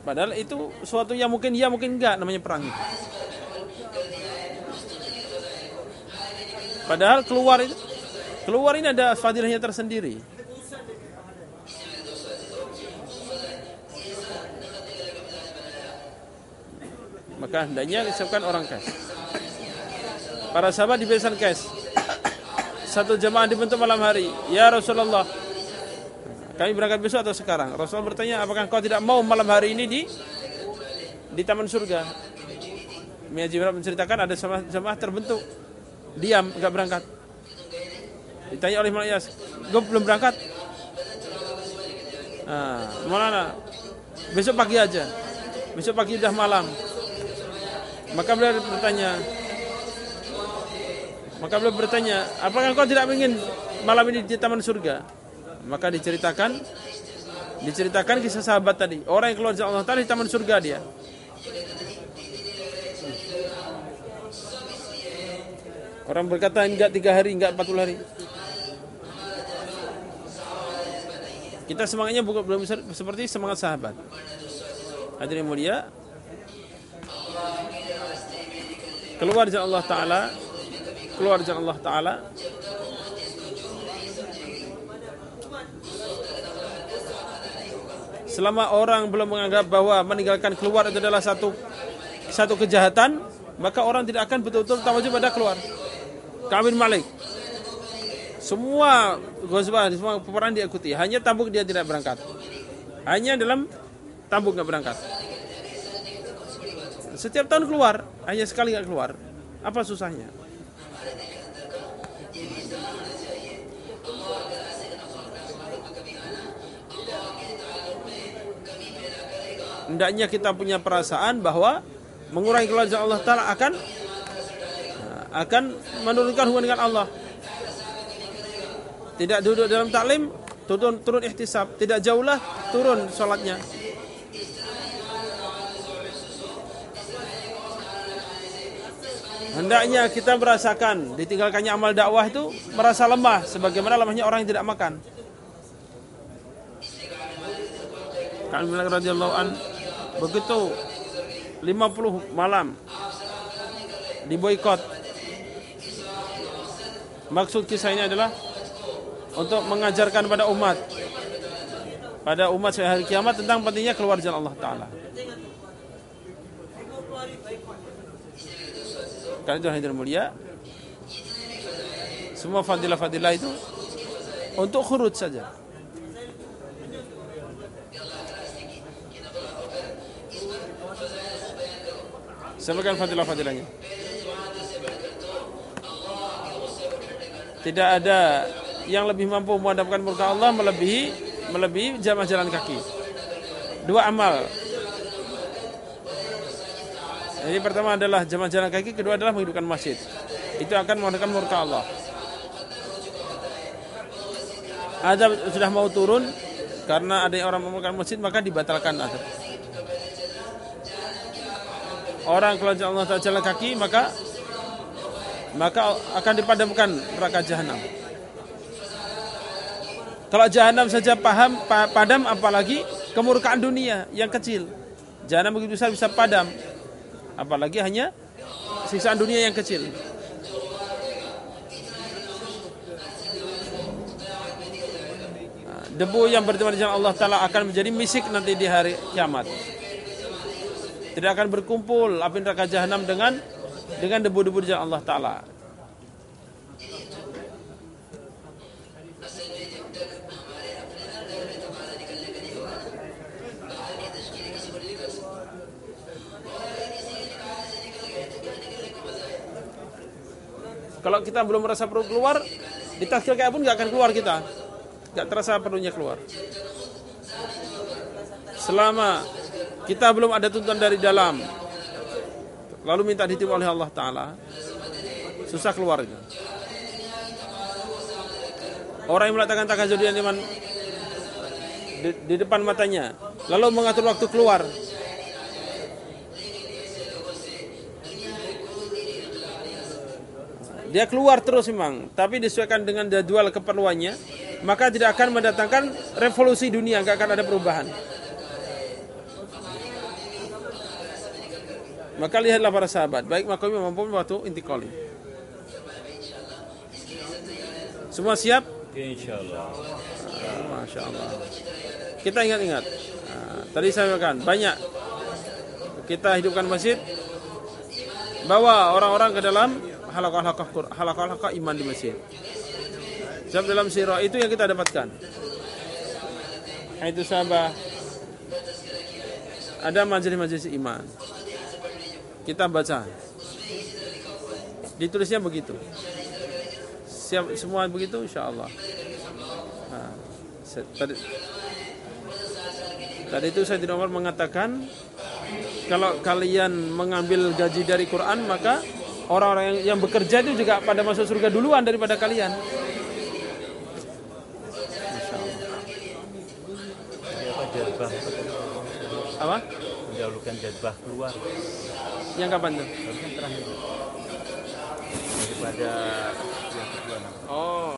Padahal itu suatu yang mungkin ya mungkin enggak namanya perang itu. Padahal keluar itu keluar ini ada fadilahnya tersendiri. Maka hendaknya disiapkan orang kes. Para sahabat dibiasakan kes. Satu jemaah dibentuk malam hari. Ya Rasulullah, kami berangkat besok atau sekarang? Rasulullah bertanya, apakah kau tidak mau malam hari ini di di taman surga? Mia Jibril menceritakan ada jemaah terbentuk diam nggak berangkat ditanya oleh Malayas gue belum berangkat nah, mana besok pagi aja besok pagi udah malam maka beliau bertanya maka beliau bertanya apakah kau tidak ingin malam ini di taman surga maka diceritakan diceritakan kisah sahabat tadi orang yang keluar dari Allah tadi di taman surga dia Orang berkata enggak tiga hari, enggak empat puluh hari. Kita semangatnya bukan belum seperti semangat sahabat. Hadirin mulia, keluar jalan Allah Taala, keluar jalan Allah Taala. Selama orang belum menganggap bahwa meninggalkan keluar itu adalah satu satu kejahatan, maka orang tidak akan betul-betul tawajud pada keluar. Ka'ab Malik. Semua Ghazwah, semua peperangan diikuti. Hanya Tabuk dia tidak berangkat. Hanya dalam Tabuk nggak berangkat. Setiap tahun keluar, hanya sekali nggak keluar. Apa susahnya? Hendaknya kita punya perasaan bahwa mengurangi kewajiban Allah Taala akan akan menurunkan hubungan dengan Allah. Tidak duduk dalam taklim, turun turun ihtisab. Tidak jauhlah, turun sholatnya. Hendaknya kita merasakan ditinggalkannya amal dakwah itu merasa lemah sebagaimana lemahnya orang yang tidak makan. Kan bilang radhiyallahu an begitu 50 malam diboikot. Maksud kisah ini adalah untuk mengajarkan pada umat pada umat hari kiamat tentang pentingnya keluar jalan Allah taala. Karena itu hadirin mulia Semua fadilah-fadilah itu Untuk khurut saja Sampaikan fadilah-fadilahnya Tidak ada yang lebih mampu memadamkan murka Allah melebihi melebihi jamaah jalan kaki. Dua amal jadi pertama adalah jamaah jalan kaki, kedua adalah menghidupkan masjid. Itu akan mengadakan murka Allah. Azab sudah mau turun karena ada orang memurkakan masjid maka dibatalkan azab. Orang kalau Allah Taala jalan kaki maka maka akan dipadamkan neraka jahanam. Kalau jahanam saja paham padam apalagi kemurkaan dunia yang kecil. Jahanam begitu besar bisa padam apalagi hanya siksaan dunia yang kecil. Debu yang bertemu dengan Allah Ta'ala akan menjadi misik nanti di hari kiamat. Tidak akan berkumpul api neraka jahanam dengan dengan debu-debu di jalan Allah Ta'ala. Kalau kita belum merasa perlu keluar, di takdir kayak pun nggak akan keluar kita. Nggak terasa perlunya keluar. Selama kita belum ada tuntutan dari dalam, lalu minta diterima oleh Allah Ta'ala, susah keluarnya. Orang yang meletakkan tahajud di, di depan matanya, lalu mengatur waktu keluar, Dia keluar terus memang, tapi disesuaikan dengan jadwal keperluannya, maka tidak akan mendatangkan revolusi dunia, nggak akan ada perubahan. Maka lihatlah para sahabat, baik makomi maupun waktu intikoli. Semua siap? Insya Allah. Masya Allah. Kita ingat-ingat. Nah, tadi saya katakan banyak kita hidupkan masjid, bawa orang-orang ke dalam halakah-halakah halakah-halakah iman di masjid. Sebab dalam sirah itu yang kita dapatkan. Itu sahabat ada majelis-majelis iman. Kita baca. Ditulisnya begitu. Siap semua begitu insya Allah. Nah, tadi, tadi itu saya tidak mengatakan kalau kalian mengambil gaji dari Quran maka orang-orang yang, yang bekerja itu juga pada masuk surga duluan daripada kalian. Apa? Mendahulukan jadbah keluar. Yang kapan tuh? Harusnya terakhir. Daripada yang kedua. Oh.